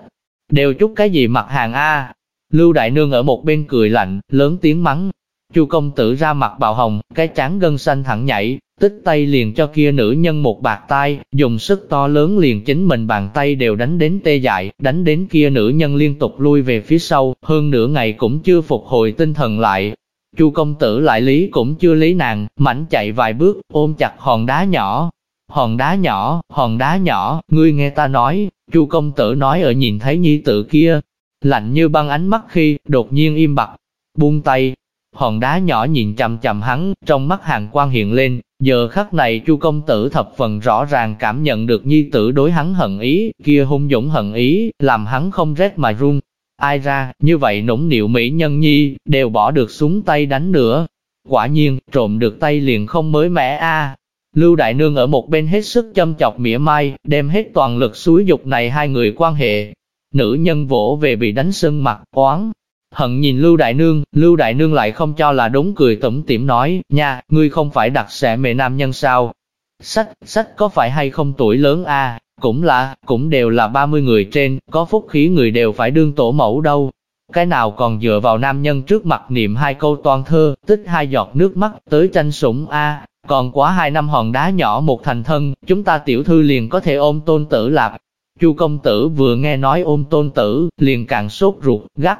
đều chút cái gì mặc hàng a. Lưu Đại Nương ở một bên cười lạnh, lớn tiếng mắng, Chu công tử ra mặt bạo hồng, cái chán gân xanh thẳng nhảy, tích tay liền cho kia nữ nhân một bạc tay, dùng sức to lớn liền chính mình bàn tay đều đánh đến tê dại, đánh đến kia nữ nhân liên tục lui về phía sau, hơn nửa ngày cũng chưa phục hồi tinh thần lại. Chu công tử lại lý cũng chưa lý nàng, mảnh chạy vài bước, ôm chặt hòn đá nhỏ. Hòn đá nhỏ, hòn đá nhỏ, ngươi nghe ta nói, Chu công tử nói ở nhìn thấy nhi tử kia, lạnh như băng ánh mắt khi, đột nhiên im bặt, buông tay, Hòn đá nhỏ nhìn chằm chằm hắn, trong mắt hàng quan hiện lên, giờ khắc này chu công tử thập phần rõ ràng cảm nhận được nhi tử đối hắn hận ý, kia hung dũng hận ý, làm hắn không rét mà run. Ai ra, như vậy nũng nịu mỹ nhân nhi, đều bỏ được súng tay đánh nữa. Quả nhiên, trộm được tay liền không mới mẻ a. Lưu Đại Nương ở một bên hết sức châm chọc mỉa mai, đem hết toàn lực suối dục này hai người quan hệ. Nữ nhân vỗ về bị đánh sưng mặt, oán, Hận nhìn Lưu Đại Nương, Lưu Đại Nương lại không cho là đúng cười tủm tỉm nói, nha, ngươi không phải đặt sẽ mẹ nam nhân sao? Sách, sách có phải hay không tuổi lớn a cũng là, cũng đều là 30 người trên, có phúc khí người đều phải đương tổ mẫu đâu. Cái nào còn dựa vào nam nhân trước mặt niệm hai câu toàn thơ, tích hai giọt nước mắt, tới tranh sủng a còn quá hai năm hòn đá nhỏ một thành thân, chúng ta tiểu thư liền có thể ôm tôn tử lạp. Chu công tử vừa nghe nói ôm tôn tử, liền càng sốt ruột, gắt.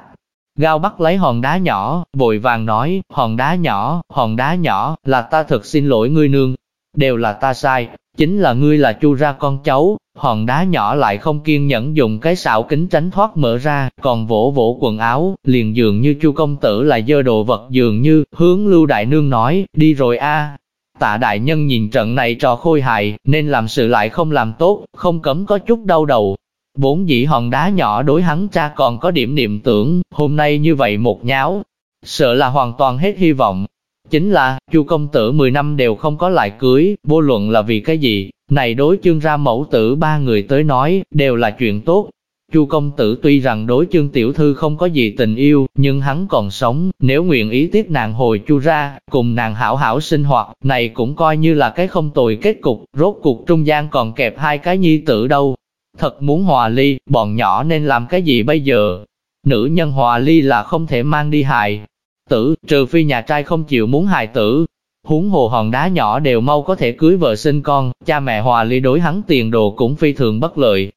Gao bắt lấy hòn đá nhỏ, vội vàng nói, hòn đá nhỏ, hòn đá nhỏ, là ta thật xin lỗi ngươi nương. Đều là ta sai, chính là ngươi là chu ra con cháu, hòn đá nhỏ lại không kiên nhẫn dùng cái xạo kính tránh thoát mở ra, còn vỗ vỗ quần áo, liền dường như chu công tử lại dơ đồ vật dường như, hướng lưu đại nương nói, đi rồi a Tạ đại nhân nhìn trận này trò khôi hài, nên làm sự lại không làm tốt, không cấm có chút đau đầu. Vốn dĩ hòn đá nhỏ đối hắn cha còn có điểm niệm tưởng, hôm nay như vậy một nháo, sợ là hoàn toàn hết hy vọng. Chính là, chu công tử 10 năm đều không có lại cưới, vô luận là vì cái gì, này đối chương ra mẫu tử ba người tới nói, đều là chuyện tốt. Chu công tử tuy rằng đối chương tiểu thư không có gì tình yêu, nhưng hắn còn sống, nếu nguyện ý tiếp nàng hồi chu ra, cùng nàng hảo hảo sinh hoạt, này cũng coi như là cái không tồi kết cục, rốt cuộc trung gian còn kẹp hai cái nhi tử đâu. Thật muốn hòa ly, bọn nhỏ nên làm cái gì bây giờ? Nữ nhân hòa ly là không thể mang đi hài tử, trừ phi nhà trai không chịu muốn hài tử, huống hồ hòn đá nhỏ đều mau có thể cưới vợ sinh con, cha mẹ hòa ly đối hắn tiền đồ cũng phi thường bất lợi.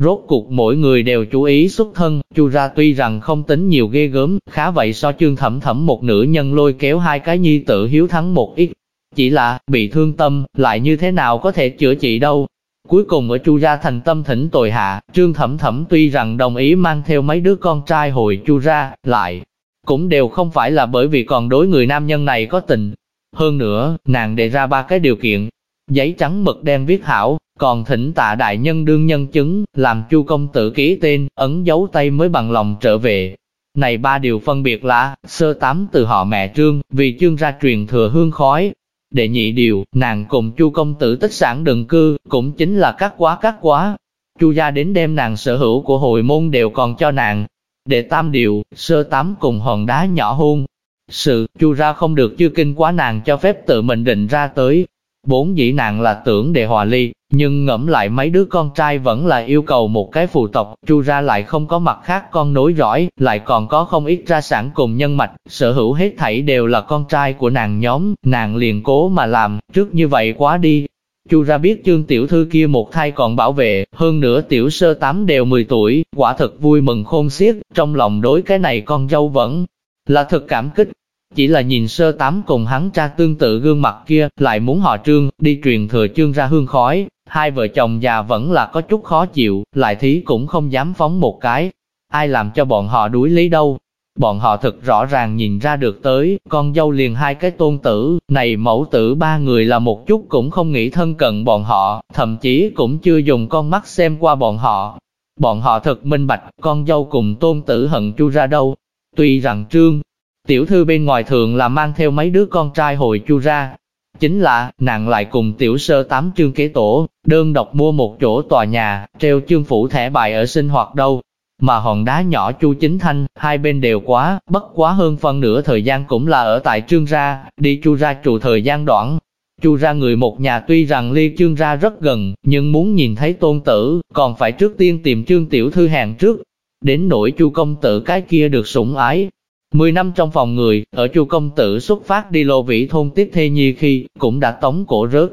Rốt cuộc mỗi người đều chú ý xuất thân, chu ra tuy rằng không tính nhiều ghê gớm, khá vậy so chương thẩm thẩm một nữ nhân lôi kéo hai cái nhi tử hiếu thắng một ít. Chỉ là, bị thương tâm, lại như thế nào có thể chữa trị đâu. Cuối cùng ở chu gia thành tâm thỉnh tội hạ, trương thẩm thẩm tuy rằng đồng ý mang theo mấy đứa con trai hồi chu ra, lại, cũng đều không phải là bởi vì còn đối người nam nhân này có tình, hơn nữa, nàng đề ra ba cái điều kiện. Giấy trắng mực đen viết hảo, còn thỉnh tạ đại nhân đương nhân chứng, làm chu công tử ký tên, ấn dấu tay mới bằng lòng trở về. Này ba điều phân biệt là, sơ tám từ họ mẹ trương, vì Trương ra truyền thừa hương khói. Đệ nhị điều, nàng cùng chu công tử tích sản đừng cư, cũng chính là cắt quá cắt quá. Chu gia đến đem nàng sở hữu của hồi môn đều còn cho nàng. Đệ tam điều, sơ tám cùng hòn đá nhỏ hôn, sự, chu ra không được chưa kinh quá nàng cho phép tự mình định ra tới. Bốn dĩ nàng là tưởng để hòa ly, nhưng ngẫm lại mấy đứa con trai vẫn là yêu cầu một cái phù tộc, chu ra lại không có mặt khác con nối dõi, lại còn có không ít ra sản cùng nhân mạch, sở hữu hết thảy đều là con trai của nàng nhóm, nàng liền cố mà làm, trước như vậy quá đi. Chu ra biết chương tiểu thư kia một thai còn bảo vệ, hơn nữa tiểu sơ tám đều 10 tuổi, quả thật vui mừng khôn xiết, trong lòng đối cái này con dâu vẫn là thật cảm kích. Chỉ là nhìn sơ tám cùng hắn cha tương tự gương mặt kia, lại muốn họ trương, đi truyền thừa trương ra hương khói, hai vợ chồng già vẫn là có chút khó chịu, lại thí cũng không dám phóng một cái. Ai làm cho bọn họ đuối lý đâu? Bọn họ thật rõ ràng nhìn ra được tới, con dâu liền hai cái tôn tử, này mẫu tử ba người là một chút cũng không nghĩ thân cận bọn họ, thậm chí cũng chưa dùng con mắt xem qua bọn họ. Bọn họ thật minh bạch, con dâu cùng tôn tử hận chu ra đâu, Tuy rằng trương, tiểu thư bên ngoài thường là mang theo mấy đứa con trai hồi chu ra, chính là, nàng lại cùng tiểu sơ tám chương kế tổ, đơn độc mua một chỗ tòa nhà, treo chương phủ thẻ bài ở sinh hoạt đâu. Mà hòn đá nhỏ chu chính thanh, hai bên đều quá, bất quá hơn phân nửa thời gian cũng là ở tại trương ra, đi chu ra trụ thời gian đoạn. Chu ra người một nhà tuy rằng ly trương ra rất gần, nhưng muốn nhìn thấy tôn tử, còn phải trước tiên tìm trương tiểu thư hàng trước, Đến nỗi chu công tử cái kia được sủng ái. Mười năm trong phòng người, ở chu công tử xuất phát đi lô vĩ thôn tiếp thê nhi khi, cũng đã tống cổ rớt.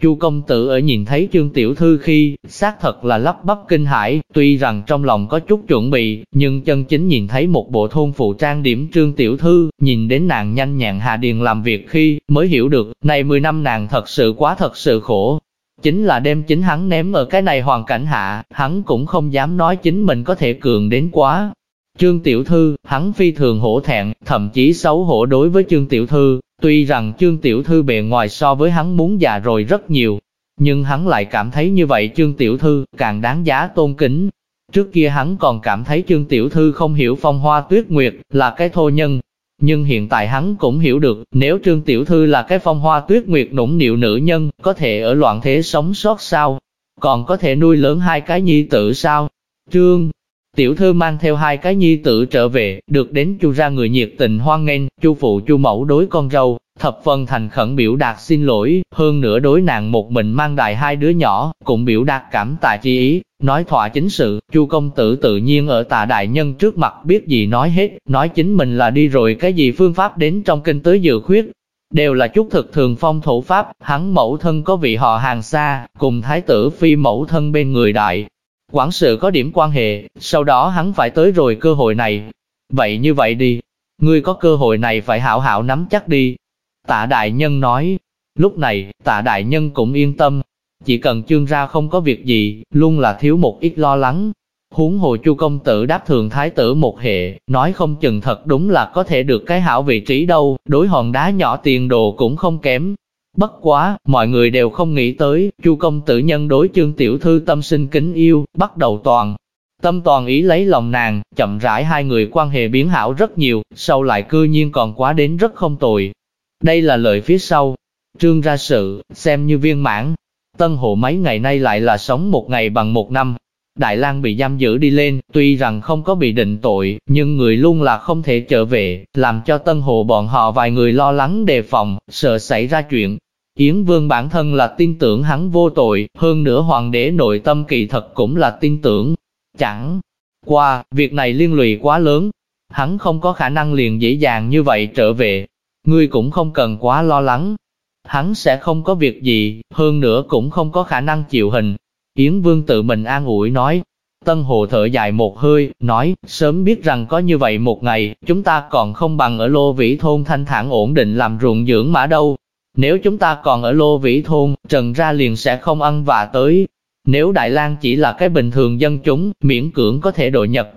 Chu công tử ở nhìn thấy trương tiểu thư khi, xác thật là lắp bắp kinh hãi, tuy rằng trong lòng có chút chuẩn bị, nhưng chân chính nhìn thấy một bộ thôn phụ trang điểm trương tiểu thư, nhìn đến nàng nhanh nhẹn hạ điền làm việc khi, mới hiểu được, này 10 năm nàng thật sự quá thật sự khổ, Chính là đem chính hắn ném ở cái này hoàn cảnh hạ, hắn cũng không dám nói chính mình có thể cường đến quá. Trương Tiểu Thư, hắn phi thường hổ thẹn, thậm chí xấu hổ đối với Trương Tiểu Thư, tuy rằng Trương Tiểu Thư bề ngoài so với hắn muốn già rồi rất nhiều, nhưng hắn lại cảm thấy như vậy Trương Tiểu Thư càng đáng giá tôn kính. Trước kia hắn còn cảm thấy Trương Tiểu Thư không hiểu phong hoa tuyết nguyệt, là cái thô nhân, nhưng hiện tại hắn cũng hiểu được, nếu Trương Tiểu Thư là cái phong hoa tuyết nguyệt nũng nịu nữ nhân, có thể ở loạn thế sống sót sao? Còn có thể nuôi lớn hai cái nhi tử sao? Trương Tiểu thư mang theo hai cái nhi tử trở về, được đến chu ra người nhiệt tình hoan nghênh, chu phụ chu mẫu đối con râu, thập phần thành khẩn biểu đạt xin lỗi, hơn nữa đối nàng một mình mang đại hai đứa nhỏ, cũng biểu đạt cảm tạ chi ý, nói thỏa chính sự, chu công tử tự nhiên ở tạ đại nhân trước mặt biết gì nói hết, nói chính mình là đi rồi cái gì phương pháp đến trong kinh tới dự khuyết. đều là chút thực thường phong thổ pháp, hắn mẫu thân có vị họ hàng xa, cùng thái tử phi mẫu thân bên người đại. Quản sự có điểm quan hệ, sau đó hắn phải tới rồi cơ hội này. Vậy như vậy đi, ngươi có cơ hội này phải hảo hảo nắm chắc đi. Tạ đại nhân nói, lúc này, tạ đại nhân cũng yên tâm, chỉ cần chương ra không có việc gì, luôn là thiếu một ít lo lắng. Huống hồ chu công tử đáp thường thái tử một hệ, nói không chừng thật đúng là có thể được cái hảo vị trí đâu, đối hòn đá nhỏ tiền đồ cũng không kém. Bất quá, mọi người đều không nghĩ tới, chu công tử nhân đối chương tiểu thư tâm sinh kính yêu, bắt đầu toàn. Tâm toàn ý lấy lòng nàng, chậm rãi hai người quan hệ biến hảo rất nhiều, sau lại cư nhiên còn quá đến rất không tồi. Đây là lời phía sau. Trương ra sự, xem như viên mãn, Tân hộ mấy ngày nay lại là sống một ngày bằng một năm. Đại lang bị giam giữ đi lên, tuy rằng không có bị định tội, nhưng người luôn là không thể trở về, làm cho tân hộ bọn họ vài người lo lắng đề phòng, sợ xảy ra chuyện. Yến Vương bản thân là tin tưởng hắn vô tội, hơn nữa hoàng đế nội tâm kỳ thật cũng là tin tưởng. Chẳng qua, việc này liên lụy quá lớn, hắn không có khả năng liền dễ dàng như vậy trở về. Ngươi cũng không cần quá lo lắng, hắn sẽ không có việc gì, hơn nữa cũng không có khả năng chịu hình. Yến Vương tự mình an ủi nói, Tân Hồ thở dài một hơi, nói, sớm biết rằng có như vậy một ngày, chúng ta còn không bằng ở Lô Vĩ Thôn thanh thản ổn định làm ruộng dưỡng mã đâu. Nếu chúng ta còn ở Lô Vĩ Thôn, Trần ra liền sẽ không ăn vạ tới. Nếu Đại lang chỉ là cái bình thường dân chúng, miễn cưỡng có thể đội nhật.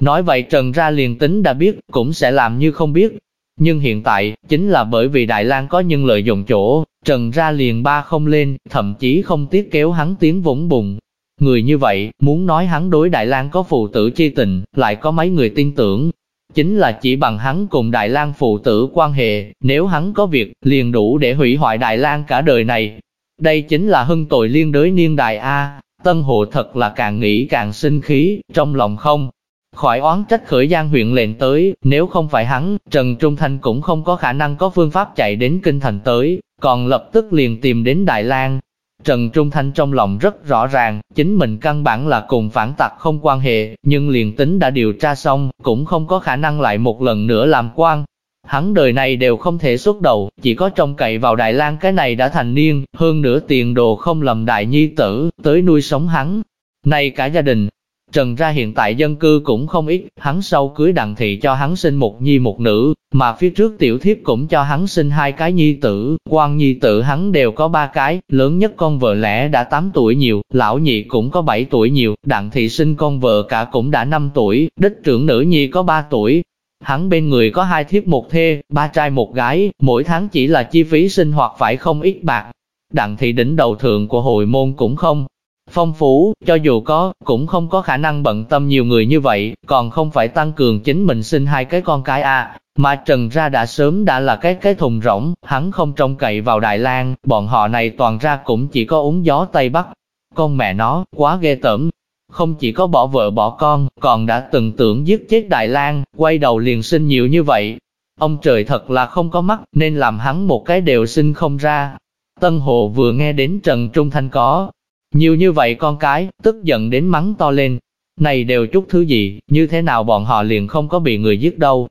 Nói vậy Trần ra liền tính đã biết, cũng sẽ làm như không biết, nhưng hiện tại, chính là bởi vì Đại lang có nhân lợi dụng chỗ, trần ra liền ba không lên, thậm chí không tiếc kéo hắn tiếng vũng bùng. Người như vậy, muốn nói hắn đối Đại lang có phụ tử chi tình, lại có mấy người tin tưởng. Chính là chỉ bằng hắn cùng Đại lang phụ tử quan hệ, nếu hắn có việc, liền đủ để hủy hoại Đại lang cả đời này. Đây chính là hưng tội liên đới niên đại A. Tân Hồ thật là càng nghĩ càng sinh khí, trong lòng không khỏi oán trách khởi giang huyện lệnh tới, nếu không phải hắn, Trần Trung Thanh cũng không có khả năng có phương pháp chạy đến kinh thành tới, còn lập tức liền tìm đến Đại lang Trần Trung Thanh trong lòng rất rõ ràng, chính mình căn bản là cùng phản tặc không quan hệ, nhưng liền tính đã điều tra xong, cũng không có khả năng lại một lần nữa làm quan. Hắn đời này đều không thể xuất đầu, chỉ có trông cậy vào Đại lang cái này đã thành niên, hơn nữa tiền đồ không lầm đại nhi tử, tới nuôi sống hắn. Này cả gia đình, Trần ra hiện tại dân cư cũng không ít, hắn sau cưới đặng thị cho hắn sinh một nhi một nữ, mà phía trước tiểu thiếp cũng cho hắn sinh hai cái nhi tử, quan nhi tử hắn đều có ba cái, lớn nhất con vợ lẽ đã 8 tuổi nhiều, lão nhị cũng có 7 tuổi nhiều, đặng thị sinh con vợ cả cũng đã 5 tuổi, đích trưởng nữ nhi có 3 tuổi. Hắn bên người có hai thiếp một thê, ba trai một gái, mỗi tháng chỉ là chi phí sinh hoạt phải không ít bạc. Đặng thị đỉnh đầu thượng của hội môn cũng không, phong phú, cho dù có, cũng không có khả năng bận tâm nhiều người như vậy, còn không phải tăng cường chính mình sinh hai cái con cái à. Mà Trần ra đã sớm đã là cái cái thùng rỗng, hắn không trông cậy vào Đại lang bọn họ này toàn ra cũng chỉ có uống gió Tây Bắc. Con mẹ nó, quá ghê tởm. Không chỉ có bỏ vợ bỏ con, còn đã từng tưởng giết chết Đại lang quay đầu liền sinh nhiều như vậy. Ông trời thật là không có mắt, nên làm hắn một cái đều sinh không ra. Tân Hồ vừa nghe đến Trần Trung Thanh có, nhiều như vậy con cái, tức giận đến mắng to lên. Này đều chút thứ gì, như thế nào bọn họ liền không có bị người giết đâu.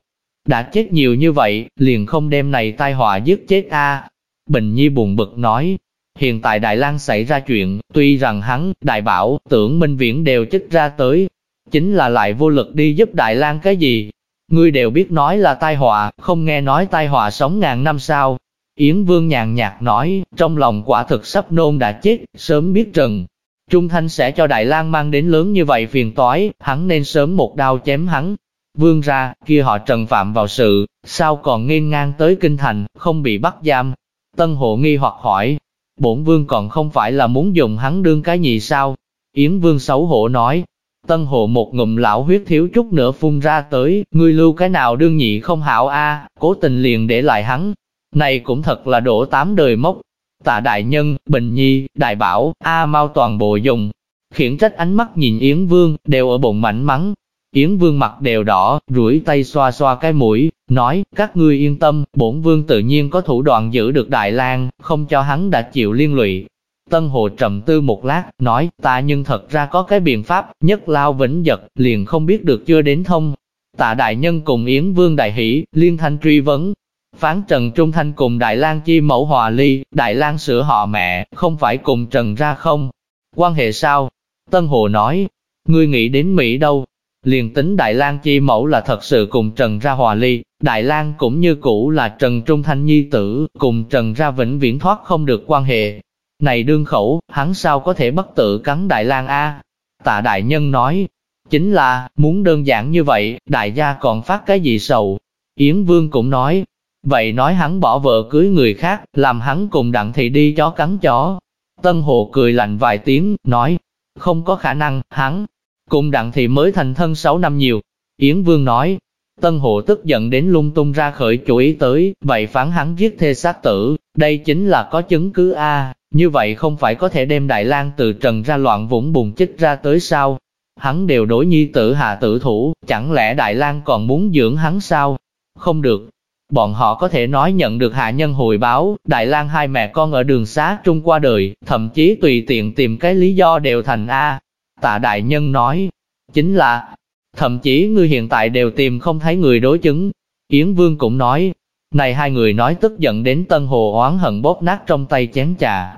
Đã chết nhiều như vậy, liền không đem này tai họa giết chết a Bình Nhi buồn bực nói, hiện tại Đại lang xảy ra chuyện, tuy rằng hắn, Đại Bảo, tưởng Minh Viễn đều chích ra tới, chính là lại vô lực đi giúp Đại lang cái gì. Ngươi đều biết nói là tai họa, không nghe nói tai họa sống ngàn năm sao, Yến Vương nhàn nhạt nói, trong lòng quả thực sắp nôn đã chết, sớm biết Trần. Trung Thanh sẽ cho Đại lang mang đến lớn như vậy phiền toái, hắn nên sớm một đao chém hắn. Vương ra, kia họ trần phạm vào sự, sao còn nghiêng ngang tới kinh thành, không bị bắt giam. Tân hộ nghi hoặc hỏi, bổn vương còn không phải là muốn dùng hắn đương cái gì sao? Yến Vương xấu hổ nói, Tân hộ một ngụm lão huyết thiếu chút nữa phun ra tới, ngươi lưu cái nào đương nhị không hảo a, cố tình liền để lại hắn, này cũng thật là đổ tám đời mốc. Tạ đại nhân, Bình Nhi, Đại Bảo, A Mau toàn bộ dùng. Khiển trách ánh mắt nhìn Yến Vương, đều ở bụng mảnh mắng. Yến Vương mặt đều đỏ, rủi tay xoa xoa cái mũi, nói, các ngươi yên tâm, bổn vương tự nhiên có thủ đoạn giữ được Đại lang không cho hắn đã chịu liên lụy. Tân Hồ trầm tư một lát, nói, ta nhưng thật ra có cái biện pháp, nhất lao vĩnh giật, liền không biết được chưa đến thông. Tạ đại nhân cùng Yến Vương đại hỷ, liên thanh truy vấn, phán Trần Trung Thanh cùng Đại lang chi mẫu hòa ly, Đại lang sửa họ mẹ, không phải cùng Trần ra không? Quan hệ sao? Tân Hồ nói, ngươi nghĩ đến Mỹ đâu? Liền tính Đại lang chi mẫu là thật sự cùng Trần ra hòa ly, Đại lang cũng như cũ là Trần Trung Thanh nhi tử, cùng Trần ra vĩnh viễn thoát không được quan hệ. Này đương khẩu, hắn sao có thể bất tự cắn Đại lang a? Tạ Đại Nhân nói, chính là, muốn đơn giản như vậy, đại gia còn phát cái gì sầu. Yến Vương cũng nói, vậy nói hắn bỏ vợ cưới người khác, làm hắn cùng đặng thị đi chó cắn chó. Tân Hồ cười lạnh vài tiếng, nói, không có khả năng, hắn, cùng đặng thị mới thành thân 6 năm nhiều. Yến Vương nói, Tân Hồ tức giận đến lung tung ra khởi chủ ý tới, vậy phán hắn giết thê sát tử, đây chính là có chứng cứ A, như vậy không phải có thể đem Đại lang từ trần ra loạn vũng bùn chích ra tới sao? Hắn đều đối nhi tử hạ tử thủ, chẳng lẽ Đại lang còn muốn dưỡng hắn sao? Không được. Bọn họ có thể nói nhận được hạ nhân hồi báo, Đại lang hai mẹ con ở đường xá trung qua đời, thậm chí tùy tiện tìm cái lý do đều thành A. Tạ đại nhân nói, chính là, thậm chí ngươi hiện tại đều tìm không thấy người đối chứng. Yến Vương cũng nói, này hai người nói tức giận đến Tân Hồ oán hận bóp nát trong tay chén trà.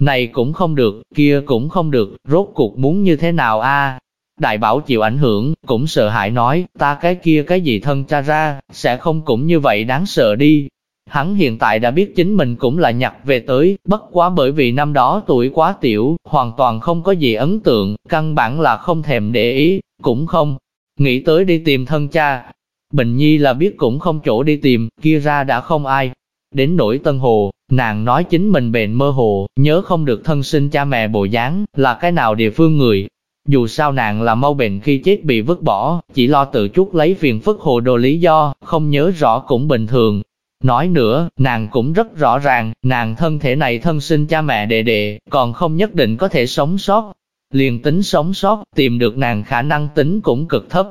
Này cũng không được, kia cũng không được, rốt cuộc muốn như thế nào a? Đại bảo chịu ảnh hưởng, cũng sợ hãi nói, ta cái kia cái gì thân cha ra, sẽ không cũng như vậy đáng sợ đi. Hắn hiện tại đã biết chính mình cũng là nhặt về tới, bất quá bởi vì năm đó tuổi quá tiểu, hoàn toàn không có gì ấn tượng, căn bản là không thèm để ý, cũng không nghĩ tới đi tìm thân cha. Bình Nhi là biết cũng không chỗ đi tìm, kia ra đã không ai. Đến nỗi Tân Hồ, nàng nói chính mình bệnh mơ hồ, nhớ không được thân sinh cha mẹ bộ dáng, là cái nào địa phương người, dù sao nàng là mau bệnh khi chết bị vứt bỏ, chỉ lo tự chút lấy phiền phức hồ đồ lý do, không nhớ rõ cũng bình thường. Nói nữa, nàng cũng rất rõ ràng, nàng thân thể này thân sinh cha mẹ đệ đệ, còn không nhất định có thể sống sót. Liền tính sống sót, tìm được nàng khả năng tính cũng cực thấp.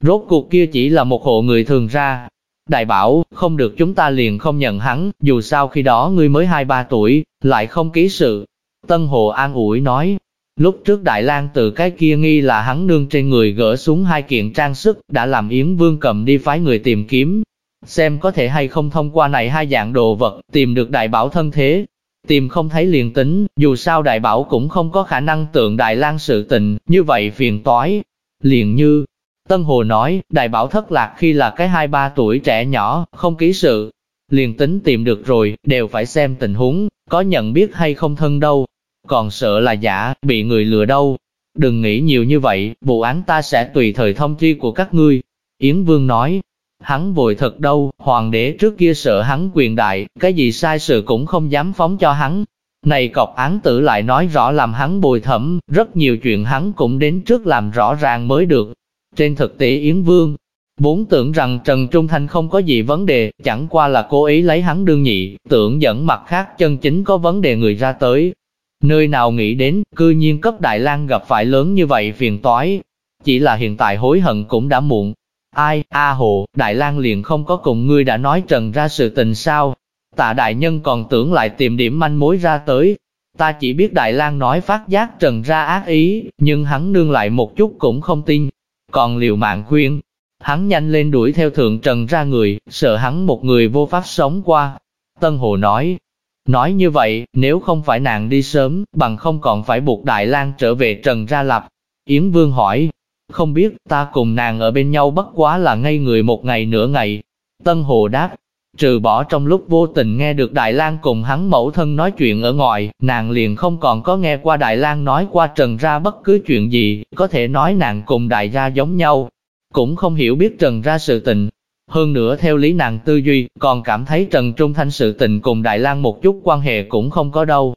Rốt cuộc kia chỉ là một hộ người thường ra. Đại bảo, không được chúng ta liền không nhận hắn, dù sao khi đó ngươi mới 2-3 tuổi, lại không ký sự. Tân Hồ an ủi nói, Lúc trước Đại lang từ cái kia nghi là hắn nương trên người gỡ xuống hai kiện trang sức, đã làm Yến Vương cầm đi phái người tìm kiếm. Xem có thể hay không thông qua này hai dạng đồ vật, tìm được đại bảo thân thế. Tìm không thấy liền tính, dù sao đại bảo cũng không có khả năng tượng Đại lang sự tình, như vậy phiền toái. Liền như, Tân Hồ nói, đại bảo thất lạc khi là cái hai ba tuổi trẻ nhỏ, không ký sự. Liền tính tìm được rồi, đều phải xem tình huống, có nhận biết hay không thân đâu còn sợ là giả, bị người lừa đâu. Đừng nghĩ nhiều như vậy, vụ án ta sẽ tùy thời thông chi của các ngươi. Yến Vương nói, hắn vội thật đâu, hoàng đế trước kia sợ hắn quyền đại, cái gì sai sự cũng không dám phóng cho hắn. Này cọc án tử lại nói rõ làm hắn bồi thẩm, rất nhiều chuyện hắn cũng đến trước làm rõ ràng mới được. Trên thực tế Yến Vương, vốn tưởng rằng Trần Trung Thanh không có gì vấn đề, chẳng qua là cố ý lấy hắn đương nhị, tưởng dẫn mặt khác chân chính có vấn đề người ra tới, Nơi nào nghĩ đến, cư nhiên cấp Đại lang gặp phải lớn như vậy phiền toái. Chỉ là hiện tại hối hận cũng đã muộn. Ai, A Hồ, Đại lang liền không có cùng ngươi đã nói trần ra sự tình sao. Tạ đại nhân còn tưởng lại tìm điểm manh mối ra tới. Ta chỉ biết Đại lang nói phát giác trần ra ác ý, nhưng hắn nương lại một chút cũng không tin. Còn liều mạng khuyên, hắn nhanh lên đuổi theo thượng trần ra người, sợ hắn một người vô pháp sống qua. Tân Hồ nói, Nói như vậy, nếu không phải nàng đi sớm, bằng không còn phải buộc Đại lang trở về Trần Ra Lập. Yến Vương hỏi, không biết, ta cùng nàng ở bên nhau bất quá là ngây người một ngày nửa ngày. Tân Hồ đáp, trừ bỏ trong lúc vô tình nghe được Đại lang cùng hắn mẫu thân nói chuyện ở ngoài, nàng liền không còn có nghe qua Đại lang nói qua Trần Ra bất cứ chuyện gì, có thể nói nàng cùng Đại gia giống nhau. Cũng không hiểu biết Trần Ra sự tình, hơn nữa theo lý nàng tư duy, còn cảm thấy Trần Trung Thanh sự tình cùng Đại lang một chút quan hệ cũng không có đâu.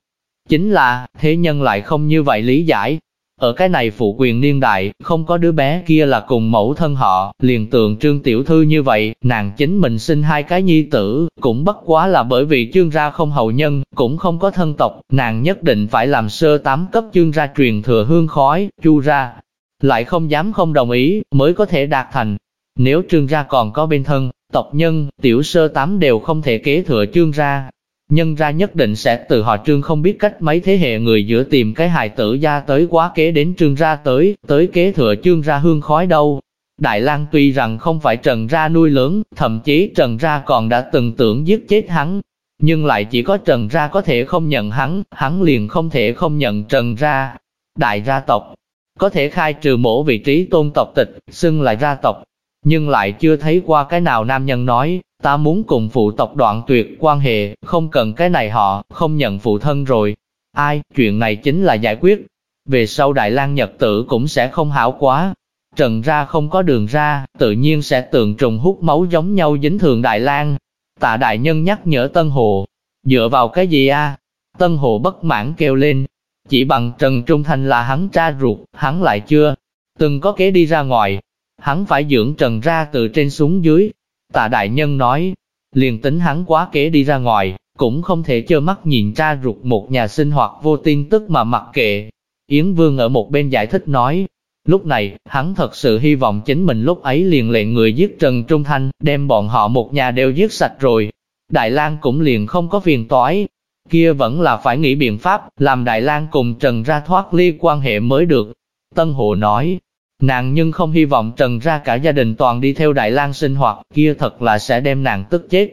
Chính là, thế nhân lại không như vậy lý giải. Ở cái này phụ quyền niên đại, không có đứa bé kia là cùng mẫu thân họ, liền tượng trương tiểu thư như vậy, nàng chính mình sinh hai cái nhi tử, cũng bất quá là bởi vì chương ra không hậu nhân, cũng không có thân tộc, nàng nhất định phải làm sơ tám cấp chương ra truyền thừa hương khói, chu ra, lại không dám không đồng ý, mới có thể đạt thành. Nếu trương gia còn có bên thân, tộc nhân, tiểu sơ tám đều không thể kế thừa trương gia. Nhân ra nhất định sẽ từ họ trương không biết cách mấy thế hệ người giữa tìm cái hài tử gia tới quá kế đến trương gia tới, tới kế thừa trương gia hương khói đâu. Đại Lang tuy rằng không phải Trần Ra nuôi lớn, thậm chí Trần Ra còn đã từng tưởng giết chết hắn, nhưng lại chỉ có Trần Ra có thể không nhận hắn, hắn liền không thể không nhận Trần Ra. Đại gia tộc, có thể khai trừ mổ vị trí tôn tộc tịch, xưng lại gia tộc, nhưng lại chưa thấy qua cái nào nam nhân nói, ta muốn cùng phụ tộc đoạn tuyệt quan hệ, không cần cái này họ, không nhận phụ thân rồi. Ai, chuyện này chính là giải quyết. Về sau Đại lang Nhật tử cũng sẽ không hảo quá. Trần ra không có đường ra, tự nhiên sẽ tượng trùng hút máu giống nhau dính thường Đại lang Tạ Đại Nhân nhắc nhở Tân Hồ, dựa vào cái gì a? Tân Hồ bất mãn kêu lên, chỉ bằng Trần Trung Thành là hắn cha ruột, hắn lại chưa từng có kế đi ra ngoài, hắn phải dưỡng Trần ra từ trên xuống dưới. Tạ Đại Nhân nói, liền tính hắn quá kế đi ra ngoài, cũng không thể trơ mắt nhìn cha ruột một nhà sinh hoạt vô tin tức mà mặc kệ. Yến Vương ở một bên giải thích nói, lúc này, hắn thật sự hy vọng chính mình lúc ấy liền lệnh người giết Trần Trung Thanh, đem bọn họ một nhà đều giết sạch rồi. Đại lang cũng liền không có phiền toái, kia vẫn là phải nghĩ biện pháp, làm Đại lang cùng Trần ra thoát ly quan hệ mới được. Tân Hồ nói, nàng nhưng không hy vọng Trần ra cả gia đình toàn đi theo Đại lang sinh hoạt, kia thật là sẽ đem nàng tức chết.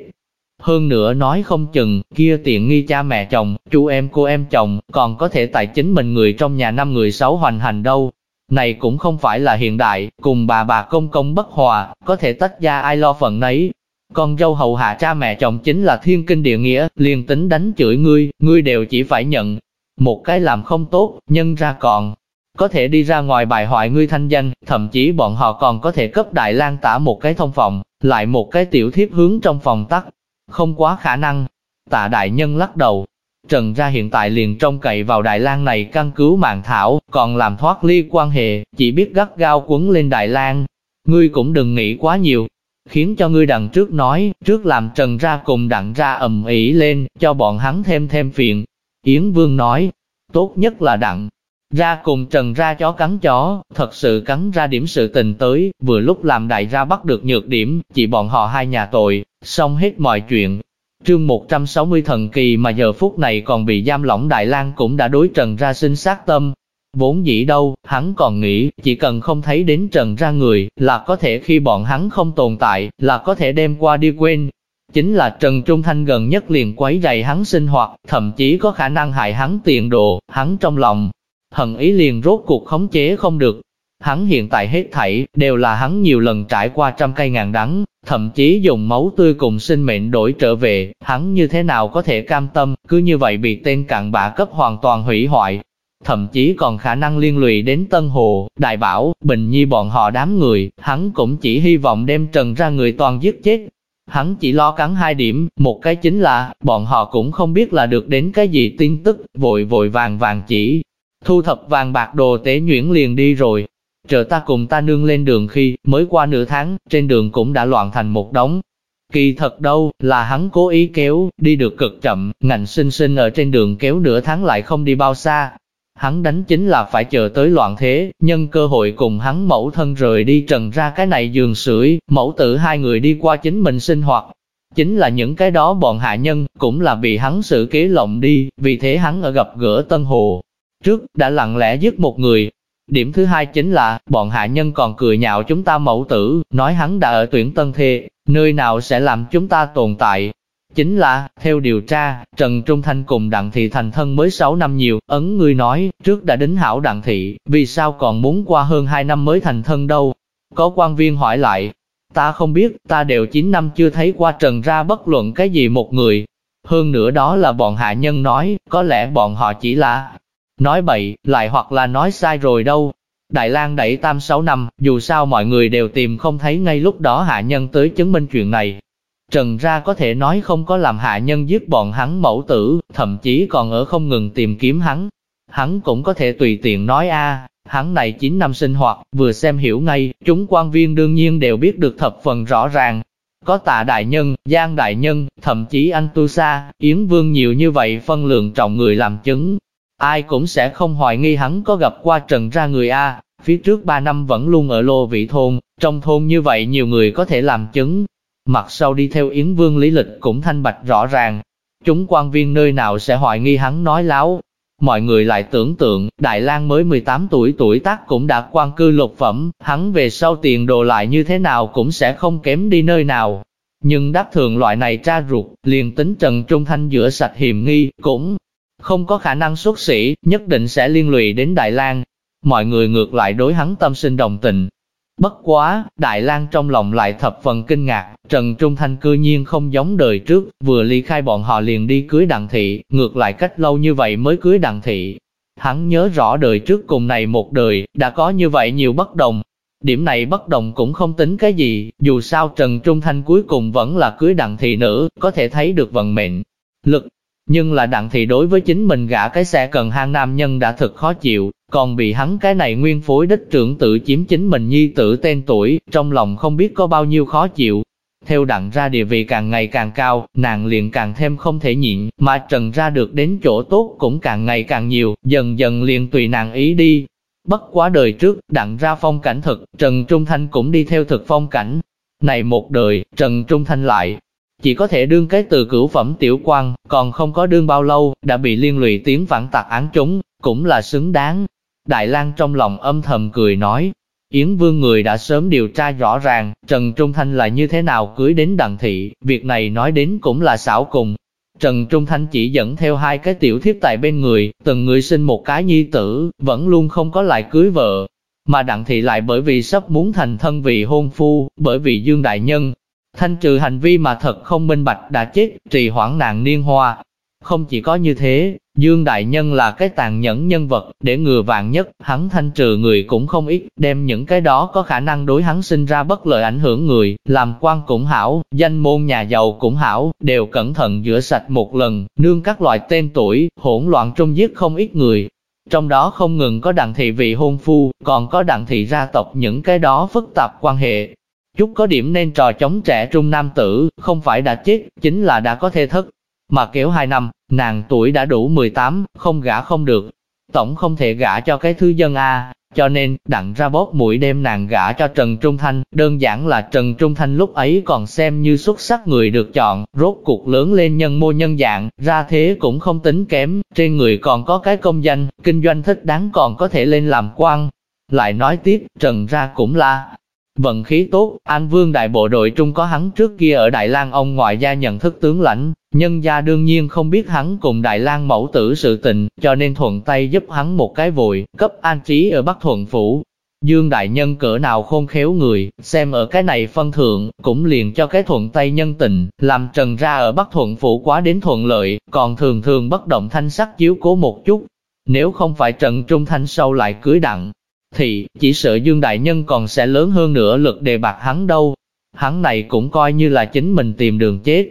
Hơn nữa nói không chừng, kia tiện nghi cha mẹ chồng, chú em cô em chồng, còn có thể tài chính mình người trong nhà năm người sáu hoành hành đâu. Này cũng không phải là hiện đại, cùng bà bà công công bất hòa, có thể tách ra ai lo phận nấy. Con dâu hầu hạ cha mẹ chồng chính là thiên kinh địa nghĩa, liền tính đánh chửi ngươi, ngươi đều chỉ phải nhận. Một cái làm không tốt, nhân ra còn, có thể đi ra ngoài bài hoại ngươi thanh danh, thậm chí bọn họ còn có thể cấp Đại lang tả một cái thông phòng, lại một cái tiểu thiếp hướng trong phòng tắt, không quá khả năng. Tạ đại nhân lắc đầu, Trần ra hiện tại liền trông cậy vào Đại lang này căn cứu mạng thảo, còn làm thoát ly quan hệ, chỉ biết gắt gao quấn lên Đại lang. Ngươi cũng đừng nghĩ quá nhiều, khiến cho ngươi đằng trước nói, trước làm Trần ra cùng đặng ra ầm ĩ lên, cho bọn hắn thêm thêm phiền. Yến Vương nói, tốt nhất là đặng. Ra cùng Trần ra chó cắn chó, thật sự cắn ra điểm sự tình tới, vừa lúc làm đại ra bắt được nhược điểm, chỉ bọn họ hai nhà tội, xong hết mọi chuyện. Trương 160 thần kỳ mà giờ phút này còn bị giam lỏng Đại lang cũng đã đối Trần ra sinh sát tâm. Vốn dĩ đâu, hắn còn nghĩ, chỉ cần không thấy đến Trần ra người, là có thể khi bọn hắn không tồn tại, là có thể đem qua đi quên. Chính là Trần Trung Thanh gần nhất liền quấy rầy hắn sinh hoạt, thậm chí có khả năng hại hắn tiền đồ, hắn trong lòng thần ý liền rốt cuộc khống chế không được, Hắn hiện tại hết thảy, đều là hắn nhiều lần trải qua trăm cây ngàn đắng, thậm chí dùng máu tươi cùng sinh mệnh đổi trở về, hắn như thế nào có thể cam tâm, cứ như vậy bị tên cặn bã cấp hoàn toàn hủy hoại. Thậm chí còn khả năng liên lụy đến Tân Hồ, Đại Bảo, Bình Nhi bọn họ đám người, hắn cũng chỉ hy vọng đem trần ra người toàn giết chết. Hắn chỉ lo cắn hai điểm, một cái chính là, bọn họ cũng không biết là được đến cái gì tin tức, vội vội vàng vàng chỉ. Thu thập vàng bạc đồ tế nhuyễn liền đi rồi, Trợ ta cùng ta nương lên đường khi, mới qua nửa tháng, trên đường cũng đã loạn thành một đống. Kỳ thật đâu, là hắn cố ý kéo, đi được cực chậm, ngạnh sinh sinh ở trên đường kéo nửa tháng lại không đi bao xa. Hắn đánh chính là phải chờ tới loạn thế, nhân cơ hội cùng hắn mẫu thân rời đi trần ra cái này giường sưởi, mẫu tử hai người đi qua chính mình sinh hoạt. Chính là những cái đó bọn hạ nhân, cũng là bị hắn sự kế lộng đi, vì thế hắn ở gặp gỡ Tân Hồ. Trước, đã lặng lẽ giết một người, Điểm thứ hai chính là, bọn hạ nhân còn cười nhạo chúng ta mẫu tử, nói hắn đã ở tuyển tân thê, nơi nào sẽ làm chúng ta tồn tại. Chính là, theo điều tra, Trần Trung Thanh cùng Đặng Thị thành thân mới 6 năm nhiều, ấn ngươi nói, trước đã đính hảo Đặng Thị, vì sao còn muốn qua hơn 2 năm mới thành thân đâu? Có quan viên hỏi lại, ta không biết, ta đều 9 năm chưa thấy qua Trần ra bất luận cái gì một người. Hơn nữa đó là bọn hạ nhân nói, có lẽ bọn họ chỉ là nói bậy, lại hoặc là nói sai rồi đâu. Đại lang đẩy tam sáu năm, dù sao mọi người đều tìm không thấy ngay lúc đó hạ nhân tới chứng minh chuyện này. Trần ra có thể nói không có làm hạ nhân giết bọn hắn mẫu tử, thậm chí còn ở không ngừng tìm kiếm hắn. Hắn cũng có thể tùy tiện nói a hắn này 9 năm sinh hoạt, vừa xem hiểu ngay, chúng quan viên đương nhiên đều biết được thập phần rõ ràng. Có tạ đại nhân, giang đại nhân, thậm chí anh tu sa, yến vương nhiều như vậy phân lượng trọng người làm chứng, ai cũng sẽ không hoài nghi hắn có gặp qua trần ra người A, phía trước 3 năm vẫn luôn ở lô vị thôn, trong thôn như vậy nhiều người có thể làm chứng. Mặt sau đi theo Yến Vương lý lịch cũng thanh bạch rõ ràng, chúng quan viên nơi nào sẽ hoài nghi hắn nói láo. mọi người lại tưởng tượng, Đại lang mới 18 tuổi tuổi tác cũng đã quan cư lục phẩm, hắn về sau tiền đồ lại như thế nào cũng sẽ không kém đi nơi nào. Nhưng đáp thường loại này tra ruột, liền tính Trần Trung Thanh giữa sạch hiểm nghi, cũng không có khả năng xuất sĩ, nhất định sẽ liên lụy đến Đại lang Mọi người ngược lại đối hắn tâm sinh đồng tình, Bất quá, Đại lang trong lòng lại thập phần kinh ngạc, Trần Trung Thanh cư nhiên không giống đời trước, vừa ly khai bọn họ liền đi cưới đặng thị, ngược lại cách lâu như vậy mới cưới đặng thị. Hắn nhớ rõ đời trước cùng này một đời, đã có như vậy nhiều bất đồng. Điểm này bất đồng cũng không tính cái gì, dù sao Trần Trung Thanh cuối cùng vẫn là cưới đặng thị nữ, có thể thấy được vận mệnh. Lực, nhưng là đặng thị đối với chính mình gã cái xe cần hang nam nhân đã thật khó chịu, còn bị hắn cái này nguyên phối đích trưởng tự chiếm chính mình nhi tử tên tuổi, trong lòng không biết có bao nhiêu khó chịu. Theo đặng ra địa vị càng ngày càng cao, nàng liền càng thêm không thể nhịn, mà trần ra được đến chỗ tốt cũng càng ngày càng nhiều, dần dần liền tùy nàng ý đi. Bất quá đời trước, đặng ra phong cảnh thực, Trần Trung Thanh cũng đi theo thực phong cảnh. Này một đời, Trần Trung Thanh lại, chỉ có thể đương cái từ cửu phẩm tiểu quan, còn không có đương bao lâu, đã bị liên lụy tiếng phản tạc án chúng, cũng là xứng đáng. Đại lang trong lòng âm thầm cười nói, Yến Vương người đã sớm điều tra rõ ràng, Trần Trung Thanh là như thế nào cưới đến đặng thị, việc này nói đến cũng là xảo cùng. Trần Trung Thanh chỉ dẫn theo hai cái tiểu thiếp tại bên người, từng người sinh một cái nhi tử, vẫn luôn không có lại cưới vợ. Mà đặng thị lại bởi vì sắp muốn thành thân vị hôn phu, bởi vì Dương Đại Nhân, Thanh trừ hành vi mà thật không minh bạch đã chết, trì hoãn nạn niên hoa. Không chỉ có như thế, Dương Đại Nhân là cái tàn nhẫn nhân vật, để ngừa vạn nhất, hắn thanh trừ người cũng không ít, đem những cái đó có khả năng đối hắn sinh ra bất lợi ảnh hưởng người, làm quan cũng hảo, danh môn nhà giàu cũng hảo, đều cẩn thận rửa sạch một lần, nương các loại tên tuổi, hỗn loạn trung giết không ít người. Trong đó không ngừng có đặng thị vị hôn phu, còn có đặng thị gia tộc những cái đó phức tạp quan hệ, Chút có điểm nên trò chống trẻ trung nam tử, không phải đã chết, chính là đã có thê thất. Mà kéo hai năm, nàng tuổi đã đủ 18, không gả không được. Tổng không thể gả cho cái thứ dân A, cho nên, đặng ra bóp mũi đem nàng gả cho Trần Trung Thanh, đơn giản là Trần Trung Thanh lúc ấy còn xem như xuất sắc người được chọn, rốt cuộc lớn lên nhân mô nhân dạng, ra thế cũng không tính kém, trên người còn có cái công danh, kinh doanh thích đáng còn có thể lên làm quan. Lại nói tiếp, Trần ra cũng là, Vận khí tốt, An Vương đại bộ đội trung có hắn trước kia ở Đại lang ông ngoại gia nhận thức tướng lãnh, nhân gia đương nhiên không biết hắn cùng Đại lang mẫu tử sự tình, cho nên thuận tay giúp hắn một cái vội, cấp an trí ở Bắc Thuận Phủ. Dương Đại Nhân cỡ nào khôn khéo người, xem ở cái này phân thượng, cũng liền cho cái thuận tay nhân tình, làm trần ra ở Bắc Thuận Phủ quá đến thuận lợi, còn thường thường bất động thanh sắc chiếu cố một chút. Nếu không phải Trần Trung Thanh sâu lại cưới đặng, thì chỉ sợ Dương Đại Nhân còn sẽ lớn hơn nữa lực đề bạc hắn đâu. Hắn này cũng coi như là chính mình tìm đường chết.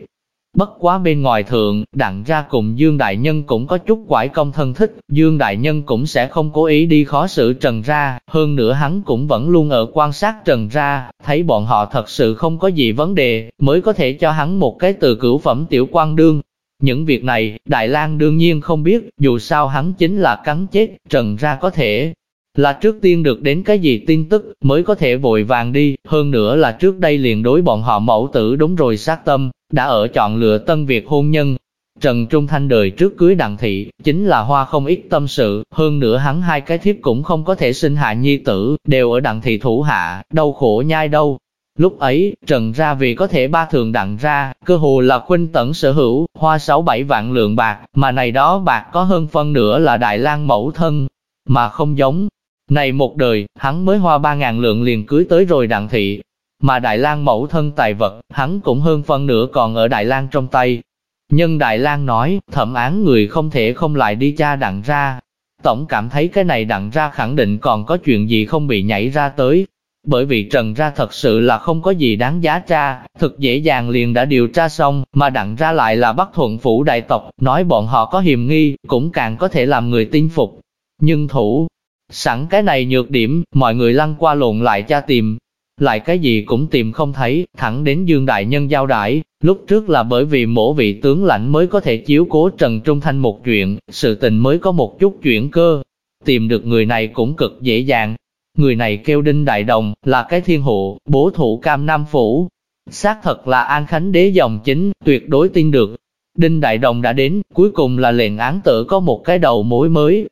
Bất quá bên ngoài thượng, đặng ra cùng Dương Đại Nhân cũng có chút quải công thân thích, Dương Đại Nhân cũng sẽ không cố ý đi khó xử Trần ra, hơn nữa hắn cũng vẫn luôn ở quan sát Trần ra, thấy bọn họ thật sự không có gì vấn đề, mới có thể cho hắn một cái từ cửu phẩm tiểu quan đương. Những việc này, Đại lang đương nhiên không biết, dù sao hắn chính là cắn chết, Trần ra có thể là trước tiên được đến cái gì tin tức mới có thể vội vàng đi, hơn nữa là trước đây liền đối bọn họ mẫu tử đúng rồi sát tâm, đã ở chọn lựa tân việc hôn nhân. Trần Trung Thanh đời trước cưới đặng thị, chính là hoa không ít tâm sự, hơn nữa hắn hai cái thiếp cũng không có thể sinh hạ nhi tử, đều ở đặng thị thủ hạ, đau khổ nhai đâu. Lúc ấy, Trần ra vì có thể ba thường đặng ra, cơ hồ là khuynh tẩn sở hữu, hoa sáu bảy vạn lượng bạc, mà này đó bạc có hơn phân nửa là Đại lang mẫu thân, mà không giống, này một đời, hắn mới hoa ba ngàn lượng liền cưới tới rồi đặng thị. Mà Đại lang mẫu thân tài vật, hắn cũng hơn phân nửa còn ở Đại lang trong tay. Nhưng Đại lang nói, thẩm án người không thể không lại đi cha đặng ra. Tổng cảm thấy cái này đặng ra khẳng định còn có chuyện gì không bị nhảy ra tới. Bởi vì trần ra thật sự là không có gì đáng giá tra, thực dễ dàng liền đã điều tra xong, mà đặng ra lại là bắt Thuận Phủ đại tộc, nói bọn họ có hiềm nghi, cũng càng có thể làm người tin phục. Nhưng thủ, Sẵn cái này nhược điểm, mọi người lăn qua lộn lại cha tìm, lại cái gì cũng tìm không thấy, thẳng đến Dương Đại Nhân giao đãi. Lúc trước là bởi vì mỗi vị tướng lãnh mới có thể chiếu cố Trần Trung Thanh một chuyện, sự tình mới có một chút chuyển cơ. Tìm được người này cũng cực dễ dàng. Người này kêu Đinh Đại Đồng, là cái thiên hộ, bố thủ cam Nam Phủ. Xác thật là An Khánh đế dòng chính, tuyệt đối tin được. Đinh Đại Đồng đã đến, cuối cùng là lệnh án tử có một cái đầu mối mới.